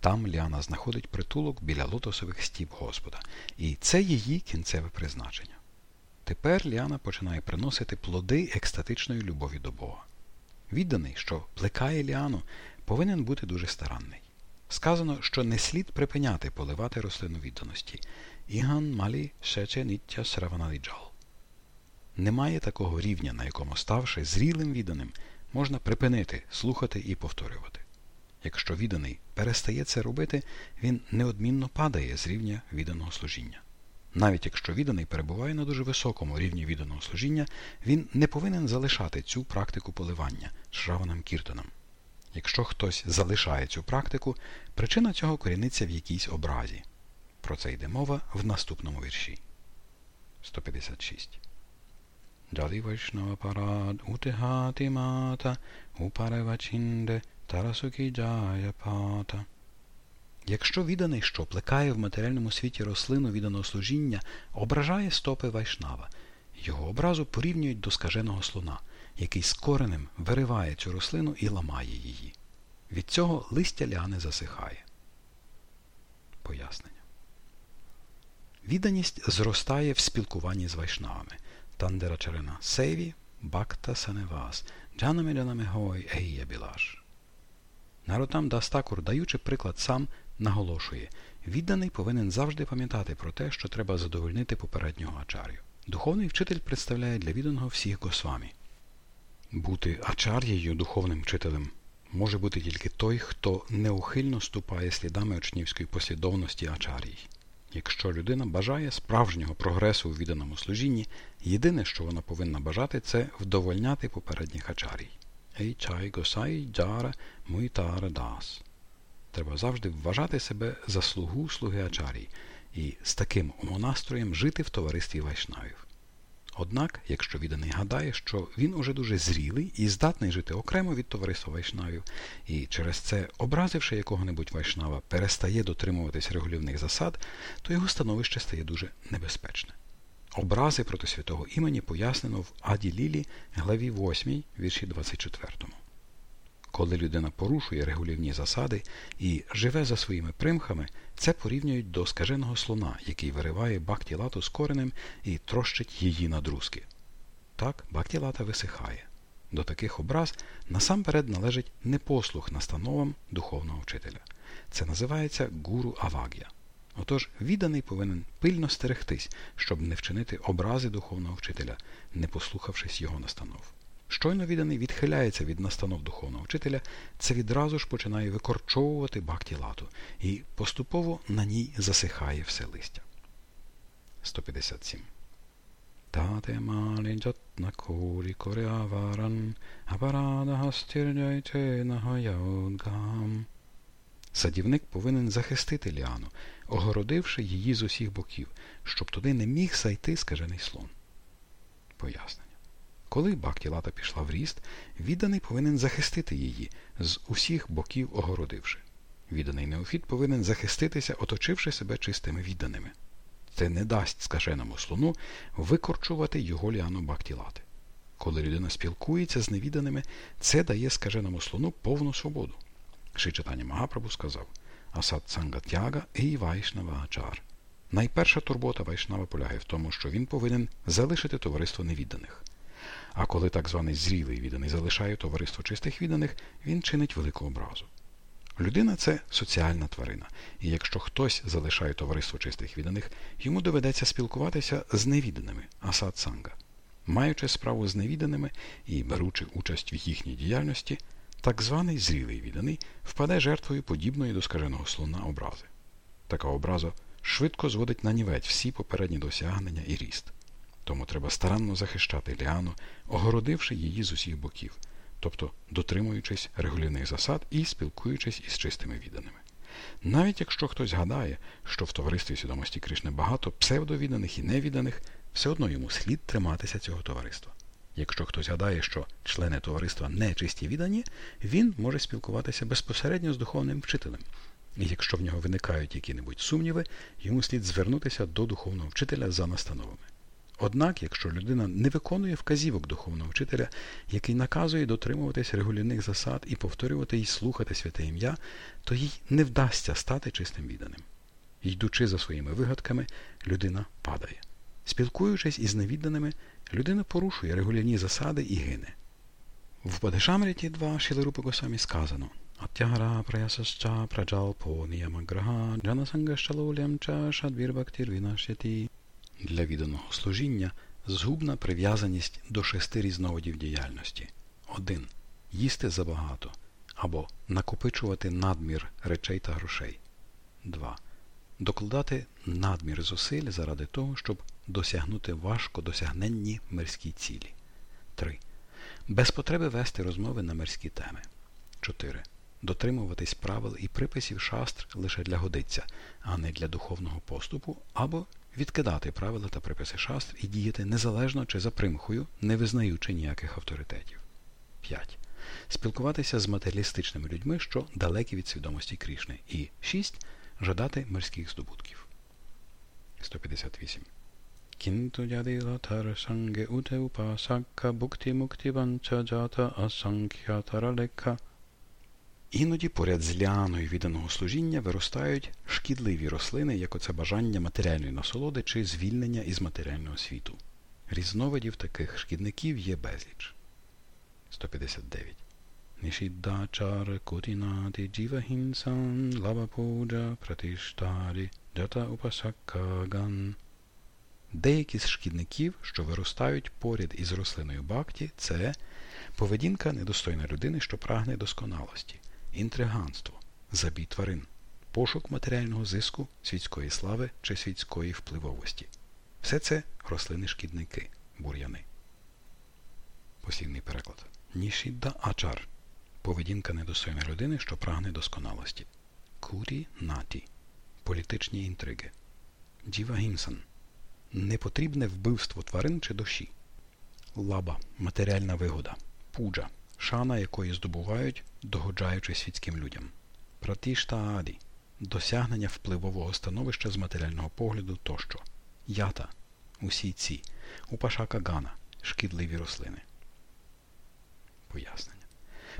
Там Ліана знаходить притулок біля лотосових стіп Господа, і це її кінцеве призначення. Тепер Ліана починає приносити плоди екстатичної любові до Бога. Відданий, що плекає Ліану, повинен бути дуже старанний. Сказано, що не слід припиняти поливати рослину відданості. Іган малі шече ниття сраваналіджал. Немає такого рівня, на якому, ставши зрілим відданим, можна припинити, слухати і повторювати. Якщо відданий перестає це робити, він неодмінно падає з рівня відданого служіння. Навіть якщо відданий перебуває на дуже високому рівні відданого служіння, він не повинен залишати цю практику поливання шраванам кіртанам. Якщо хтось залишає цю практику, причина цього коріниться в якійсь образі. Про це йде мова в наступному вірші. 156. Джалі Вайшнава парад утихати мата. Якщо відданий, що плекає в матеріальному світі рослину відданого служіння, ображає стопи вайшнава, його образу порівнюють до скаженого слона. який з коренем вириває цю рослину і ламає її. Від цього листя ляни засихає. Пояснення. Відданість зростає в спілкуванні з вайшнавами. Тандерачарина Сейві, Бакта Саневас, Джанамелянами Гой Егія Білаш. Наротам Дастакур, даючи приклад сам, наголошує відданий повинен завжди пам'ятати про те, що треба задовольнити попереднього ачар'ю. Духовний вчитель представляє для відданого всіх госвамі. Бути ачар'єю духовним вчителем може бути тільки той, хто неухильно ступає слідами учнівської послідовності ачарій. Якщо людина бажає справжнього прогресу у відданому служінні, єдине, що вона повинна бажати, це вдовольняти попередніх ачарій. Ей чай госай джара муйтара дас. Треба завжди вважати себе за слугу слуги ачарій і з таким умонастроєм жити в товаристві вайшнавів. Однак, якщо відданий гадає, що він уже дуже зрілий і здатний жити окремо від товариства вайшнавів, і через це, образивши якого-небудь вайшнава, перестає дотримуватись регулівних засад, то його становище стає дуже небезпечне. Образи проти святого імені пояснено в Аді Лілі, главі 8, вірші 24. Коли людина порушує регулівні засади і живе за своїми примхами, це порівнюють до скаженого слона, який вириває бактілату з коренем і трощить її на друзки. Так, бактілата висихає. До таких образ насамперед належить непослух настановам духовного вчителя. Це називається гуру аваг'я. Отож, відданий повинен пильно стерегтись, щоб не вчинити образи духовного вчителя, не послухавшись його настанов. Щойно відданий відхиляється від настанов духовного вчителя, це відразу ж починає викорчовувати бхакті лату і поступово на ній засихає все листя. 157. Тате малі джатна корі коряваран, апарада гастірджайче нагаяудгам. Садівник повинен захистити ліану, огородивши її з усіх боків, щоб туди не міг зайти скажений слон. Пояснення. Коли Бактілата пішла в ріст, відданий повинен захистити її, з усіх боків огородивши. Відданий неофіт повинен захиститися, оточивши себе чистими відданими. Це не дасть скаженому слону викорчувати його ліану Бактілати. Коли людина спілкується з невіданими, це дає скаженому слону повну свободу. Шичатані Магапрабу сказав Асад Сангатяга і Вайшнава Ачар. Найперша турбота Вайшнава полягає в тому, що він повинен залишити товариство невідданих. А коли так званий зрілий відданий залишає товариство чистих відданих, він чинить велику образу. Людина це соціальна тварина, і якщо хтось залишає товариство чистих відданих, йому доведеться спілкуватися з невіданими асад санга. Маючи справу з невіданими і беручи участь в їхній діяльності, так званий зрілий відданий впаде жертвою подібної до скаженого слона образи. Така образа швидко зводить на нівець всі попередні досягнення і ріст. Тому треба старанно захищати ліану, огородивши її з усіх боків, тобто дотримуючись регулівних засад і спілкуючись із чистими відданими. Навіть якщо хтось гадає, що в товаристві свідомості Кришни багато псевдовіданих і невіданих, все одно йому слід триматися цього товариства. Якщо хтось гадає, що члени товариства не чисті віддані, він може спілкуватися безпосередньо з духовним вчителем. І якщо в нього виникають які-небудь сумніви, йому слід звернутися до духовного вчителя за настановами. Однак, якщо людина не виконує вказівок духовного вчителя, який наказує дотримуватись регулярних засад і повторювати і слухати святе ім'я, то їй не вдасться стати чистим відданим. Йдучи за своїми вигадками, людина падає. Спілкуючись із невідданими, людина порушує регулярні засади і гине. В Падешамріті 2 Шілерупи Госамі сказано Атягара праясасча праджалпо ніямаграха джанасангашалулямча шадвірбактірвінашяті для відданого служіння згубна прив'язаність до шести різновидів діяльності. 1. Їсти забагато або накопичувати надмір речей та грошей. 2. Докладати надмір зусиль заради того, щоб досягнути важко досягненні мирські цілі. 3. Без потреби вести розмови на мирські теми. 4. Дотримуватись правил і приписів шастр лише для годиться, а не для духовного поступу або відкидати правила та приписи шастр і діяти незалежно чи за примхою, не визнаючи ніяких авторитетів. 5. Спілкуватися з матеріалістичними людьми, що далекі від свідомості Крішни. І 6. Жадати мирських здобутків. 158. Кінту дядилатар санге уте упасакка букті мукті банча джата асанкхятаралека. Іноді поряд з ліаною відданого служіння виростають шкідливі рослини, як оце бажання матеріальної насолоди чи звільнення із матеріального світу. Різновидів таких шкідників є безліч. 159. Нішіддачар кутінаті джівахінсан лабапуджа пратиштарі джата упасаккаган. Деякі з шкідників, що виростають поряд із рослиною бакті, це поведінка недостойна людини, що прагне досконалості, інтриганство, забій тварин, пошук матеріального зиску, світської слави чи світської впливовості. Все це рослини-шкідники, бур'яни. Послівний переклад. Нішідда ачар. Поведінка недостойна людини, що прагне досконалості. Курі наті. Політичні інтриги. Джіва гімсан. Непотрібне вбивство тварин чи душі. Лаба матеріальна вигода. Пуджа шана якої здобувають, догоджаючи світським людям. Пратішта аді досягнення впливового становища з матеріального погляду тощо. Ята усі ці. Упашака гана шкідливі рослини. Пояснення.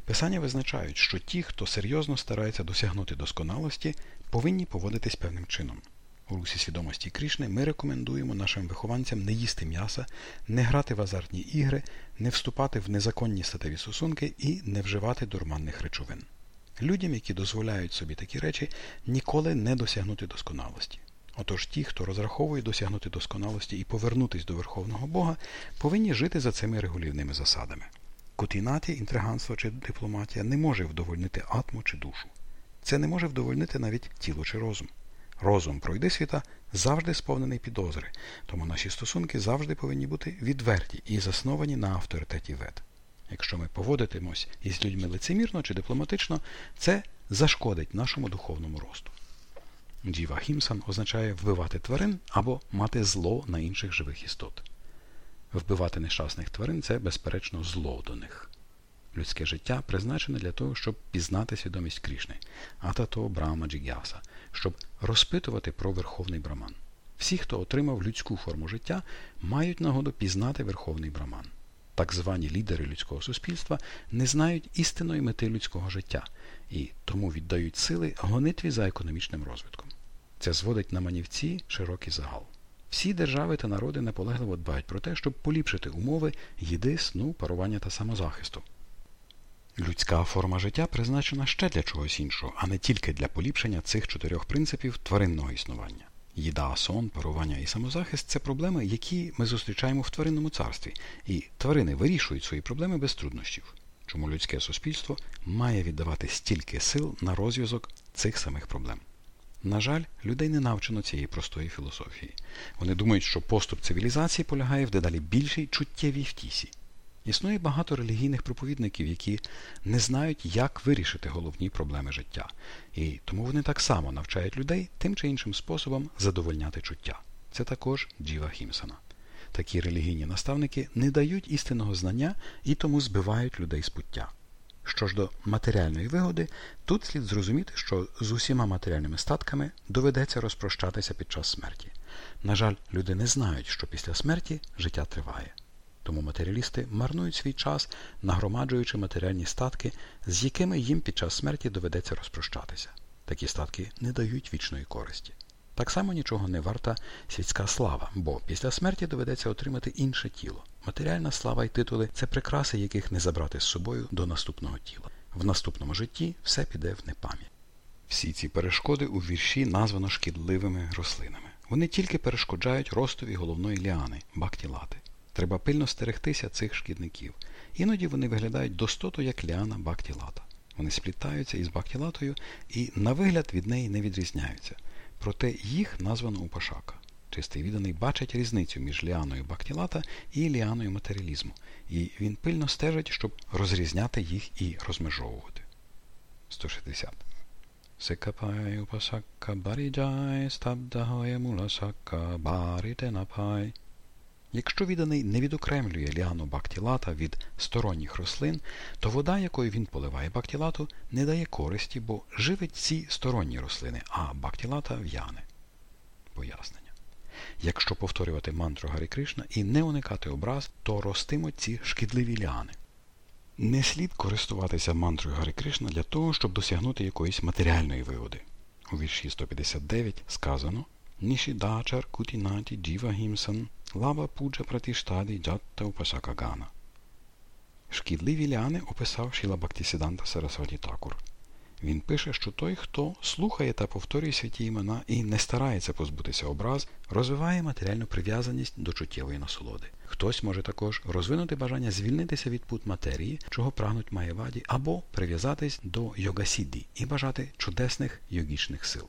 Писання визначають, що ті, хто серйозно старається досягнути досконалості, повинні поводитись певним чином. У русі свідомості Крішни ми рекомендуємо нашим вихованцям не їсти м'яса, не грати в азартні ігри, не вступати в незаконні статеві стосунки і не вживати дурманних речовин. Людям, які дозволяють собі такі речі, ніколи не досягнути досконалості. Отож ті, хто розраховує досягнути досконалості і повернутись до Верховного Бога, повинні жити за цими регулівними засадами. Кутінаті, інтриганство чи дипломатія не може вдовольнити атму чи душу. Це не може вдовольнити навіть тіло чи розум. Розум пройди світа завжди сповнений підозри, тому наші стосунки завжди повинні бути відверті і засновані на авторитеті вед. Якщо ми поводитимось із людьми лицемірно чи дипломатично, це зашкодить нашому духовному росту. Джіва Хімсан означає вбивати тварин або мати зло на інших живих істот. Вбивати нещасних тварин це, безперечно, зло до них. Людське життя призначене для того, щоб пізнати свідомість Крішни, атато Брама Джігяса, щоб розпитувати про Верховний Браман. Всі, хто отримав людську форму життя, мають нагоду пізнати Верховний Браман. Так звані лідери людського суспільства не знають істинної мети людського життя і тому віддають сили гонитві за економічним розвитком. Це зводить на манівці широкий загал. Всі держави та народи наполегливо дбають про те, щоб поліпшити умови їди, сну, парування та самозахисту. Людська форма життя призначена ще для чогось іншого, а не тільки для поліпшення цих чотирьох принципів тваринного існування. Їда, сон, парування і самозахист це проблеми, які ми зустрічаємо в тваринному царстві, і тварини вирішують свої проблеми без труднощів. Чому людське суспільство має віддавати стільки сил на розв'язок цих самих проблем? На жаль, людей не навчено цієї простої філософії. Вони думають, що поступ цивілізації полягає в дедалі більшій чуттєвій втісі. Існує багато релігійних проповідників, які не знають, як вирішити головні проблеми життя, і тому вони так само навчають людей тим чи іншим способом задовольняти чуття. Це також Джіва Хімсона. Такі релігійні наставники не дають істинного знання і тому збивають людей з пуття. Що ж до матеріальної вигоди, тут слід зрозуміти, що з усіма матеріальними статками доведеться розпрощатися під час смерті. На жаль, люди не знають, що після смерті життя триває. Тому матеріалісти марнують свій час, нагромаджуючи матеріальні статки, з якими їм під час смерті доведеться розпрощатися. Такі статки не дають вічної користі. Так само нічого не варта світська слава, бо після смерті доведеться отримати інше тіло. Матеріальна слава і титули це прикраси, яких не забрати з собою до наступного тіла. В наступному житті все піде в непам'ять. Всі ці перешкоди у вірші названо шкідливими рослинами. Вони тільки перешкоджають ростові головної ліани бактілати. Треба пильно стерегтися цих шкідників. Іноді вони виглядають достото як ліана бактілата. Вони сплітаються із бактілатою і на вигляд від неї не відрізняються. Проте їх названо упашака. Чистий відданий бачить різницю між ліаною бактілата і ліаною матеріалізму, і він пильно стежить, щоб розрізняти їх і розмежовувати. 160. Секапай упасакка баріджай, стабдагоє муласакка баріте напай. Якщо відданий не відокремлює ліану бактілата від сторонніх рослин, то вода, якою він поливає бактілату, не дає користі, бо живить ці сторонні рослини, а бактілата в'яне. Пояснення. Якщо повторювати мантру Гарі Кришна і не уникати образ, то ростимуть ці шкідливі ліани. Не слід користуватися мантрою Гарі Кришна для того, щоб досягнути якоїсь матеріальної вигоди. У вірші 159 сказано Нішідачар кутінаті джіва гімсан лава пуджа пратіштаді джатта упасакагана. Шкідливі ліани описав Шіла Бактісіданта Сарасваті Такур. Він пише, що той, хто слухає та повторює святі імена і не старається позбутися образ, розвиває матеріальну прив'язаність до чуттєвої насолоди. Хтось може також розвинути бажання звільнитися від пут матерії, чого прагнуть Маєваді, або прив'язатись до йогасіді і бажати чудесних йогічних сил.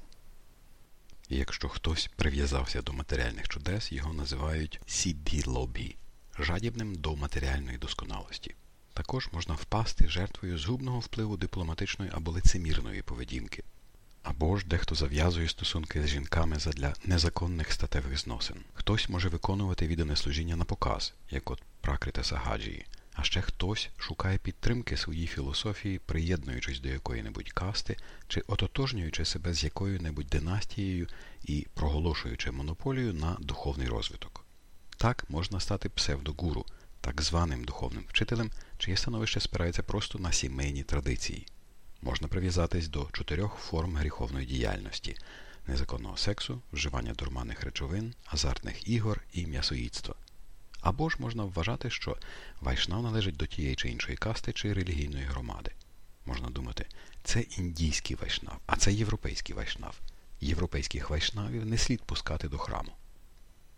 І якщо хтось прив'язався до матеріальних чудес, його називають сідді-лобі, жадібним до матеріальної досконалості. Також можна впасти жертвою згубного впливу дипломатичної або лицемірної поведінки. Або ж дехто зав'язує стосунки з жінками задля незаконних статевих зносин. Хтось може виконувати віддане служіння на показ, як от пракрита Сагаджії, а ще хтось шукає підтримки своїй філософії, приєднуючись до якої-небудь касти чи ототожнюючи себе з якою-небудь династією і проголошуючи монополію на духовний розвиток. Так можна стати псевдогуру, так званим духовним вчителем, чиє становище спирається просто на сімейні традиції. Можна прив'язатись до чотирьох форм гріховної діяльності незаконного сексу, вживання дурманних речовин, азартних ігор і м'ясоїдства. Або ж можна вважати, що вайшнав належить до тієї чи іншої касти чи релігійної громади. Можна думати, це індійський вайшнав, а це європейський вайшнав. Європейських вайшнавів не слід пускати до храму.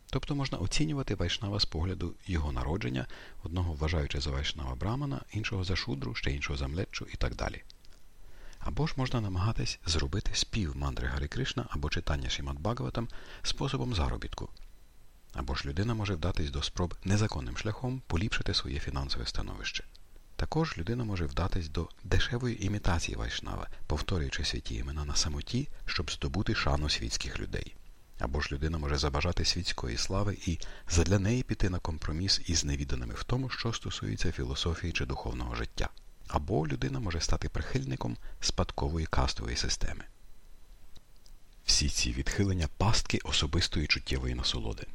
Тобто можна оцінювати вайшнава з погляду його народження, одного вважаючи за вайшнава брамана, іншого за шудру, ще іншого за млеччу і так далі. Або ж можна намагатись зробити спів мандри Гарі Кришна або читання Шімат Бхагаватам способом заробітку. Або ж людина може вдатись до спроб незаконним шляхом поліпшити своє фінансове становище. Також людина може вдатись до дешевої імітації вайшнава, повторюючи святі імена на самоті, щоб здобути шану світських людей. Або ж людина може забажати світської слави і задля неї піти на компроміс із невіданими в тому, що стосується філософії чи духовного життя. Або людина може стати прихильником спадкової кастової системи. Всі ці відхилення пастки особистої чуттєвої насолоди.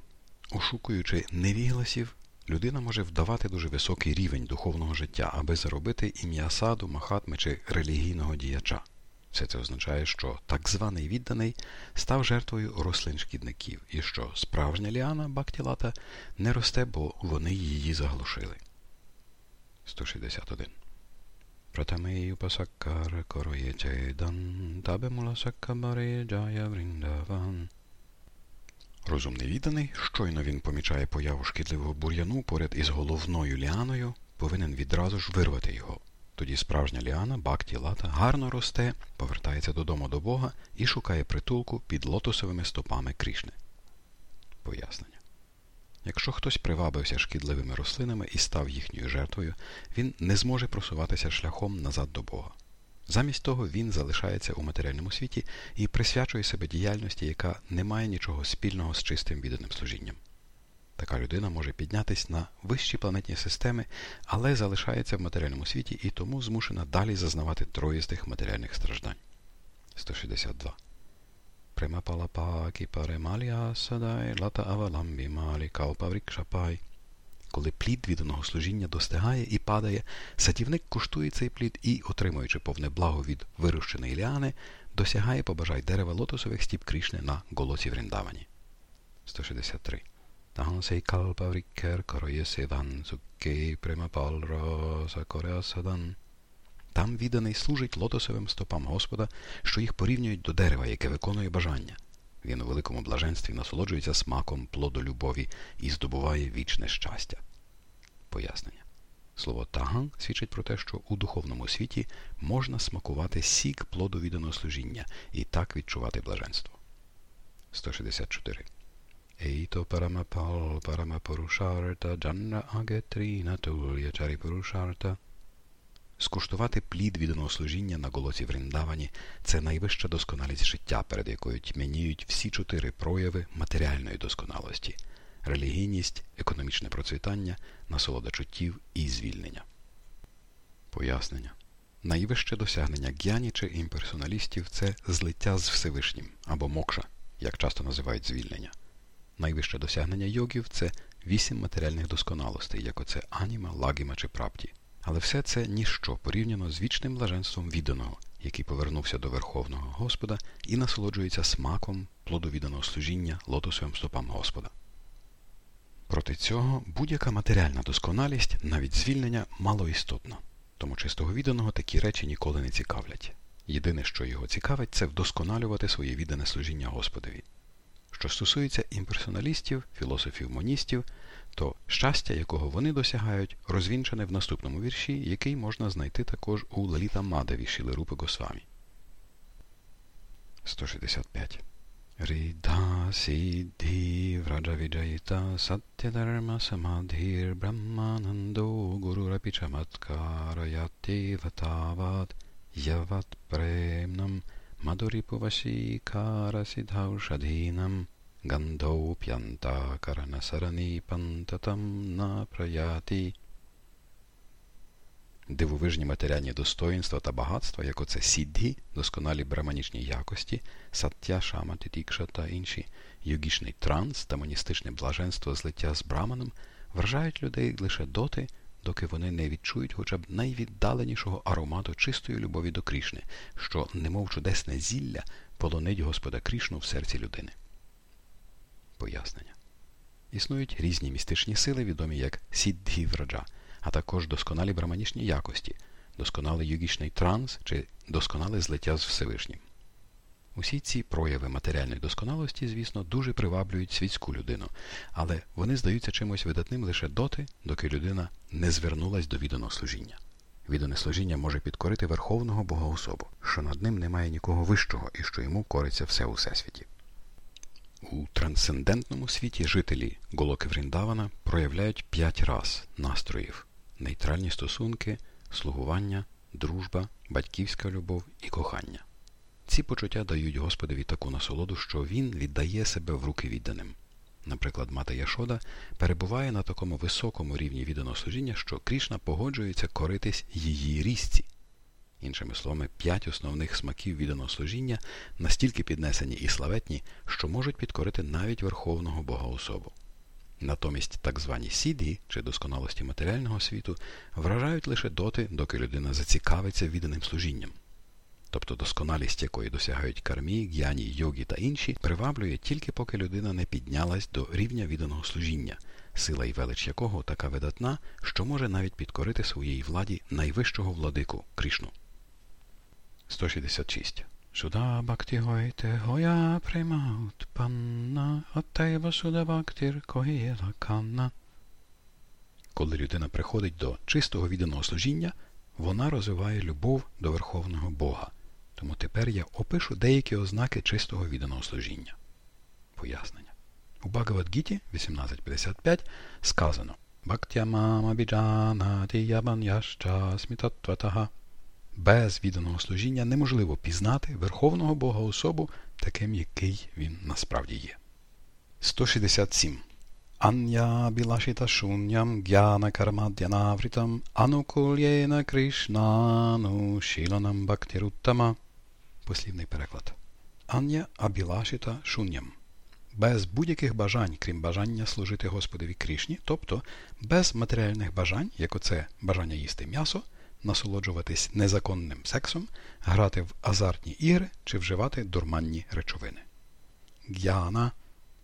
Ошукуючи невігласів, людина може вдавати дуже високий рівень духовного життя, аби заробити ім'я саду, махатми чи релігійного діяча. Все це означає, що так званий відданий став жертвою рослин шкідників і що справжня ліана Бактілата не росте, бо вони її заглушили. 161. Пратамею пасаккар короєчедан табемула саккабаре джая вріндаван. Розумний відданий, щойно він помічає появу шкідливого бур'яну поряд із головною ліаною, повинен відразу ж вирвати його. Тоді справжня ліана, бакті лата, гарно росте, повертається додому до Бога і шукає притулку під лотосовими стопами Крішни. Пояснення. Якщо хтось привабився шкідливими рослинами і став їхньою жертвою, він не зможе просуватися шляхом назад до Бога. Замість того він залишається у матеріальному світі і присвячує себе діяльності, яка не має нічого спільного з чистим відданим служінням. Така людина може піднятися на вищі планетні системи, але залишається в матеріальному світі і тому змушена далі зазнавати троїстих матеріальних страждань. 162. Примапалапакі паремалія садай лата аваламбі малі калпаврікшапай. Коли плід відданого служіння достигає і падає, садівник куштує цей плід і, отримуючи повне благо від вирощеної ліани, досягає побажай дерева лотосових стіп Крішни на голоці Вріндавані. 163. Tahansa kalpavrikker karoє сиван цуккей примапалроса кореасадан. Там відданий служить лотосовим стопам Господа, що їх порівнюють до дерева, яке виконує бажання. Він у великому блаженстві насолоджується смаком плоду любові і здобуває вічне щастя. Пояснення. Слово таган свідчить про те, що у духовному світі можна смакувати сік плоду відданого служіння і так відчувати блаженство. 164 Eito Paramapal Paramapurusharta Janna Agetrina Tulya Charipurusharta Скуштувати плід відданого служіння на голосі Вріндавані це найвища досконалість життя, перед якою тьмяніють всі чотири прояви матеріальної досконалості релігійність, економічне процвітання, насолода чуттів і звільнення. Пояснення. Найвище досягнення г'яні чи імперсоналістів це злиття з Всевишнім або мокша, як часто називають звільнення. Найвище досягнення йогів це вісім матеріальних досконалостей, як оце аніма, лагіма чи прапті. Але все це ніщо порівняно з вічним блаженством відданого, який повернувся до Верховного Господа і насолоджується смаком плодовіданого служіння лотосовим стопам Господа. Проти цього будь-яка матеріальна досконалість, навіть звільнення, малоістотна, тому чистого відданого такі речі ніколи не цікавлять. Єдине, що його цікавить, це вдосконалювати своє віддане служіння Господові. Що стосується імперсоналістів, філософів-моністів, то щастя, якого вони досягають, розвінчане в наступному вірші, який можна знайти також у Лаліта Мадаві Шілерупи Госвамі. 165. Ридha Siddhi Vraja Vijayita Satyadharma Samadhir Brahmanando Gururapi Chamatkarayati Vatavad Yavat Premnam Madhuripuvashikara Siddhaushadhinam Gandhopyanta Karanasarani Pantatam Напраяти дивовижні матеріальні достоїнства та багатства, як оце сідді, досконалі браманічні якості, саття, шама, тітікша та інші, йогічний транс та моністичне блаженство злиття з браманом вражають людей лише доти, доки вони не відчують хоча б найвіддаленішого аромату чистої любові до Крішни, що, немов чудесне зілля, полонить Господа Крішну в серці людини. Пояснення. Існують різні містичні сили, відомі як сідді враджа – а також досконалі браманічні якості, досконалий йогічний транс чи досконале злиття з Всевишнім. Усі ці прояви матеріальної досконалості, звісно, дуже приваблюють світську людину, але вони здаються чимось видатним лише доти, доки людина не звернулась до відданого служіння. Віддане служіння може підкорити Верховного Богоособу, що над ним немає нікого вищого і що йому кориться все у всесвіті. У трансцендентному світі жителі Голоки Вріндавана проявляють п'ять раз настроїв нейтральні стосунки, слугування, дружба, батьківська любов і кохання. Ці почуття дають Господові таку насолоду, що він віддає себе в руки відданим. Наприклад, мати Яшода перебуває на такому високому рівні відданого служіння, що Крішна погоджується коритись її різці. Іншими словами, п'ять основних смаків відданого служіння настільки піднесені і славетні, що можуть підкорити навіть Верховного Бога особу. Натомість так звані сіді чи досконалості матеріального світу вражають лише доти, доки людина зацікавиться відданим служінням. Тобто досконалість, якої досягають кармі, г'яні, йогі та інші, приваблює тільки поки людина не піднялась до рівня відданого служіння, сила і велич якого така видатна, що може навіть підкорити своїй владі найвищого владику Крішну. 166 Суда бхакти гойте гоя преймаут панна, оттейва суда бхактир когієла канна. Коли людина приходить до чистого відданого служіння, вона розвиває любов до Верховного Бога. Тому тепер я опишу деякі ознаки чистого відданого служіння. Пояснення. У Багавадгіті 18.55 сказано Бхактямама біджана тіябан яща смітатватага без відданого служіння неможливо пізнати Верховного Бога особу таким, який він насправді є. 167. Ання білашіта шунням гяна кармадянавритам анукульєна кришнану шіланам бактируттама. Послівний переклад. Ання абілашіта шунням. Без будь-яких бажань, крім бажання служити Господові Крішні, тобто без матеріальних бажань, як оце бажання їсти м'ясо, насолоджуватись незаконним сексом, грати в азартні ігри чи вживати дурманні речовини. Г'яна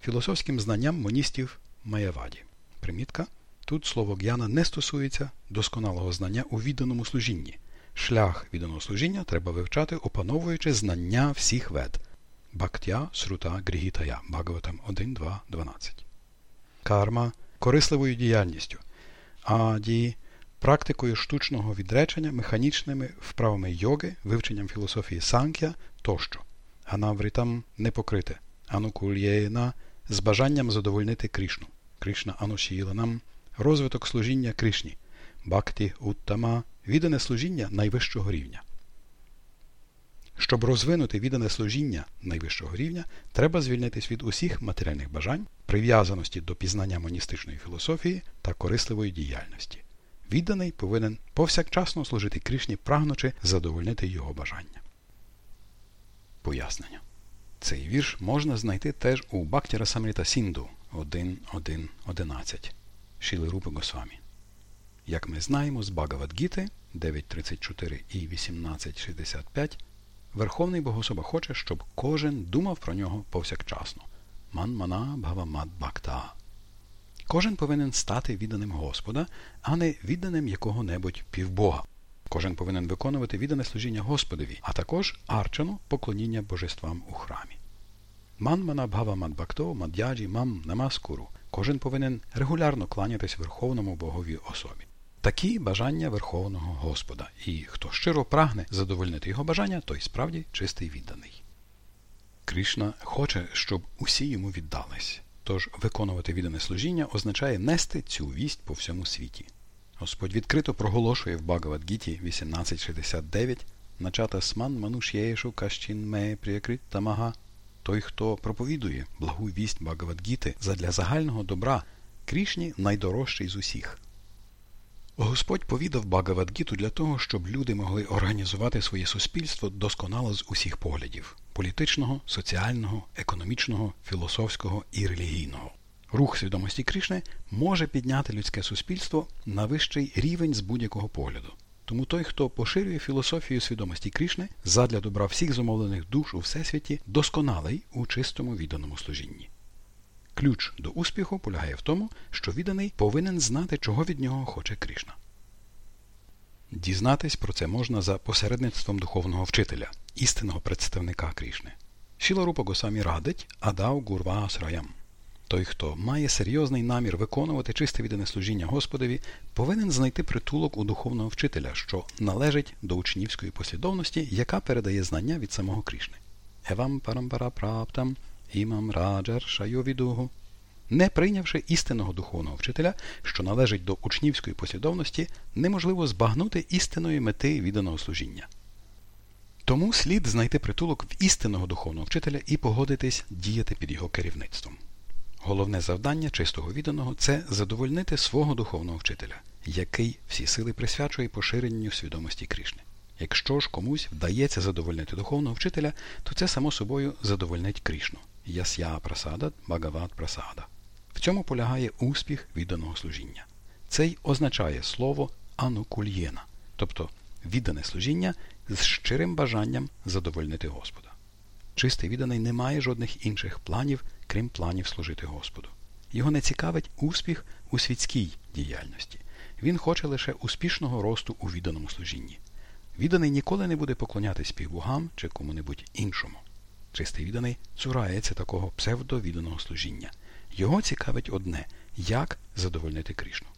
філософським знанням моністів Маєваді. Примітка. Тут слово г'яна не стосується досконалого знання у відданому служінні. Шлях відданого служіння треба вивчати, опановуючи знання всіх вед. Бактя, Срута, Грігітая, Бхагаватам 1, 2, 12. Карма корисливою діяльністю. Аді практикою штучного відречення, механічними вправами йоги, вивченням філософії санкя тощо, анавритам непокрите, анукульєна з бажанням задовольнити Крішну, Кришна анушіланам, розвиток служіння Кришні, бхакти уттама, віддане служіння найвищого рівня. Щоб розвинути віддане служіння найвищого рівня, треба звільнитись від усіх матеріальних бажань, прив'язаності до пізнання моністичної філософії та корисливої діяльності. Відданий повинен повсякчасно служити Кришні, прагнучи задовольнити його бажання. Пояснення. Цей вірш можна знайти теж у Бактіра Самріта Сінду 1.1.11 Шіли Рупи Госвамі. Як ми знаємо з Багавадгіти 9.34 і 18.65, Верховний Богособа хоче, щоб кожен думав про нього повсякчасно. Ман мана бхавамад бхакта. Кожен повинен стати відданим Господа, а не відданим якого-небудь півбога. Кожен повинен виконувати віддане служіння Господові, а також арчану поклоніння божествам у храмі. Ман мана бхава мадбакто мад'яджі мам намаскуру. Кожен повинен регулярно кланятись Верховному Богові особі. Такі бажання Верховного Господа, і хто щиро прагне задовольнити його бажання, той справді чистий відданий. Кришна хоче, щоб усі йому віддались. Тож виконувати віддане служіння означає нести цю вість по всьому світі. Господь відкрито проголошує в Багавадгіті 1869 начата сман манушєшу кащін ме пріякрит тамага. Той, хто проповідує благу вість Багавадгіти задля загального добра, Крішні найдорожчий з усіх. Господь повідав Багавадгіту для того, щоб люди могли організувати своє суспільство досконало з усіх поглядів політичного, соціального, економічного, філософського і релігійного. Рух свідомості Крішни може підняти людське суспільство на вищий рівень з будь-якого погляду. Тому той, хто поширює філософію свідомості Крішни задля добра всіх зумовлених душ у всесвіті, досконалий у чистому відданому служінні. Ключ до успіху полягає в тому, що відданий повинен знати, чого від нього хоче Кришна. Дізнатись про це можна за посередництвом духовного вчителя, істинного представника Крішни. Шіла Рупа Госамі радить Адав Гурва Асраям. Той, хто має серйозний намір виконувати чисте віддане служіння Господові, повинен знайти притулок у духовного вчителя, що належить до учнівської послідовності, яка передає знання від самого Крішни. Евам парампара праптам імам раджар шайовідугу. Не прийнявши істинного духовного вчителя, що належить до учнівської послідовності, неможливо збагнути істинної мети відданого служіння. Тому слід знайти притулок в істинного духовного вчителя і погодитись діяти під його керівництвом. Головне завдання чистого відданого це задовольнити свого духовного вчителя, який всі сили присвячує поширенню свідомості Кришни. Якщо ж комусь вдається задовольнити духовного вчителя, то це само собою задовольнить Кришну. Яс'я прасада, Багават прасада. В цьому полягає успіх відданого служіння. Це й означає слово анукульєна, тобто віддане служіння з щирим бажанням задовольнити Господа. Чистий відданий не має жодних інших планів, крім планів служити Господу. Його не цікавить успіх у світській діяльності. Він хоче лише успішного росту у відданому служінні. Відданий ніколи не буде поклонятись півбогам чи кому-небудь іншому. Чистий відданий цурається такого псевдовіданого служіння. Його цікавить одне як задовольнити Крішну.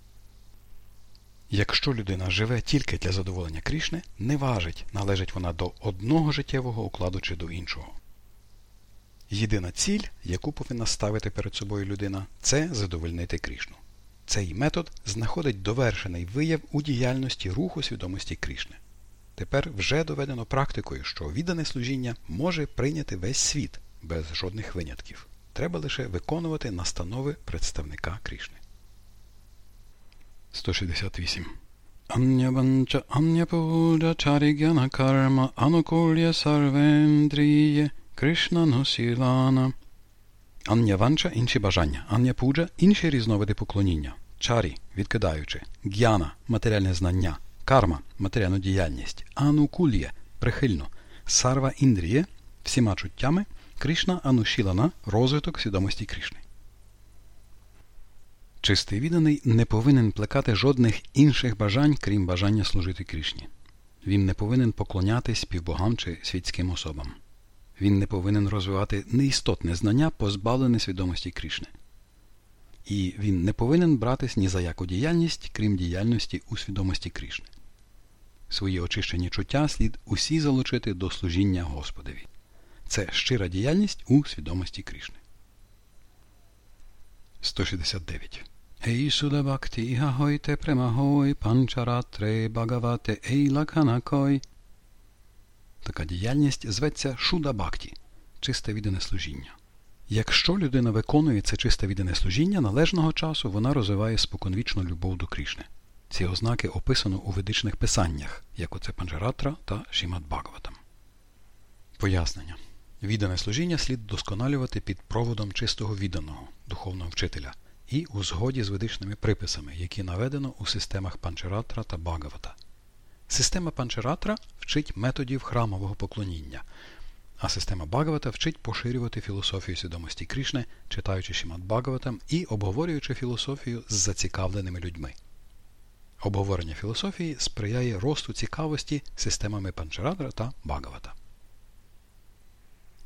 Якщо людина живе тільки для задоволення Крішни, не важить, належить вона до одного життєвого укладу чи до іншого. Єдина ціль, яку повинна ставити перед собою людина, це задовольнити Крішну. Цей метод знаходить довершений вияв у діяльності руху свідомості Крішни. Тепер вже доведено практикою, що віддане служіння може прийняти весь світ без жодних винятків. Треба лише виконувати настанови представника Крішни. 168. Ан'яванча ан'япуда чарігяна карма анукулья сарвендріє Кришна носілана. Ан'яванча – інші бажання, ан'япуджа – інші різновиди поклоніння, чарі – відкидаючи, г'яна – матеріальне знання, карма матеріальну діяльність, анукульє прихильно, сарва індріє всіма чуттями, Кришна анушілана розвиток свідомості Кришни. Чистий відданий не повинен плекати жодних інших бажань, крім бажання служити Кришні. Він не повинен поклонятись півбогам чи світським особам. Він не повинен розвивати неістотне знання, позбавлене свідомості Кришни. І він не повинен братись ні за яку діяльність, крім діяльності у свідомості Кришни. Свої очищені чуття слід усі залучити до служіння Господові. Це щира діяльність у свідомості Кришни. 169. Ей судабакти ігагойте премагой панчаратре багавате ей лаканакой. Така діяльність зветься шудабакті чисте віддане служіння. Якщо людина виконує це чисте віддане служіння, належного часу вона розвиває споконвічну любов до Крішни. Ці ознаки описано у ведичних писаннях, як оце Панджаратра та Шімат Бхагаватам. Пояснення. Віддане служіння слід досконалювати під проводом чистого відданого, духовного вчителя, і у згоді з ведичними приписами, які наведено у системах Панчаратра та Багавата. Система Панчаратра вчить методів храмового поклоніння, а система Багавата вчить поширювати філософію свідомості Крішни, читаючи Шімат Багаватам і обговорюючи філософію з зацікавленими людьми. Обговорення філософії сприяє росту цікавості системами Панчарадра та Багавата.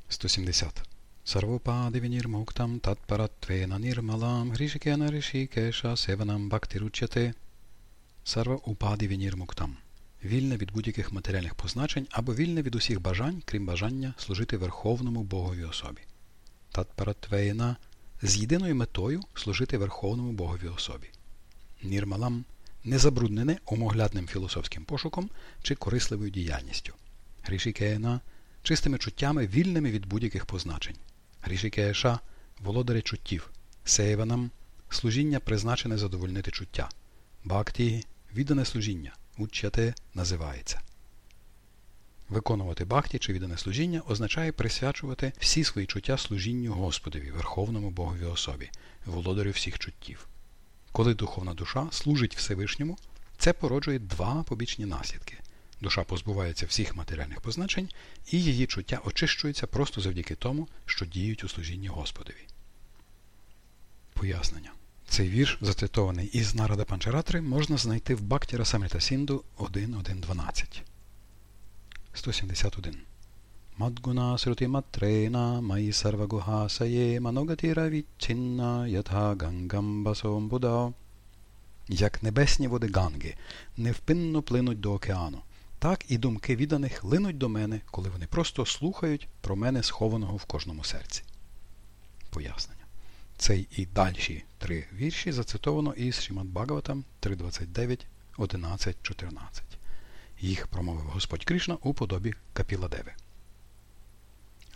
170. Sarvopadivinirmuktam tatparatvena nirmalam hrishikena rishikesha севанам бхактиручяте. Сарва упади вінірмуктам. Вільне від будь-яких матеріальних позначень або вільне від усіх бажань, крім бажання служити Верховному Богові особі. Татпаратвеєна з єдиною метою служити Верховному Богові особі. Нірмалам незабруднене омоглядним філософським пошуком чи корисливою діяльністю. Грішікеєна чистими чуттями, вільними від будь-яких позначень. Грішікеєша володарі чуттів, Сеєванам служіння призначене задовольнити чуття. Бхакті віддане служіння, уччяте називається. Виконувати бхакті чи віддане служіння означає присвячувати всі свої чуття служінню Господові, Верховному Богові особі, володарю всіх чуттів. Коли духовна душа служить Всевишньому, це породжує два побічні наслідки. Душа позбувається всіх матеріальних позначень, і її чуття очищується просто завдяки тому, що діють у служінні Господові. Пояснення. Цей вірш, зацитований із Нарада Панчаратри, можна знайти в Бактіра Самрита Сінду 1.1.12. 171. Мадгуна срути матрена май сарвагухасає маногатіра відчинна ятха гангам басом будао. Як небесні води Ганги невпинно плинуть до океану, так і думки відданих линуть до мене, коли вони просто слухають про мене схованого в кожному серці. Пояснення. Цей і дальші три вірші зацитовано із Шімат Бхагаватам 3.29, 11, 14. Їх промовив Господь Кришна у подобі Капіладеви.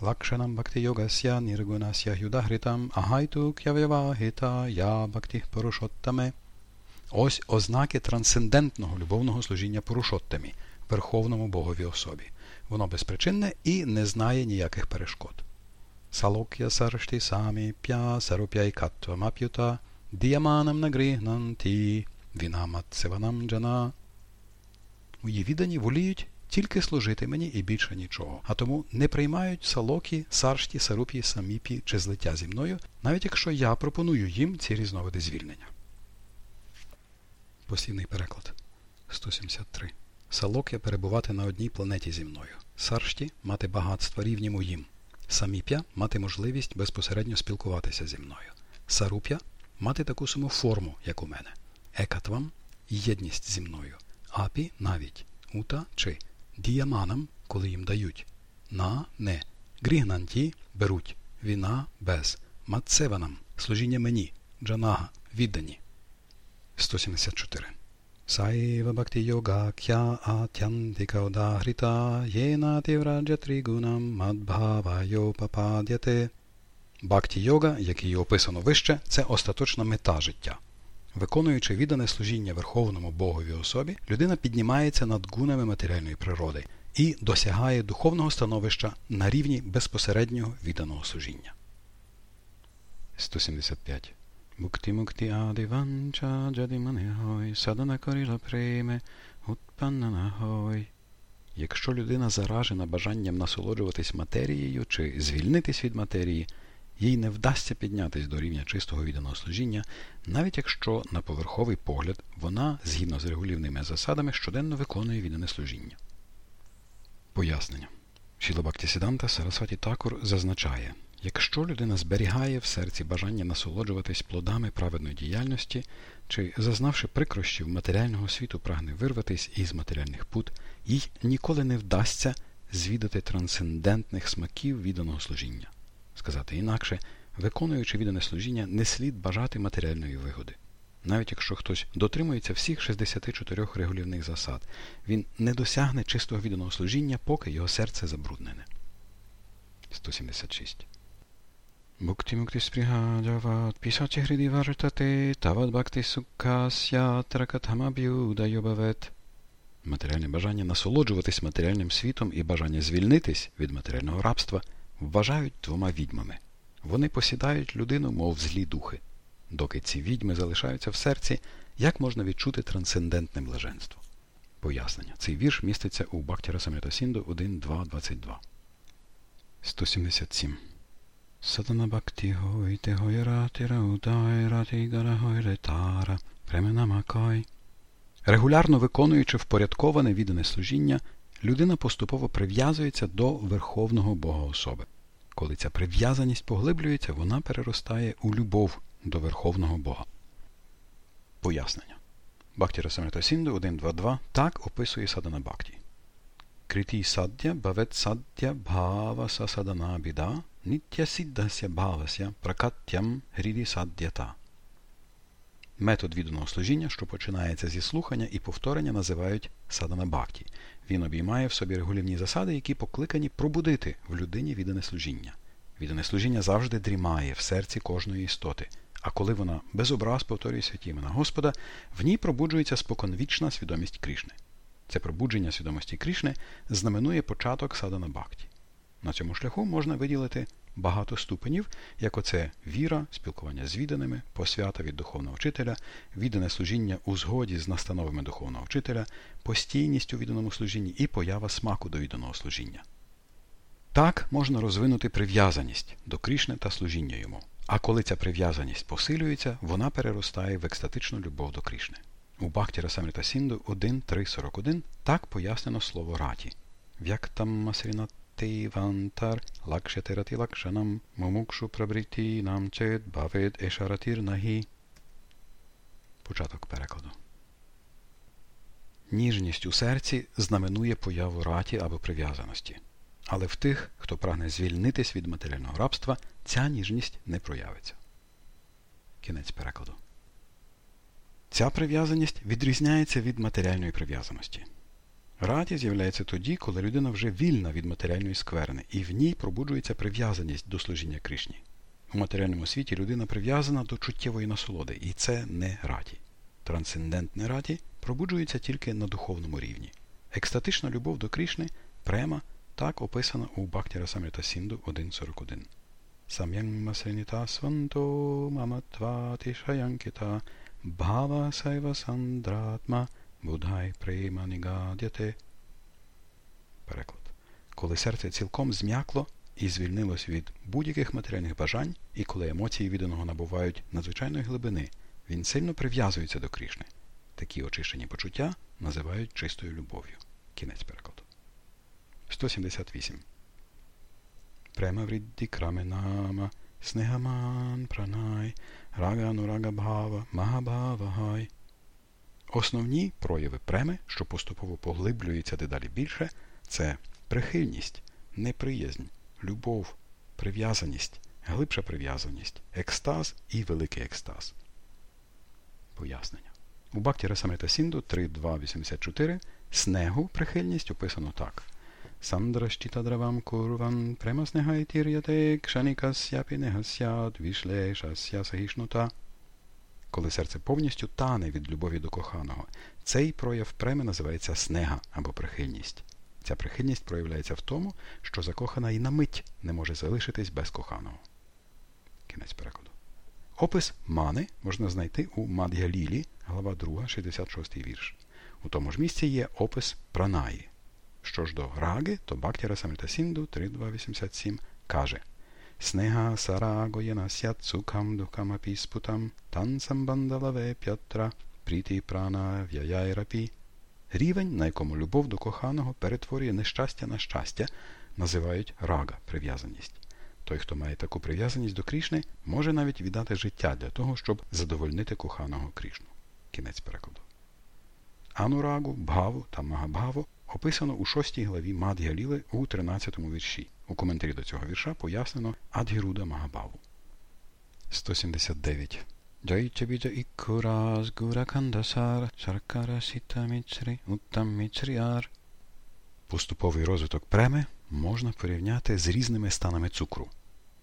Лакшанам бхакти йогасya ніргунасya юдагритам агайту к'явявагіта я бхакти порушоттаме. Ось ознаки трансцендентного любовного служіння Порушоттамі, Верховному Богові особі. Воно безпричинне і не знає ніяких перешкод. Саршти самі п'я саруп'яй каттвамап'юта діяманам нагрігнанті вінамат джана. Мої віддані воліють тільки служити мені і більше нічого, а тому не приймають салокі, саршті, саруп'ї, саміпі чи злиття зі мною, навіть якщо я пропоную їм ці різновиди звільнення. Послівний переклад 173. Салок'я перебувати на одній планеті зі мною. Саршті мати багатства рівні моїм. Саміп'я мати можливість безпосередньо спілкуватися зі мною. Саруп'я мати таку саму форму, як у мене. Екатвам єдність зі мною. Апі навіть. Ута чи діяманам, коли їм дають. На не. Грігнанті беруть. Віна без. Мацеванам служіння мені. Джанага віддані. 174. Саєва бхакти йога к'я атянтика удагрита єна тівраджа тригунам мадбхава йопападяте. Бхакті йога, як її описано вище, це остаточна мета життя. Виконуючи віддане служіння Верховному Богові особі, людина піднімається над гунами матеріальної природи і досягає духовного становища на рівні безпосереднього відданого служіння. 175 Букти мукти ади ванча джади манегой, садана коріла преме, утпаннанагой. Якщо людина заражена бажанням насолоджуватись матерією чи звільнитись від матерії, їй не вдасться піднятись до рівня чистого відданого служіння, навіть якщо на поверховий погляд вона, згідно з регулівними засадами, щоденно виконує віддане служіння. Пояснення. Шілабакті Сіданта Сарасваті Такур зазначає Якщо людина зберігає в серці бажання насолоджуватись плодами праведної діяльності, чи, зазнавши прикрощів матеріального світу, прагне вирватися із матеріальних пут, їй ніколи не вдасться звідати трансцендентних смаків відданого служіння. Сказати інакше, виконуючи віддане служіння, не слід бажати матеріальної вигоди. Навіть якщо хтось дотримується всіх 64 регулівних засад, він не досягне чистого відданого служіння, поки його серце забруднене. 176 Bhukti mukti spriha javat pisachi vartate tavat bhakti sukkasya тракатхамаб'юдайобавет. Матеріальне бажання насолоджуватись матеріальним світом і бажання звільнитись від матеріального рабства вважають двома відьмами. Вони посідають людину, мов злі духи. Доки ці відьми залишаються в серці, як можна відчути трансцендентне блаженство? Пояснення. Цей вірш міститься у Бактіра Самритасінду 1.2.22. 177. Сатана Бакті гойте гойрати раудай рати гара гойретара пременамакай. Регулярно виконуючи впорядковане віддане служіння, людина поступово прив'язується до Верховного Бога особи. Коли ця прив'язаність поглиблюється, вона переростає у любов до Верховного Бога. Пояснення. Бхакти Расамрита Сінду 1.2.2 так описує садана Бхакті. Бхаваса садана біда нітя сіддася бхавася пракаттям гріді саддята. Метод відданого служіння, що починається зі слухання і повторення, називають садана Бхакті. Він обіймає в собі регулівні засади, які покликані пробудити в людині віддане служіння. Віддане служіння завжди дрімає в серці кожної істоти. А коли вона без образ повторює святі імена Господа, в ній пробуджується споконвічна свідомість Крішни. Це пробудження свідомості Крішни знаменує початок садана Бхакті. На цьому шляху можна виділити багато ступенів, як оце віра, спілкування з відданими, посвята від духовного вчителя, віддане служіння у згоді з настановами духовного вчителя, постійність у відданому служінні і поява смаку до відданого служіння. Так можна розвинути прив'язаність до Крішни та служіння йому. А коли ця прив'язаність посилюється, вона переростає в екстатичну любов до Крішни. У Бхакті Расамрита Сінду 1.3.41 так пояснено слово раті. В'яктам масрінати вантар лакшятерати лакшанам мумукшу прабріті нам чет бавед ешаратір нагі. Початок перекладу. Ніжність у серці знаменує появу раті або прив'язаності. Але в тих, хто прагне звільнитись від матеріального рабства, ця ніжність не проявиться. Кінець перекладу. Ця прив'язаність відрізняється від матеріальної прив'язаності. Раді з'являється тоді, коли людина вже вільна від матеріальної скверни, і в ній пробуджується прив'язаність до служіння Кришні. У матеріальному світі людина прив'язана до чуттєвої насолоди, і це не раді. Трансцендентне раді пробуджується тільки на духовному рівні. Екстатична любов до Кришни према так описано у Бхакті Расамрита Сінду 1.41. Сам'ям масриніта сванто шаянкіта сайва сандратма будхай прейма нігадяте. Переклад. Коли серце цілком зм'якло і звільнилось від будь-яких матеріальних бажань, і коли емоції відданого набувають надзвичайної глибини, він сильно прив'язується до Крішни. Такі очищені почуття називають чистою любов'ю. Кінець перекладу. 178. Према врідді краменама, снегаман пранай, рага бхава, магабхава Основні прояви преми, що поступово поглиблюються дедалі більше, це прихильність, неприязнь, любов, прив'язаність, глибша прив'язаність, екстаз і великий екстаз. Пояснення. У Бакті Расамрита Сінду 3.2.84 снегу прихильність описано так. Сандращитадравам курван премаснегайтір'яте кшанікасяпі негасят вішлешася сагішнута. Коли серце повністю тане від любові до коханого, цей прояв преми називається снега або прихильність. Ця прихильність проявляється в тому, що закохана і на мить не може залишитись без коханого. Кінець перекладу. Опис мани можна знайти у Мад'ялілі, глава 2, 66 вірш. У тому ж місці є опис пранаї. Що ж до раги, то Бактіра Самритасінду 3.2.87 каже Снега сарагоєна сят сукам дукам апіспутам тан самбандалаве п'ятра пріті прана в'яяйрапі. Рівень, на якому любов до коханого перетворює нещастя на щастя, називають рага прив'язаність. Той, хто має таку прив'язаність до Крішни, може навіть віддати життя для того, щоб задовольнити коханого Крішну. Кінець перекладу. Анурагу, Бхаву та Магабхаву описано у 6 главі Ліли у 13 вірші. У коментарі до цього вірша пояснено Адгіруда Магабаву. 179. Джайчабіджа ікураз гуракандасар шаркара сітаміцрі уттаміцріар. Поступовий розвиток преми можна порівняти з різними станами цукру.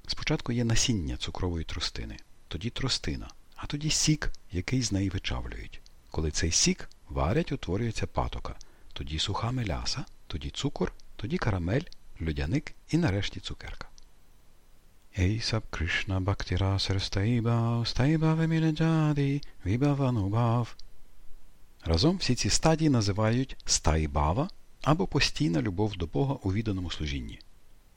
Спочатку є насіння цукрової тростини, тоді тростина, а тоді сік, який з неї вичавлюють. Коли цей сік варять, утворюється патока, тоді суха меляса, тоді цукор, тоді карамель, людяник і нарешті цукерка. Ейсап Кришна Бхактирасар Стаїбав, Стаїбав Еміледжаді, Вібаванубав. Разом всі ці стадії називають стаїбава або постійна любов до Бога у відданому служінні.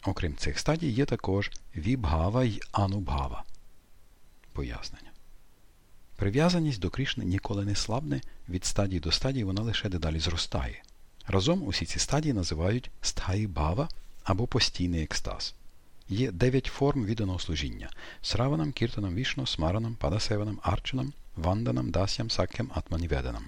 Окрім цих стадій, є також вібгава й анубгава. Пояснення. Прив'язаність до Кришни ніколи не слабне, від стадії до стадії вона лише дедалі зростає. Разом усі ці стадії називають стаїбава або постійний екстаз. Є дев'ять форм відданого служіння сраванам, кіртанам, вішно, смаранам, падасеванам, арчанам, ванданам, дасям, сакям, атманіведанам.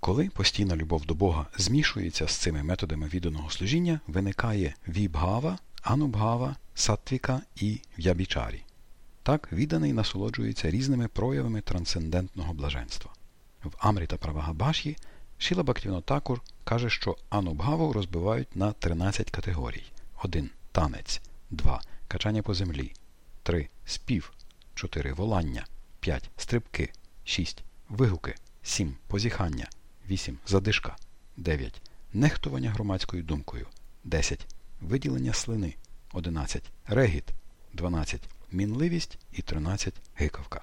Коли постійна любов до Бога змішується з цими методами відданого служіння, виникає вібгава, анубгава, саттвіка і в'ябічарі. Так відданий насолоджується різними проявами трансцендентного блаженства. В Амріта Правагабаші Шіла Бактівно також каже, що анубгаву розбивають на 13 категорій. 1. Танець, 2. Качання по землі, 3. Спів, 4. Волання, 5. Стрибки, 6. Вигуки, 7. Позіхання, 8. Задишка, 9. Нехтування громадською думкою, 10. Виділення слини, 11. Регіт, 12. Мінливість і 13. Гикавка.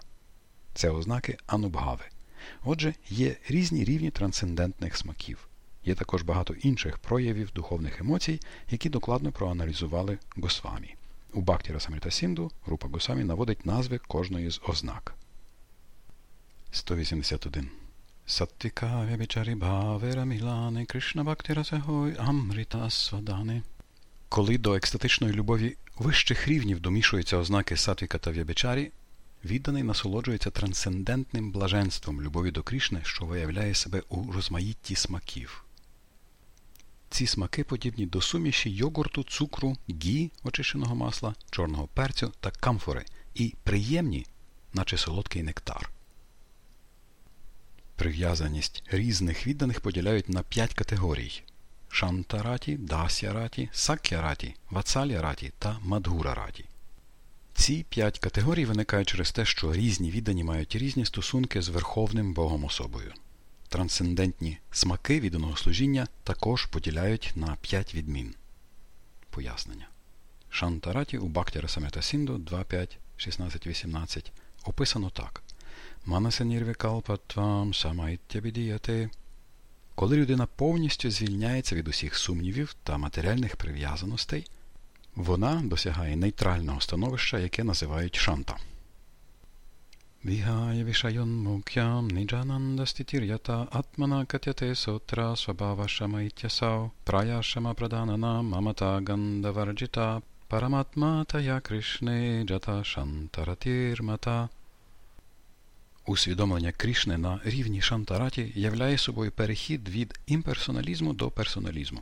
Це ознаки анубгави. Отже, є різні рівні трансцендентних смаків. Є також багато інших проявів духовних емоцій, які докладно проаналізували Госвамі. У Бактіра Самрита Сінду група Госвамі наводить назви кожної з ознак. 181. Саттвіка вябічарі бhavера мілани Кришна Бактіра Сагой Амрита Свадани. Коли до екстатичної любові вищих рівнів домішуються ознаки сатвіка та вябічарі, відданий насолоджується трансцендентним блаженством любові до Крішни, що виявляє себе у розмаїтті смаків. Ці смаки подібні до суміші йогурту, цукру, гі очищеного масла, чорного перцю та камфори і приємні, наче солодкий нектар. Прив'язаність різних відданих поділяють на п'ять категорій шантараті, дасяраті, сакяраті, вацаліраті та мадгурараті. Ці п'ять категорій виникають через те, що різні віддані мають різні стосунки з Верховним Богом особою. Трансцендентні смаки відданого служіння також поділяють на п'ять відмін. Пояснення. Шантараті у Бактіра Самета Сінду 2.5.16.18 описано так. Манасенірвікалпатвам самайттябідіяте. Коли людина повністю звільняється від усіх сумнівів та матеріальних прив'язаностей, вона досягає нейтрального становища, яке називають шанта. Вігає вішайон мук'ям ніджананда стітір'ята атмана катяте сотра свабава шамайтясау прая шама праданана мамата гандаварджита параматмата Кришне джата шантаратірмата. Усвідомлення Крішни на рівні шантараті являє собою перехід від імперсоналізму до персоналізму.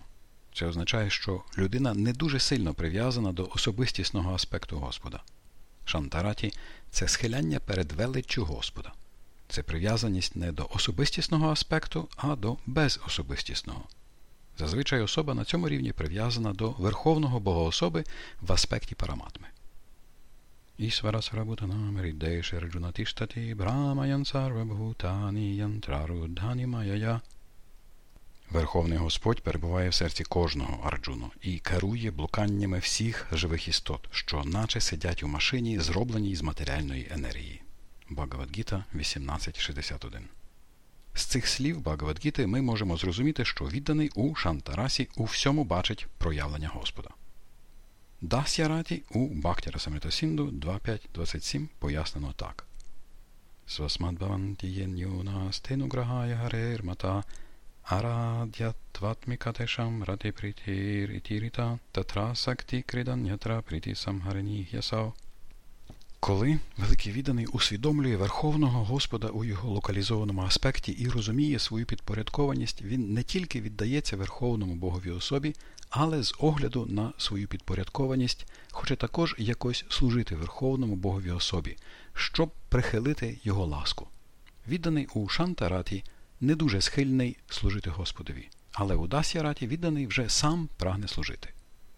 Це означає, що людина не дуже сильно прив'язана до особистісного аспекту Господа. Шантараті це схиляння перед величчю Господа. Це прив'язаність не до особистісного аспекту, а до безособистісного. Зазвичай особа на цьому рівні прив'язана до Верховного Богоособи в аспекті параматми. Ісвара Сарабутанам Ріддейши Раджунатіштаті Брамаян Сарвабхутані Янтраруддані Майая Верховний Господь перебуває в серці кожного Арджуну і керує блуканнями всіх живих істот, що наче сидять у машині, зробленій з матеріальної енергії. Багавадгіта 1861 З цих слів Багавадгіти ми можемо зрозуміти, що відданий у Шантарасі у всьому бачить проявлення Господа. Дасяраті у Бхактіра Самритасінду 2.5.27 пояснено так. Свасмадбаванті єнюна стенуграгая гарермата – Притір ітіріта татра сакти криданятра пріті самгарені ясав. Коли великий відданий усвідомлює Верховного Господа у його локалізованому аспекті і розуміє свою підпорядкованість, він не тільки віддається Верховному Богові особі, але з огляду на свою підпорядкованість хоче також якось служити Верховному Богові особі, щоб прихилити його ласку. Відданий у Шантараті – не дуже схильний служити Господові, але у Дасяраті відданий вже сам прагне служити.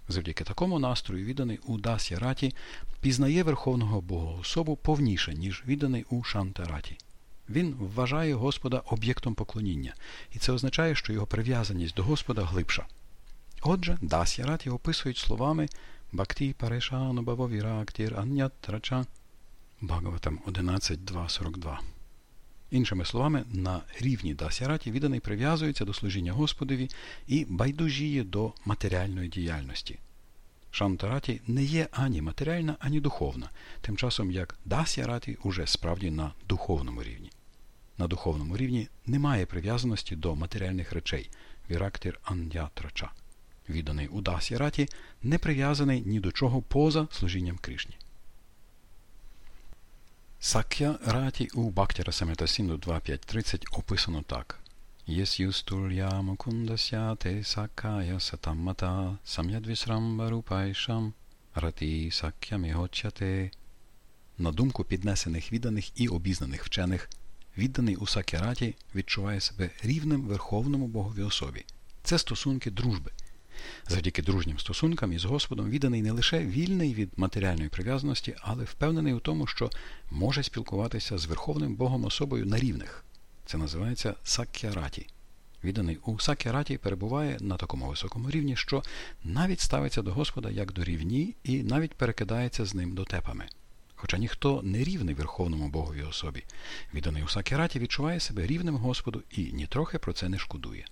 Завдяки такому настрою відданий у Дасяраті пізнає Верховного Бога особу повніше, ніж відданий у Шантараті. Він вважає Господа об'єктом поклоніння, і це означає, що його прив'язаність до Господа глибша. Отже, Дасяраті описують словами Бхакти Парешану Бавовірактір Аннятрача Бхагаватам 11.2.42 Іншими словами, на рівні дасяраті відданий прив'язується до служіння Господові і байдужіє до матеріальної діяльності. Шантараті не є ані матеріальна, ані духовна, тим часом як дасяраті уже справді на духовному рівні. На духовному рівні немає прив'язаності до матеріальних речей вірактір андятрача. Відданий у дасяраті не прив'язаний ні до чого поза служінням Кришні. Сакя раті у Бхактіра Саметасінду 2.5.30 описано так. Єс юстур'я мукундася те сакая сатаммата сам'ядвісрамбарупайшам раті сакямігочате. На думку піднесених відданих і обізнаних вчених, відданий у сакяраті відчуває себе рівним Верховному Богові особі. Це стосунки дружби. Завдяки дружнім стосункам із Господом відданий не лише вільний від матеріальної прив'язаності, але впевнений у тому, що може спілкуватися з Верховним Богом особою на рівних. Це називається сакяраті. Відданий у сакяраті перебуває на такому високому рівні, що навіть ставиться до Господа як до рівні і навіть перекидається з ним дотепами. Хоча ніхто не рівний Верховному Богові особі. Відданий у сакяраті відчуває себе рівним Господу і нітрохи про це не шкодує.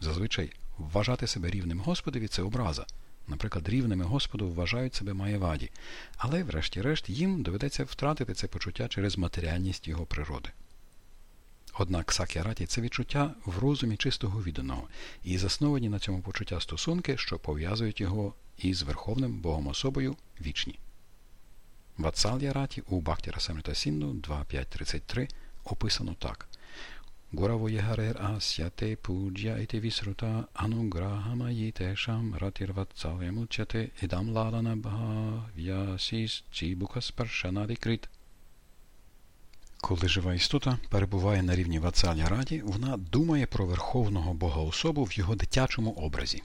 Зазвичай вважати себе рівним Господові це образа. Наприклад, рівними Господу вважають себе маєваді, але, врешті-решт, їм доведеться втратити це почуття через матеріальність його природи. Однак сакяраті це відчуття в розумі чистого відданого і засновані на цьому почуття стосунки, що пов'язують його із Верховним Богом особою вічні. Ватсальяраті у Бхактіра Самрита Сінду 2.5.33 описано так. Гуравоєгарер асяте пуджя іти вісрута ануграхамаї тешам ратірватсалямучяте ідам ладана бхав'ясіс чібука спаршанадикрит. Коли жива істота перебуває на рівні Вацаля Раді, вона думає про Верховного Бога особу в його дитячому образі.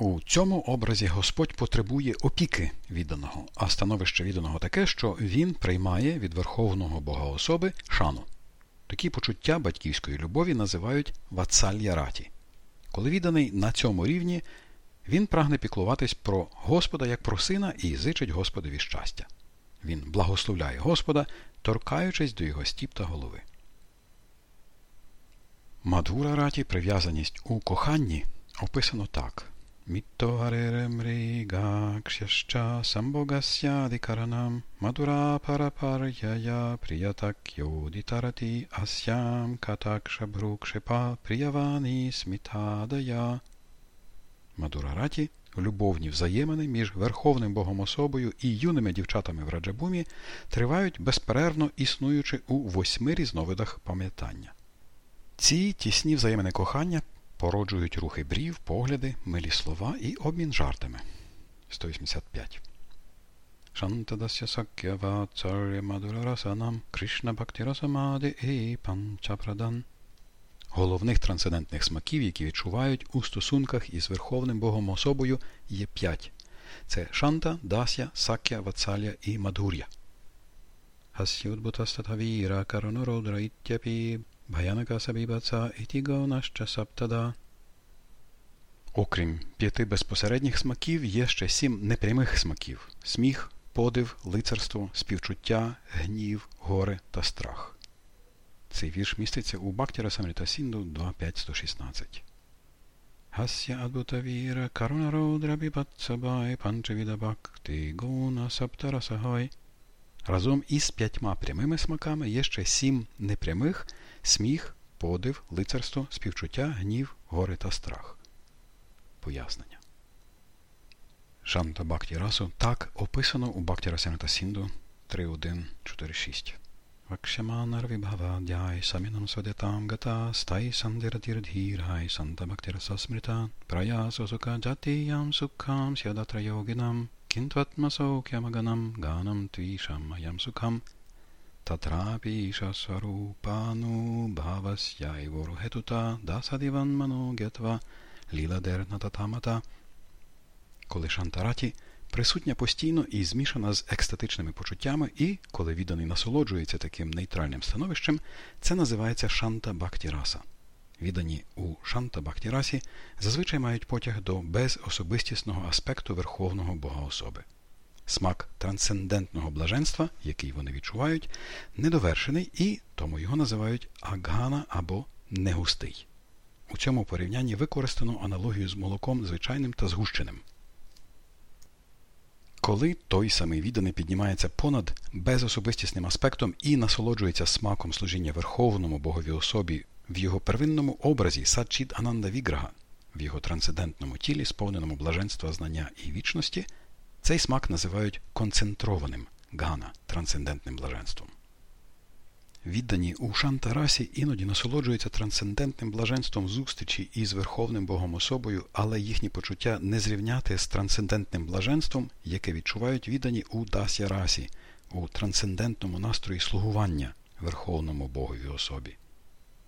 У цьому образі Господь потребує опіки відданого, а становище відданого таке, що він приймає від Верховного Бога особи шану. Такі почуття батьківської любові називають вацальяраті. Коли відданий на цьому рівні, він прагне піклуватись про Господа як про сина і зичить Господові щастя. Він благословляє Господа, торкаючись до його стіп та голови. Мадгура раті прив'язаність у коханні описано так. Самбогасядикаранам мадура парапар'яя приятакйодітарати асям катакшабрукшепа приявані смітадая. Мадурараті любовні взаємини між Верховним Богом особою і юними дівчатами в Раджабумі тривають безперервно існуючи у восьми різновидах пам'ятання. Ці тісні взаємини кохання породжують рухи брів, погляди, милі слова і обмін жартами. 185. Шантадася сакява царя мадурарасанам Кришна Бхактирасамади і. Головних трансцендентних смаків, які відчувають у стосунках із Верховним Богом особою, є п'ять. Це Шанта, Дася, Сакя, Вацалія і Мадур'я. Хасюдбутастатавіра каронородра іттяпі Окрім п'яти безпосередніх смаків, є ще сім непрямих смаків сміх, подив, лицарство, співчуття, гнів, горе та страх. Цей вірш міститься у Бактіра Самріта Сінду 2.5.116. Хасya Адбутавіра Карународра Бібатсабай Панчевіда Бхакти Гуна Саптарасагай. Разом із п'ятьма прямими смаками є ще сім непрямих сміх, подив, лицарство, співчуття, гнів, горе та страх. Пояснення. Шанта Бхакті Расу так описано у Бхакті Расяната Сінду 3.1.4.6. Vakshyamanarvibhavadhyai saminam svadetam gata stai sandirathirdhirhai santa bhaktirasa smrita prayaso sukha jatiyam sukham syadatra tvisham ayam sukham tatrapi isasvarupanu bhavasyaivoruhetuta dasadivan mano gyatva ліладерна татамата. Коли шантараті присутня постійно і змішана з екстатичними почуттями, і коли відданий насолоджується таким нейтральним становищем, це називається шанта бактіраса. Віддані у Шанта Бхактірасі, зазвичай мають потяг до безособистісного аспекту Верховного Бога особи. Смак трансцендентного блаженства, який вони відчувають, недовершений і тому його називають агана або негустий. У цьому порівнянні використано аналогію з молоком звичайним та згущеним. Коли той самий відданий піднімається понад безособистісним аспектом і насолоджується смаком служіння Верховному Богові особі в його первинному образі Садчід Ананда Віграга, в його трансцендентному тілі, сповненому блаженства знання і вічності, цей смак називають концентрованим гана трансцендентним блаженством. Віддані у Шантарасі іноді насолоджуються трансцендентним блаженством зустрічі із Верховним Богом особою, але їхні почуття не зрівняти з трансцендентним блаженством, яке відчувають віддані у Дасya Расі, у трансцендентному настрої слугування Верховному Богові особі.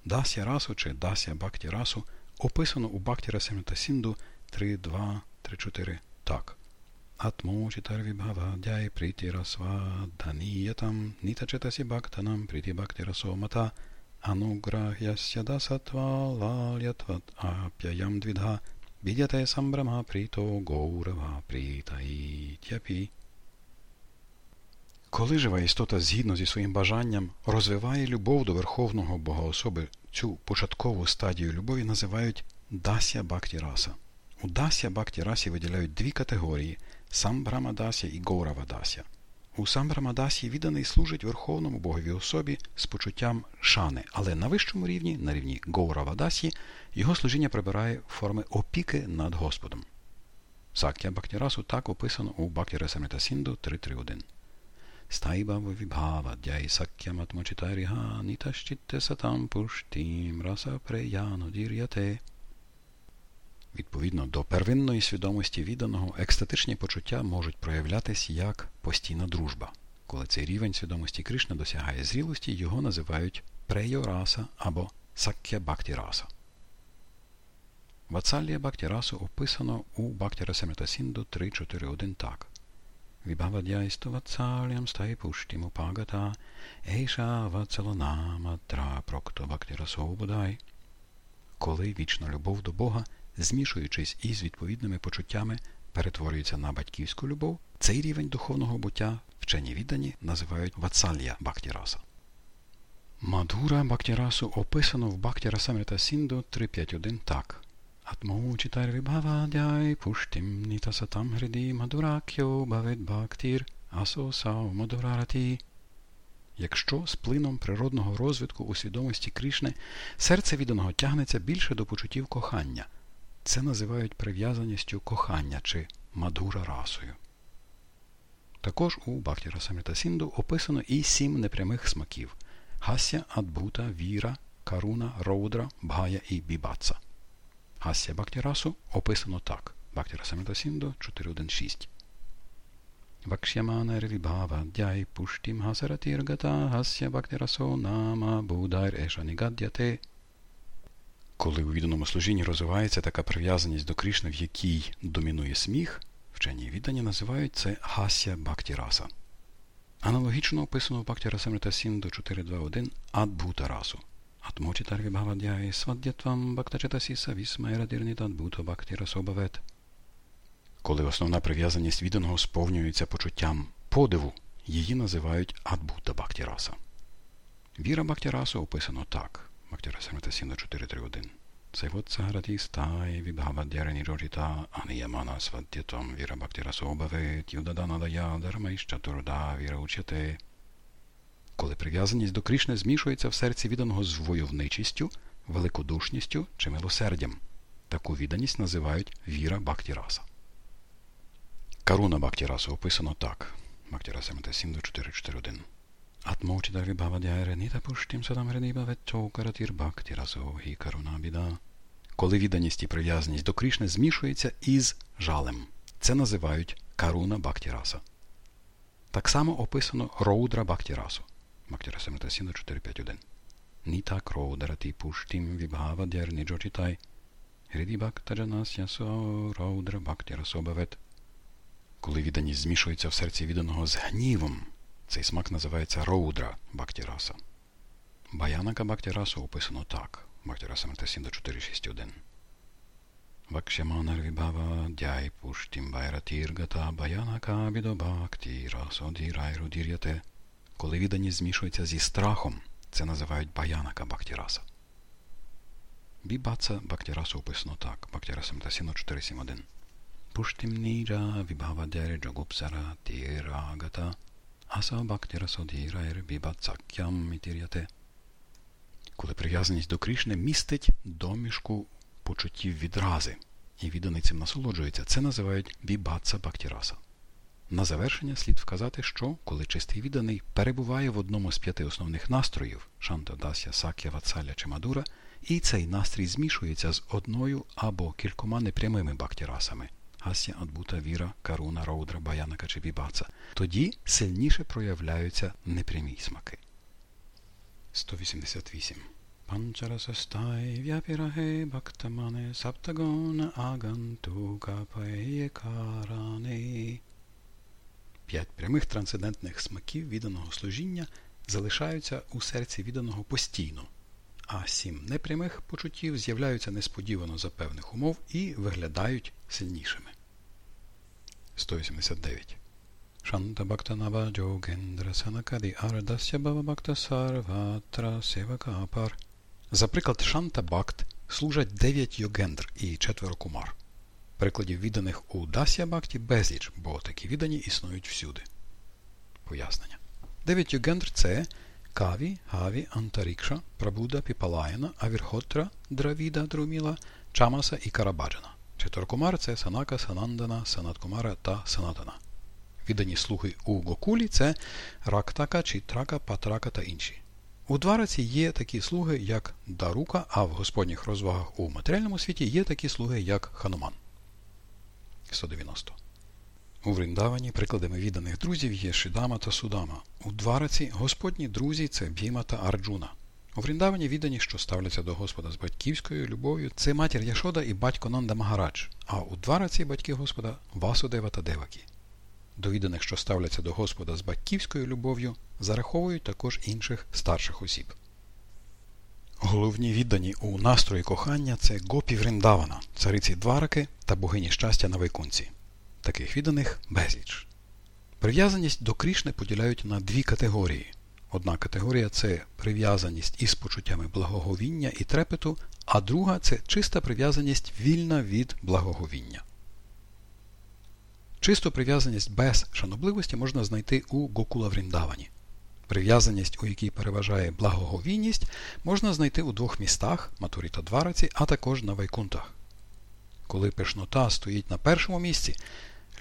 Дас'я расу чи Дася Бакті расу описано у Бакті Расаміта Сінду 3.2.3.4 так. Атмо читарві бхавадяй пріті расва даніятам ніта читасі бактанам пріті бакті расомата ануграхяся дасатва лалятват ап'ям двідга бідяте самбрама пріто гоурава прітаїтяпі. Коли жива істота згідно зі своїм бажанням розвиває любов до Верховного Бога особи, цю початкову стадію любові називають дася бхакті раса. У дася бхакті расі виділяють дві категорії Самбрамадася і Гауравадася. У Самбрамадасі відданий служить Верховному Богові особі з почуттям шани, але на вищому рівні, на рівні Гауравадасі, його служіння прибирає форми опіки над Господом. Сактя Бхактірасу так описано у Бхактіра Самритасінду 3.3.1. Сакям атмочитаріга нітащитте сатам пуштім раса преяно дір'яте. Відповідно до первинної свідомості відданого, екстатичні почуття можуть проявлятися як постійна дружба. Коли цей рівень свідомості Кришни досягає зрілості, його називають прейораса або сакя бхактіраса. Вацалія бхактірасу описано у Бхактірасамритасінду 3.4.1 так. Вібхавадяйсту вацалям стай пуштіму пагата, ейша вацаланама тра прокто бхактірасободай. Коли вічна любов до Бога змішуючись із відповідними почуттями, перетворюється на батьківську любов, цей рівень духовного буття вчені віддані називають Вацалія Бхактіраса. Мадхура Бхактірасу описано в Бхактіра Самрита Сінду 3.5.1 так. Вибхавадяй пуштим нітасатам гриді мадуракьо бавит бхактір асосау мадурараті. Якщо з плином природного розвитку у свідомості Крішни серце відданого тягнеться більше до почуттів кохання, це називають прив'язаністю кохання чи мадура расою. Також у Бхактіра Сінду описано і сім непрямих смаків Хася, Адбута, Віра, Каруна, Роудра, Бхая і Бібаца. Хася Бхактірасу описано так. Бхактіра Самрита Сінду 4.1.6. Вакшямана Рвібхава Дяй Пуштім Хасаратіргата Хася Бхактірасо Нама Будайр Еша Нігаддяте коли у відданому служінні розвивається така прив'язаність до Кришни, в якій домінує сміх, вчені віддані називають це Хася Бхактіраса. Аналогічно описано в Бхактірасамрита Сінду 4.2.1 Адбута сваддятвам бхактачатасіса вісмайрадирніт адбута бхактірасобавет. Коли основна прив'язаність відданого сповнюється почуттям подиву, її називають Адбута Бхактіраса. Віра Бхактірасу описано так. Bhaktira Samrita Sindhu 431. Saivotsarati stai vibhavadhyarani rojita aniyamana svadhyatam vira bhaktira sobhavet yudadanadaya dharmaishchaturda vira учяте. Коли прив'язаність до Кришни змішується в серці відданого з войовничістю, великодушністю чи милосердям. Таку відданість називають віра Бхактіраса. Каруна Бхактіраса описано так. Бхактіраса Сінду 441. Atmočitari Бхавадяйренита пуштім садам гренібавечо каратір бхактірасо і карунабіда. Коли відданість і прив'язаність до Кришни змішується із жалем. Це називають каруна бхактіраса. Так само описано роудра бхактірасу. Бхактіраса Метасіна 4.5.1. Ніта кроударати пуштім вібхавадяр ниджочитай. Гридібактаджанасясо роудра бхактірасобавет. Коли відданість змішується в серці відданого з гнівом, цей смак називається роудра бактіраса. Баянака бактірасу описано так. Бхактирасамрита Сінда 4.6.1 Вакшяманарвібава дяй пуштім байратіргата баянака бідобакті расодірайрудір'яте. Коли відданість змішується зі страхом, це називають баянака бхактіраса. Бібаца бхактірасу описано так. Бхактірасамрита Сінда 4.7.1 Pushtim nira vibhavadere jogupsara tiragata аса бхактирасодіраєр бібацакям мітір'яте. Коли прив'язаність до Кришни містить домішку почуттів відрази, і відданий цим насолоджується, це називають бібаца бхактіраса. На завершення слід вказати, що коли чистий відданий перебуває в одному з п'яти основних настроїв Шанта Дася, Сакя, Вацаля чи Мадура, і цей настрій змішується з одною або кількома непрямими бхактірасами Ася, Адбута, Віра, Каруна, Роудра, Баянака чи Бібаца, тоді сильніше проявляються непрямі смаки. 188. Панчарасастай в'япіраге бхактамане саптагона агантука паєкаране. П'ять прямих трансцендентних смаків відданого служіння залишаються у серці відданого постійно, а сім непрямих почуттів з'являються несподівано за певних умов і виглядають сильнішими. 189. Шанта Бхактанава Джогендра Санакади Ардасya Бава Бхакта Сарватра Севакапар. За приклад Шанта Бхакт служать дев'ять йогендр і четверо кумар. Прикладів відданих у Дасya Бхакті безліч, бо такі віддані існують всюди. Пояснення. Дев'ять йогендр це Каві, Гаві, Антарікша, Прабуда, Піпалаяна, Авірхотра, Дравіда, Друміла, Чамаса і Карабаджана. Чатуркумар це Санака, Санандана, Санаткумара та Санатана. Віддані слуги у Гокулі це Рактака, Чітрака, Патрака та інші. У Двараці є такі слуги, як Дарука, а в господніх розвагах у матеріальному світі є такі слуги, як Хануман. 190. У Вріндавані прикладами відданих друзів є Шидама та Судама. У Двараці господні друзі це Бхіма та Арджуна. У Вріндавані віддані, що ставляться до Господа з батьківською любов'ю, це матір Яшода і батько Нанда Магарадж, а у два раці батьки Господа Васудева та Девакі. До відданих, що ставляться до Господа з батьківською любов'ю, зараховують також інших старших осіб. Головні віддані у настрої кохання це Гопі Вріндавана, цариці Двараки та богині щастя на Вайкунці. Таких відданих безліч. Прив'язаність до Крішни поділяють на дві категорії Одна категорія це прив'язаність із почуттями благоговіння і трепету, а друга це чиста прив'язаність вільна від благоговіння. Чисту прив'язаність без шанобливості можна знайти у Гокула Вріндавані. Прив'язаність, у якій переважає благоговінність, можна знайти у двох містах Матурі та Двараці, а також на Вайкунтах. Коли пишнота стоїть на першому місці,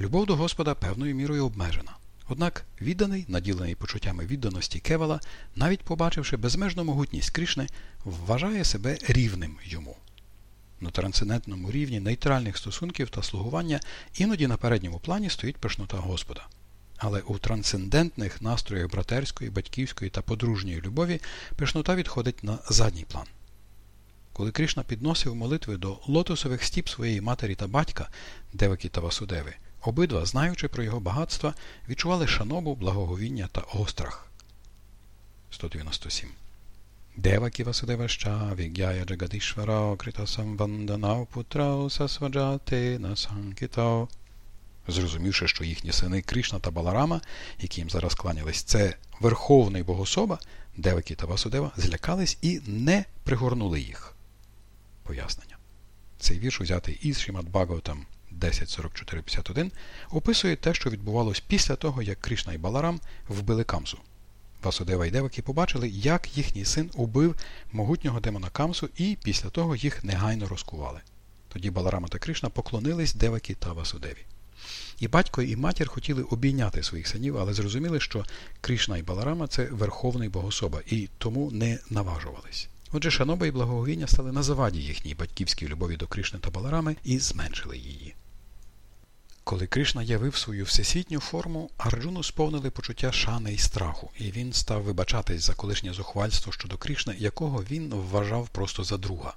любов до Господа певною мірою обмежена. Однак відданий, наділений почуттями відданості Кевала, навіть побачивши безмежну могутність Кришни, вважає себе рівним йому. На трансцендентному рівні нейтральних стосунків та слугування іноді на передньому плані стоїть пишнота Господа. Але у трансцендентних настроях братерської, батьківської та подружньої любові пишнота відходить на задній план. Коли Кришна підносив молитви до лотосових стіп своєї матері та батька, Девакі та Васудеви, Обидва, знаючи про його багатства, відчували шанобу, благоговіння та острах. 197. Девакі Васудеваща Вігяя Джагадішвара Крита Самванданав Путрау Сасваджати Насанкітау. Зрозумівши, що їхні сини Кришна та Баларама, які їм зараз кланялись, це верховний Бог-Особа, Девакі та Васудева злякались і не пригорнули їх. Пояснення. Цей вірш узятий із Шімат Бхагаватам 10.44.51 описує те, що відбувалось після того, як Кришна і Баларам вбили Камсу. Васудева і Девакі побачили, як їхній син убив могутнього демона Камсу, і після того їх негайно розкували. Тоді Баларама та Кришна поклонились Девакі та Васудеві. І батько і матір хотіли обійняти своїх синів, але зрозуміли, що Кришна і Баларама це верховний богособа, і тому не наважувались. Отже, шаноба і благоговіння стали на заваді їхній батьківській любові до Кришни та Баларами і зменшили її. Коли Кришна явив свою всесвітню форму, Арджуну сповнили почуття шани і страху, і він став вибачатись за колишнє зухвальство щодо Кришни, якого він вважав просто за друга.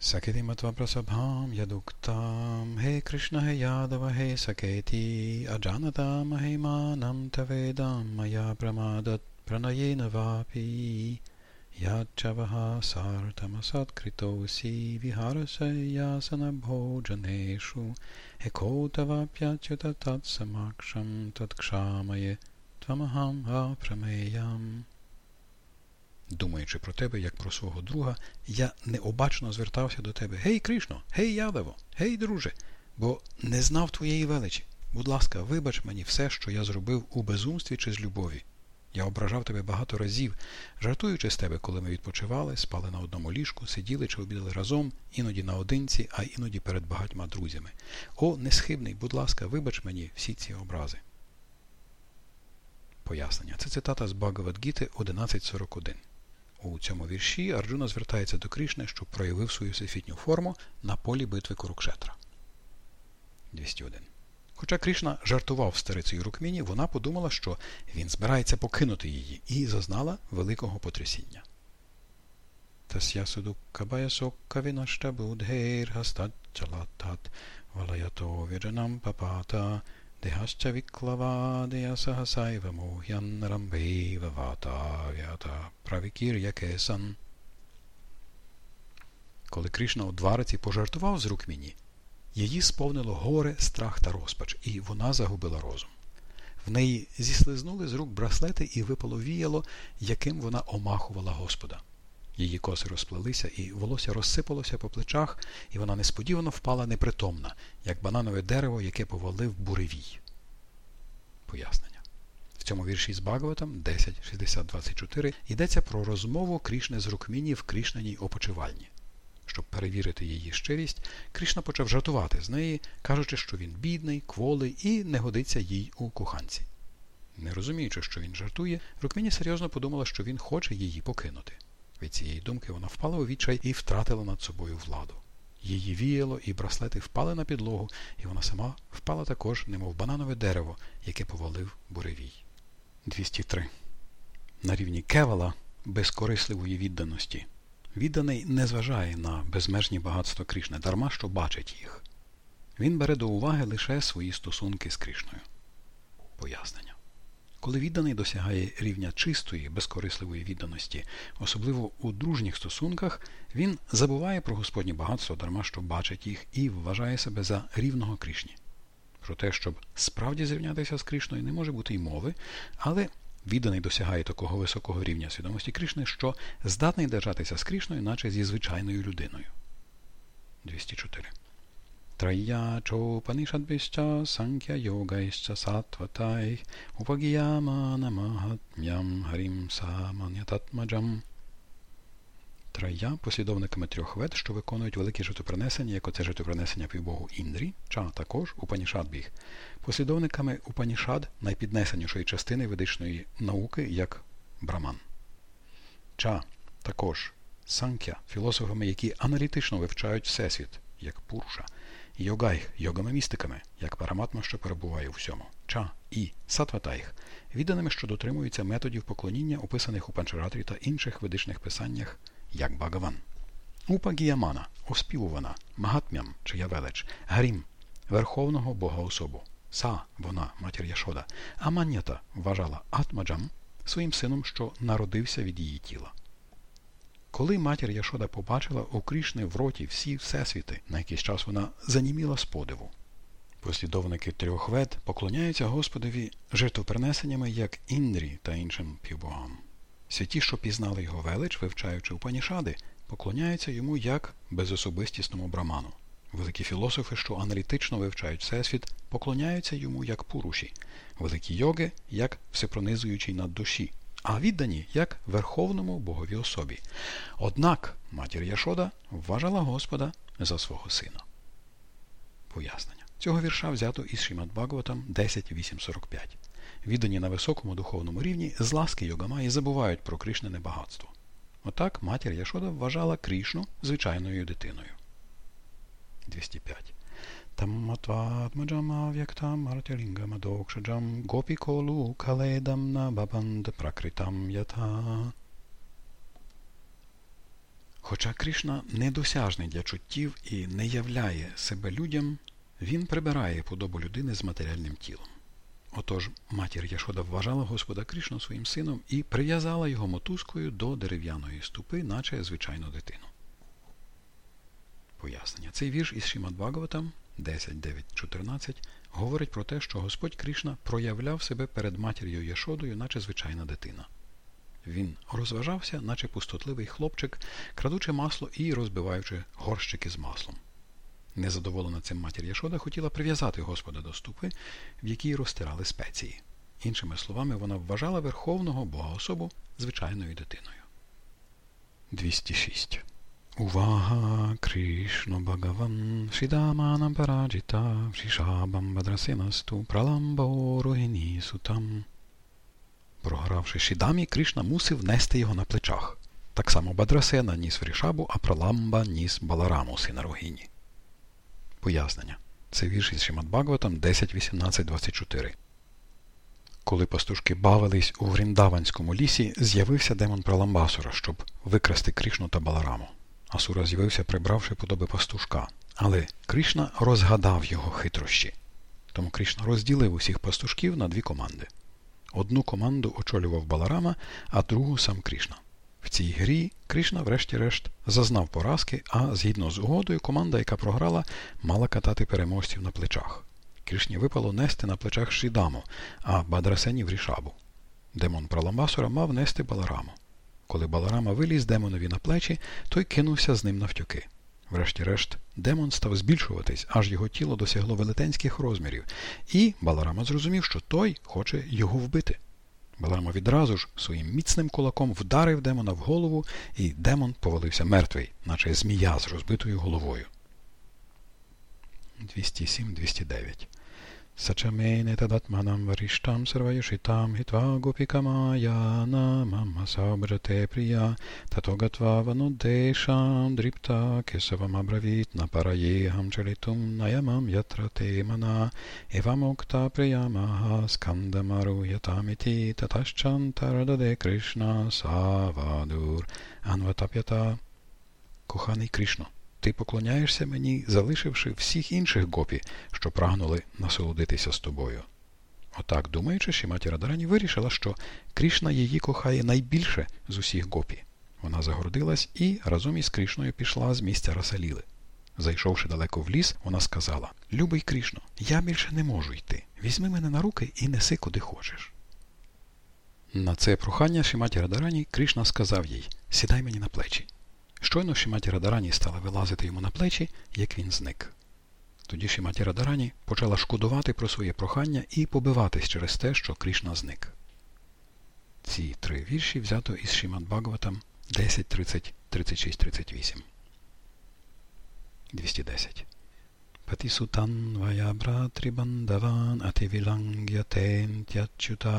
Сакетиматва прасабхам ядуктам, гей Кришна гей ядава гей сакеті, аджанатам гей манам таведам мая прамадат пранаєна вапі. Ячавага сартамасат критосі вігарасаясана бhoджанешу екотава п'ятюта Думаючи про тебе, як про свого друга, я необачно звертався до тебе. Гей, Кришно, гей, Ядево, гей, друже, бо не знав твоєї величі. Будь ласка, вибач мені все, що я зробив у безумстві чи з любові. Я ображав тебе багато разів, жартуючи з тебе, коли ми відпочивали, спали на одному ліжку, сиділи чи обідали разом, іноді наодинці, а іноді перед багатьма друзями. О, несхибний, будь ласка, вибач мені всі ці образи. Пояснення. Це цитата з Багавадгіти 11.41. У цьому вірші Арджуна звертається до Крішни, щоб проявив свою всесвітню форму на полі битви Курукшетра. 201. Хоча Кришна жартував старицею Рукміні, вона подумала, що він збирається покинути її, і зазнала великого потрясіння. Тасясуду кабаясокка вінашта будгейр хастаджалатат валаято віджанам папата виклавадея сахасайва мохян рамбейва вата вята правікір якесан. Коли Кришна у двариці пожартував з Рукміні, Її сповнило горе, страх та розпач, і вона загубила розум. В неї зіслизнули з рук браслети і випало віяло, яким вона омахувала Господа. Її коси розплелися, і волосся розсипалося по плечах, і вона несподівано впала непритомна, як бананове дерево, яке повалив буревій. Пояснення. В цьому вірші з Багаватом 10.60.24 йдеться про розмову Крішни з Рукміні в Крішнаній опочивальні. Щоб перевірити її щирість, Кришна почав жартувати з неї, кажучи, що він бідний, кволий і не годиться їй у коханці. Не розуміючи, що він жартує, Рукміні серйозно подумала, що він хоче її покинути. Від цієї думки вона впала у відчай і втратила над собою владу. Її віяло, і браслети впали на підлогу, і вона сама впала також, немов бананове дерево, яке повалив буревій. 203. На рівні кевала безкорисливої відданості. Відданий не зважає на безмежні багатства Крішни, дарма що бачить їх. Він бере до уваги лише свої стосунки з Крішною. Пояснення. Коли відданий досягає рівня чистої, безкорисливої відданості, особливо у дружніх стосунках, він забуває про Господнє багатство, дарма що бачить їх, і вважає себе за рівного Крішні. Про те, щоб справді зрівнятися з Крішною, не може бути й мови, але Відданий досягає такого високого рівня свідомості Кришни, що здатний держатися з Кришною, наче зі звичайною людиною. 204. Трая чопанишадбища санкя йогайща сатватай саманятатмаджам Трая послідовниками трьох вед, що виконують великі житопринесення, як оце житопринесення півбогу Індрі, ча також Упанішадбіг, послідовниками Упанішад найпіднесенішої частини ведичної науки, як Браман. Ча також Санкя, філософами, які аналітично вивчають Всесвіт, як Пурша, Йогайх, йогами-містиками, як параматма, що перебуває у всьому, Ча і Сатватайх, відданими, що дотримуються методів поклоніння, описаних у Панчаратрі та інших ведичних писаннях як Багаван. Упагіямана, оспівувана, Магатмям, чия велич, Гарім, Верховного Бога особу. Са, вона, матір Яшода, а манята вважала Атмаджам своїм сином, що народився від її тіла. Коли матір Яшода побачила у Крішни в роті всі всесвіти, на якийсь час вона заніміла з подиву. Послідовники трьох вед поклоняються Господові жертвопринесеннями як Індрі та іншим півбогам. Святі, що пізнали його велич, вивчаючи Упанішади, поклоняються йому як безособистісному браману. Великі філософи, що аналітично вивчають Всесвіт, поклоняються йому як пуруші, великі йоги як всепронизуючий над душі, а віддані як верховному богові особі. Однак матір Яшода вважала Господа за свого сина. Пояснення. Цього вірша взято із Шімат Бхагаватам 10.8.45 віддані на високому духовному рівні, з ласки Йогамаї забувають про Кришнене багатство. Отак матір Яшода вважала Крішну звичайною дитиною. 205. Тамматватмаджамав'яктам артелінгамадокшаджам гопіколу каледам на бабанд пракритам ята. Хоча Кришна недосяжний для чуттів і не являє себе людям, він прибирає подобу людини з матеріальним тілом. Отож матір Яшода вважала Господа Крішну своїм сином і прив'язала його мотузкою до дерев'яної ступи, наче звичайну дитину. Пояснення. Цей вірш із Шімад 10.9.14 говорить про те, що Господь Крішна проявляв себе перед матір'ю Яшодою, наче звичайна дитина. Він розважався, наче пустотливий хлопчик, крадучи масло і розбиваючи горщики з маслом. Незадоволена цим матір Яшода хотіла прив'язати Господа до ступи, в якій розтирали спеції. Іншими словами, вона вважала Верховного Бога особу звичайною дитиною. 206. Увага Кришно Бхагаван Шидаманам Параджита Шишабам Бадрасинасту Праламбо Рогіні Сутам. Програвши Шідамі, Кришна мусив нести його на плечах. Так само Бадрасена ніс Врішабу, а Праламба ніс Балараму, сина Рогіні. Пояснення. Це вірш із Шимат Бхагаватам 10.18.24. Коли пастушки бавились у Вріндаванському лісі, з'явився демон Праламбасура, щоб викрасти Кришну та Балараму. Асура з'явився, прибравши подоби пастушка. Але Кришна розгадав його хитрощі. Тому Кришна розділив усіх пастушків на дві команди. Одну команду очолював Баларама, а другу сам Кришна. В цій грі Кришна, врешті-решт, зазнав поразки, а згідно з угодою, команда, яка програла, мала катати переможців на плечах. Кришні випало нести на плечах Шідаму, а Бадрасені в Рішабу. Демон Праламбасура мав нести Балараму. Коли Баларама виліз демонові на плечі, той кинувся з ним навтюки. Врешті-решт, демон став збільшуватись, аж його тіло досягло велетенських розмірів, і Баларама зрозумів, що той хоче його вбити. Баларама відразу ж своїм міцним кулаком вдарив демона в голову, і демон повалився мертвий, наче змія з розбитою головою. 207-209 Сачамейне таdatmanam варіштам сарваюшитам хитва гопікамая намама сабрате прия тато гатва ванудешам дрипта кесавам абравит напараєхам чалитум наямам ятрате мана евамокта приямаха скандамару ятамити таташчан тарададе Кришна савадур анватап'ята Коханий Кришно ти поклоняєшся мені, залишивши всіх інших гопі, що прагнули насолодитися з тобою. Отак, думаючи, Шіматі Радарані вирішила, що Крішна її кохає найбільше з усіх гопі. Вона загордилась і разом із Крішною пішла з місця Расаліли. Зайшовши далеко в ліс, вона сказала Любий Крішно, я більше не можу йти. Візьми мене на руки і неси куди хочеш. На це прохання Шіматі Радарані Крішна сказав їй Сідай мені на плечі. Щойно Шіматі Радарані стала вилазити йому на плечі, як він зник. Тоді Шіматі Радарані почала шкодувати про своє прохання і побиватись через те, що Крішна зник. Ці три вірші взято із Шімат Бхагаватам 10, 30, 36, 38. 210. Patisutanvaya bhratribandhavan ativilangyatentyachuta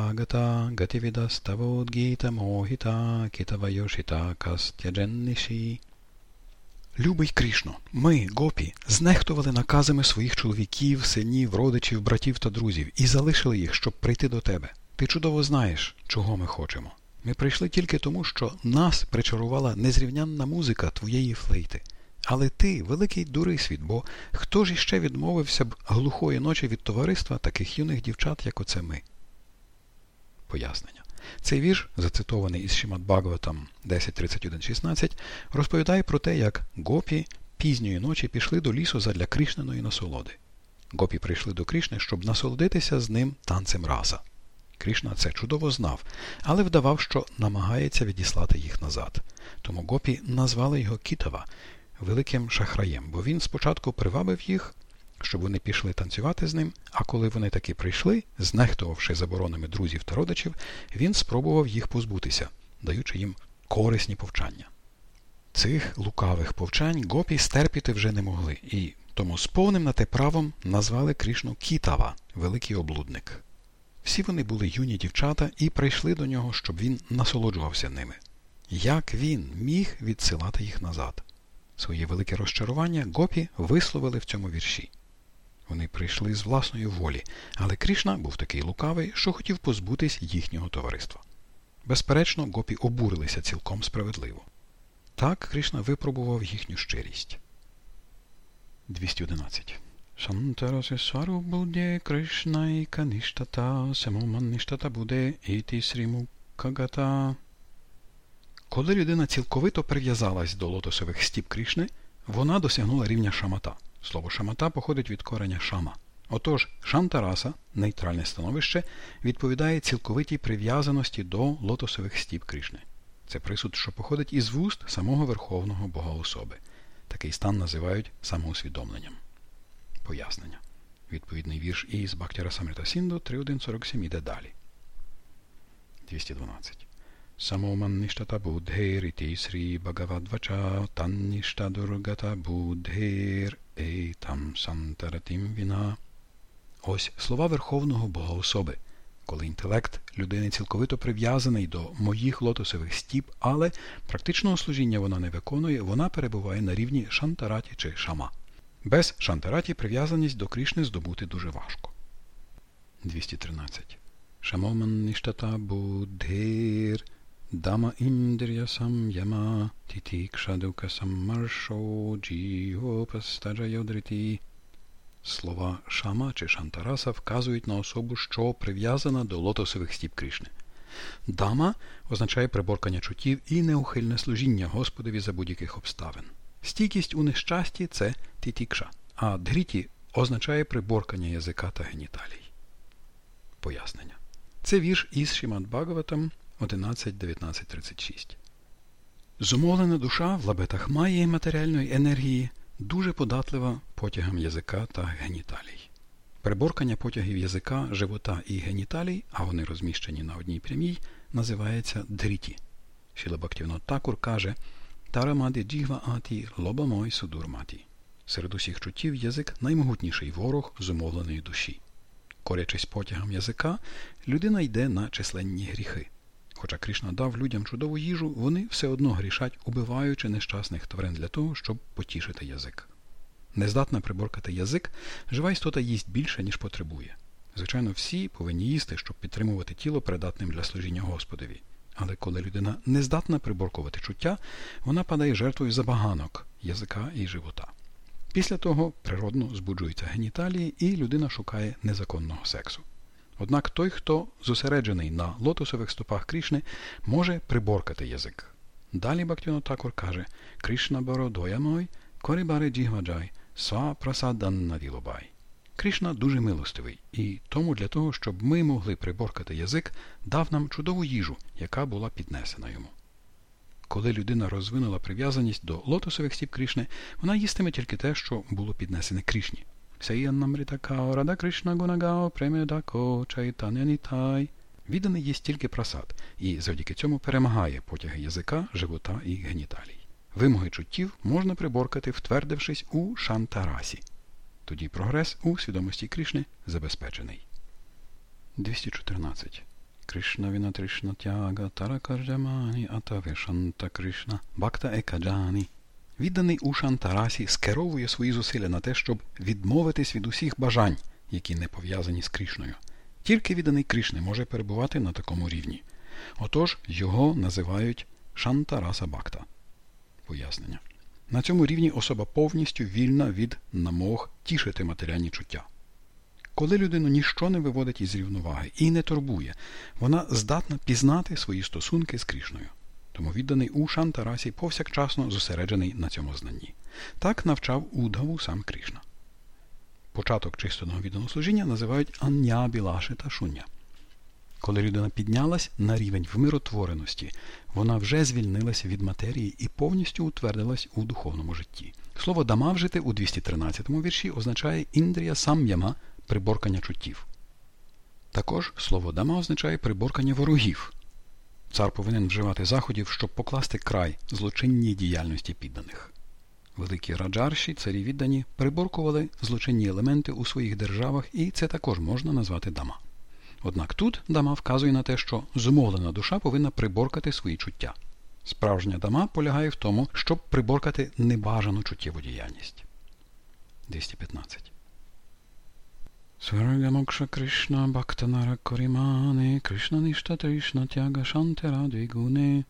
gatividastavodgita mohita kitavayoshita kastyajennishi. Любий Крішно, ми, гопі, знехтували наказами своїх чоловіків, синів, родичів, братів та друзів і залишили їх, щоб прийти до тебе. Ти чудово знаєш, чого ми хочемо. Ми прийшли тільки тому, що нас причарувала незрівнянна музика твоєї флейти. Але ти великий дурий світ, бо хто ж іще відмовився б глухої ночі від товариства таких юних дівчат, як оце ми? Пояснення. Цей вірш, зацитований із Шимат Бхагаватам 10.31.16, розповідає про те, як гопі пізньої ночі пішли до лісу задля Кришненої насолоди. Гопі прийшли до Кришни, щоб насолодитися з ним танцем раса. Кришна це чудово знав, але вдавав, що намагається відіслати їх назад. Тому гопі назвали його Кітава, великим шахраєм, бо він спочатку привабив їх, щоб вони пішли танцювати з ним, а коли вони таки прийшли, знехтувавши заборонами друзів та родичів, він спробував їх позбутися, даючи їм корисні повчання. Цих лукавих повчань гопі стерпіти вже не могли, і тому з повним на те правом назвали Крішну Кітава, великий облудник. Всі вони були юні дівчата і прийшли до нього, щоб він насолоджувався ними. Як він міг відсилати їх назад? Своє велике розчарування гопі висловили в цьому вірші. Вони прийшли з власної волі, але Крішна був такий лукавий, що хотів позбутись їхнього товариства. Безперечно, гопі обурилися цілком справедливо. Так Кришна випробував їхню щирість. 211. Шантарасе буде Кришна і каніштата, семоманніштата буде іти сріму. Коли людина цілковито прив'язалась до лотосових стіп Кришни, вона досягнула рівня шамата. Слово шамата походить від кореня шама. Отож, шантараса, нейтральне становище, відповідає цілковитій прив'язаності до лотосових стіп Кришни. Це присуд, що походить із вуст самого Верховного Бога особи. Такий стан називають самоусвідомленням. Пояснення. Відповідний вірш із Бактяра Самрита Сінду 3.1.47 іде далі. 212. Бхагавадвача таннішта дургата буддхейр ейтам сантаратим віна. Ось слова Верховного Бога особи – коли інтелект людини цілковито прив'язаний до моїх лотосових стіп, але практичного служіння вона не виконує, вона перебуває на рівні шантараті чи шама. Без шантараті прив'язаність до Крішни здобути дуже важко. 213. Шамоман ніштата буддхир Дама індрія сам'яма тітікшадука саммаршо джіопастаджайодріті Слова Шама чи Шантараса вказують на особу, що прив'язана до лотосових стіп Кришни. Дама означає приборкання чуттів і неухильне служіння Господові за будь-яких обставин. Стійкість у нещасті це тітікша, а дріті означає приборкання язика та геніталій. Пояснення. Це вірш із Шімад Бхагаватам 11.19.36. Зумовлена душа в лабетах має матеріальної енергії дуже податлива потягам язика та геніталій. Приборкання потягів язика, живота і геніталій, а вони розміщені на одній прямій, називається дріті. Шілабактівно Такур каже Тарамади джігва аті лобамой судурматі. Серед усіх чуттів язик наймогутніший ворог зумовленої душі. Корячись потягом язика, людина йде на численні гріхи. Хоча Кришна дав людям чудову їжу, вони все одно грішать, убиваючи нещасних тварин для того, щоб потішити язик. Нездатна приборкати язик, жива істота їсть більше, ніж потребує. Звичайно, всі повинні їсти, щоб підтримувати тіло придатним для служіння Господові. Але коли людина не здатна приборкувати чуття, вона падає жертвою забаганок язика і живота. Після того природно збуджуються геніталії, і людина шукає незаконного сексу. Однак той, хто зосереджений на лотосових стопах Крішни, може приборкати язик. Далі Бактюно Такур каже Кришна бородоямой, корибари джігваджай, сва прасаданнаділобай. Кришна дуже милостивий, і тому для того, щоб ми могли приборкати язик, дав нам чудову їжу, яка була піднесена йому. Коли людина розвинула прив'язаність до лотосових стіп Крішни, вона їстиме тільки те, що було піднесене Крішні. Сеяннамритакао Рада Кришна Гунагао Премедако Чайтанянітай. Відданий є стільки просад, і завдяки цьому перемагає потяги язика, живота і геніталій. Вимоги чуттів можна приборкати, втвердившись у шантарасі. Тоді прогрес у свідомості Кришни забезпечений. 214. Кришна віна Тришна тяга Таракарджамані Атаве Шанта Кришна Бакта Екаджані Відданий у Шантарасі скеровує свої зусилля на те, щоб відмовитись від усіх бажань, які не пов'язані з Крішною. Тільки відданий Крішни може перебувати на такому рівні. Отож його називають Шантараса Бакта. Пояснення. На цьому рівні особа повністю вільна від намог тішити матеріальні чуття. Коли людину ніщо не виводить із рівноваги і не турбує, вона здатна пізнати свої стосунки з Крішною тому відданий у Шантарасі повсякчасно зосереджений на цьому знанні. Так навчав Удгаву сам Кришна. Початок чистого відданого служіння називають Ан'я Білаши та Шуня. Коли людина піднялась на рівень вмиротвореності, вона вже звільнилася від матерії і повністю утвердилась у духовному житті. Слово дамавжити у 213 вірші означає індрія сам'яма приборкання чуттів. Також слово дама означає приборкання ворогів, Цар повинен вживати заходів, щоб покласти край злочинній діяльності підданих. Великі раджарші, царі віддані, приборкували злочинні елементи у своїх державах, і це також можна назвати дама. Однак тут дама вказує на те, що зумовлена душа повинна приборкати свої чуття. Справжня дама полягає в тому, щоб приборкати небажану чуттєву діяльність. 215 Сварgamokша Кришна Бхактанара Корімане, Кришна Нішта Тришна Тяга Шантера Двігуне.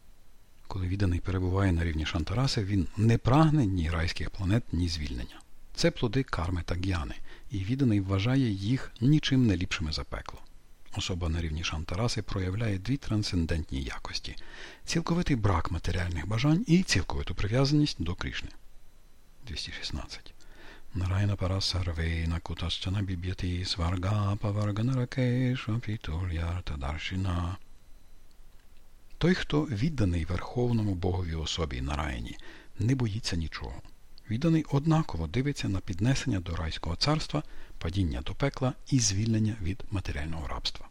Коли відданий перебуває на рівні Шантараси, він не прагне ні райських планет, ні звільнення. це плоди карми та г'яни, і відданий вважає їх нічим не ліпшими за пекло. Особа на рівні Шантараси проявляє дві трансцендентні якості цілковитий брак матеріальних бажань і цілковиту прив'язаність до Кришни. 216. Нарайна парасарвейна кутасчана біб'яти сварга паварганаракеша пітульярта даршина. Той, хто відданий Верховному Богові особі Нараяні, не боїться нічого. Відданий однаково дивиться на піднесення до райського царства, падіння до пекла і звільнення від матеріального рабства.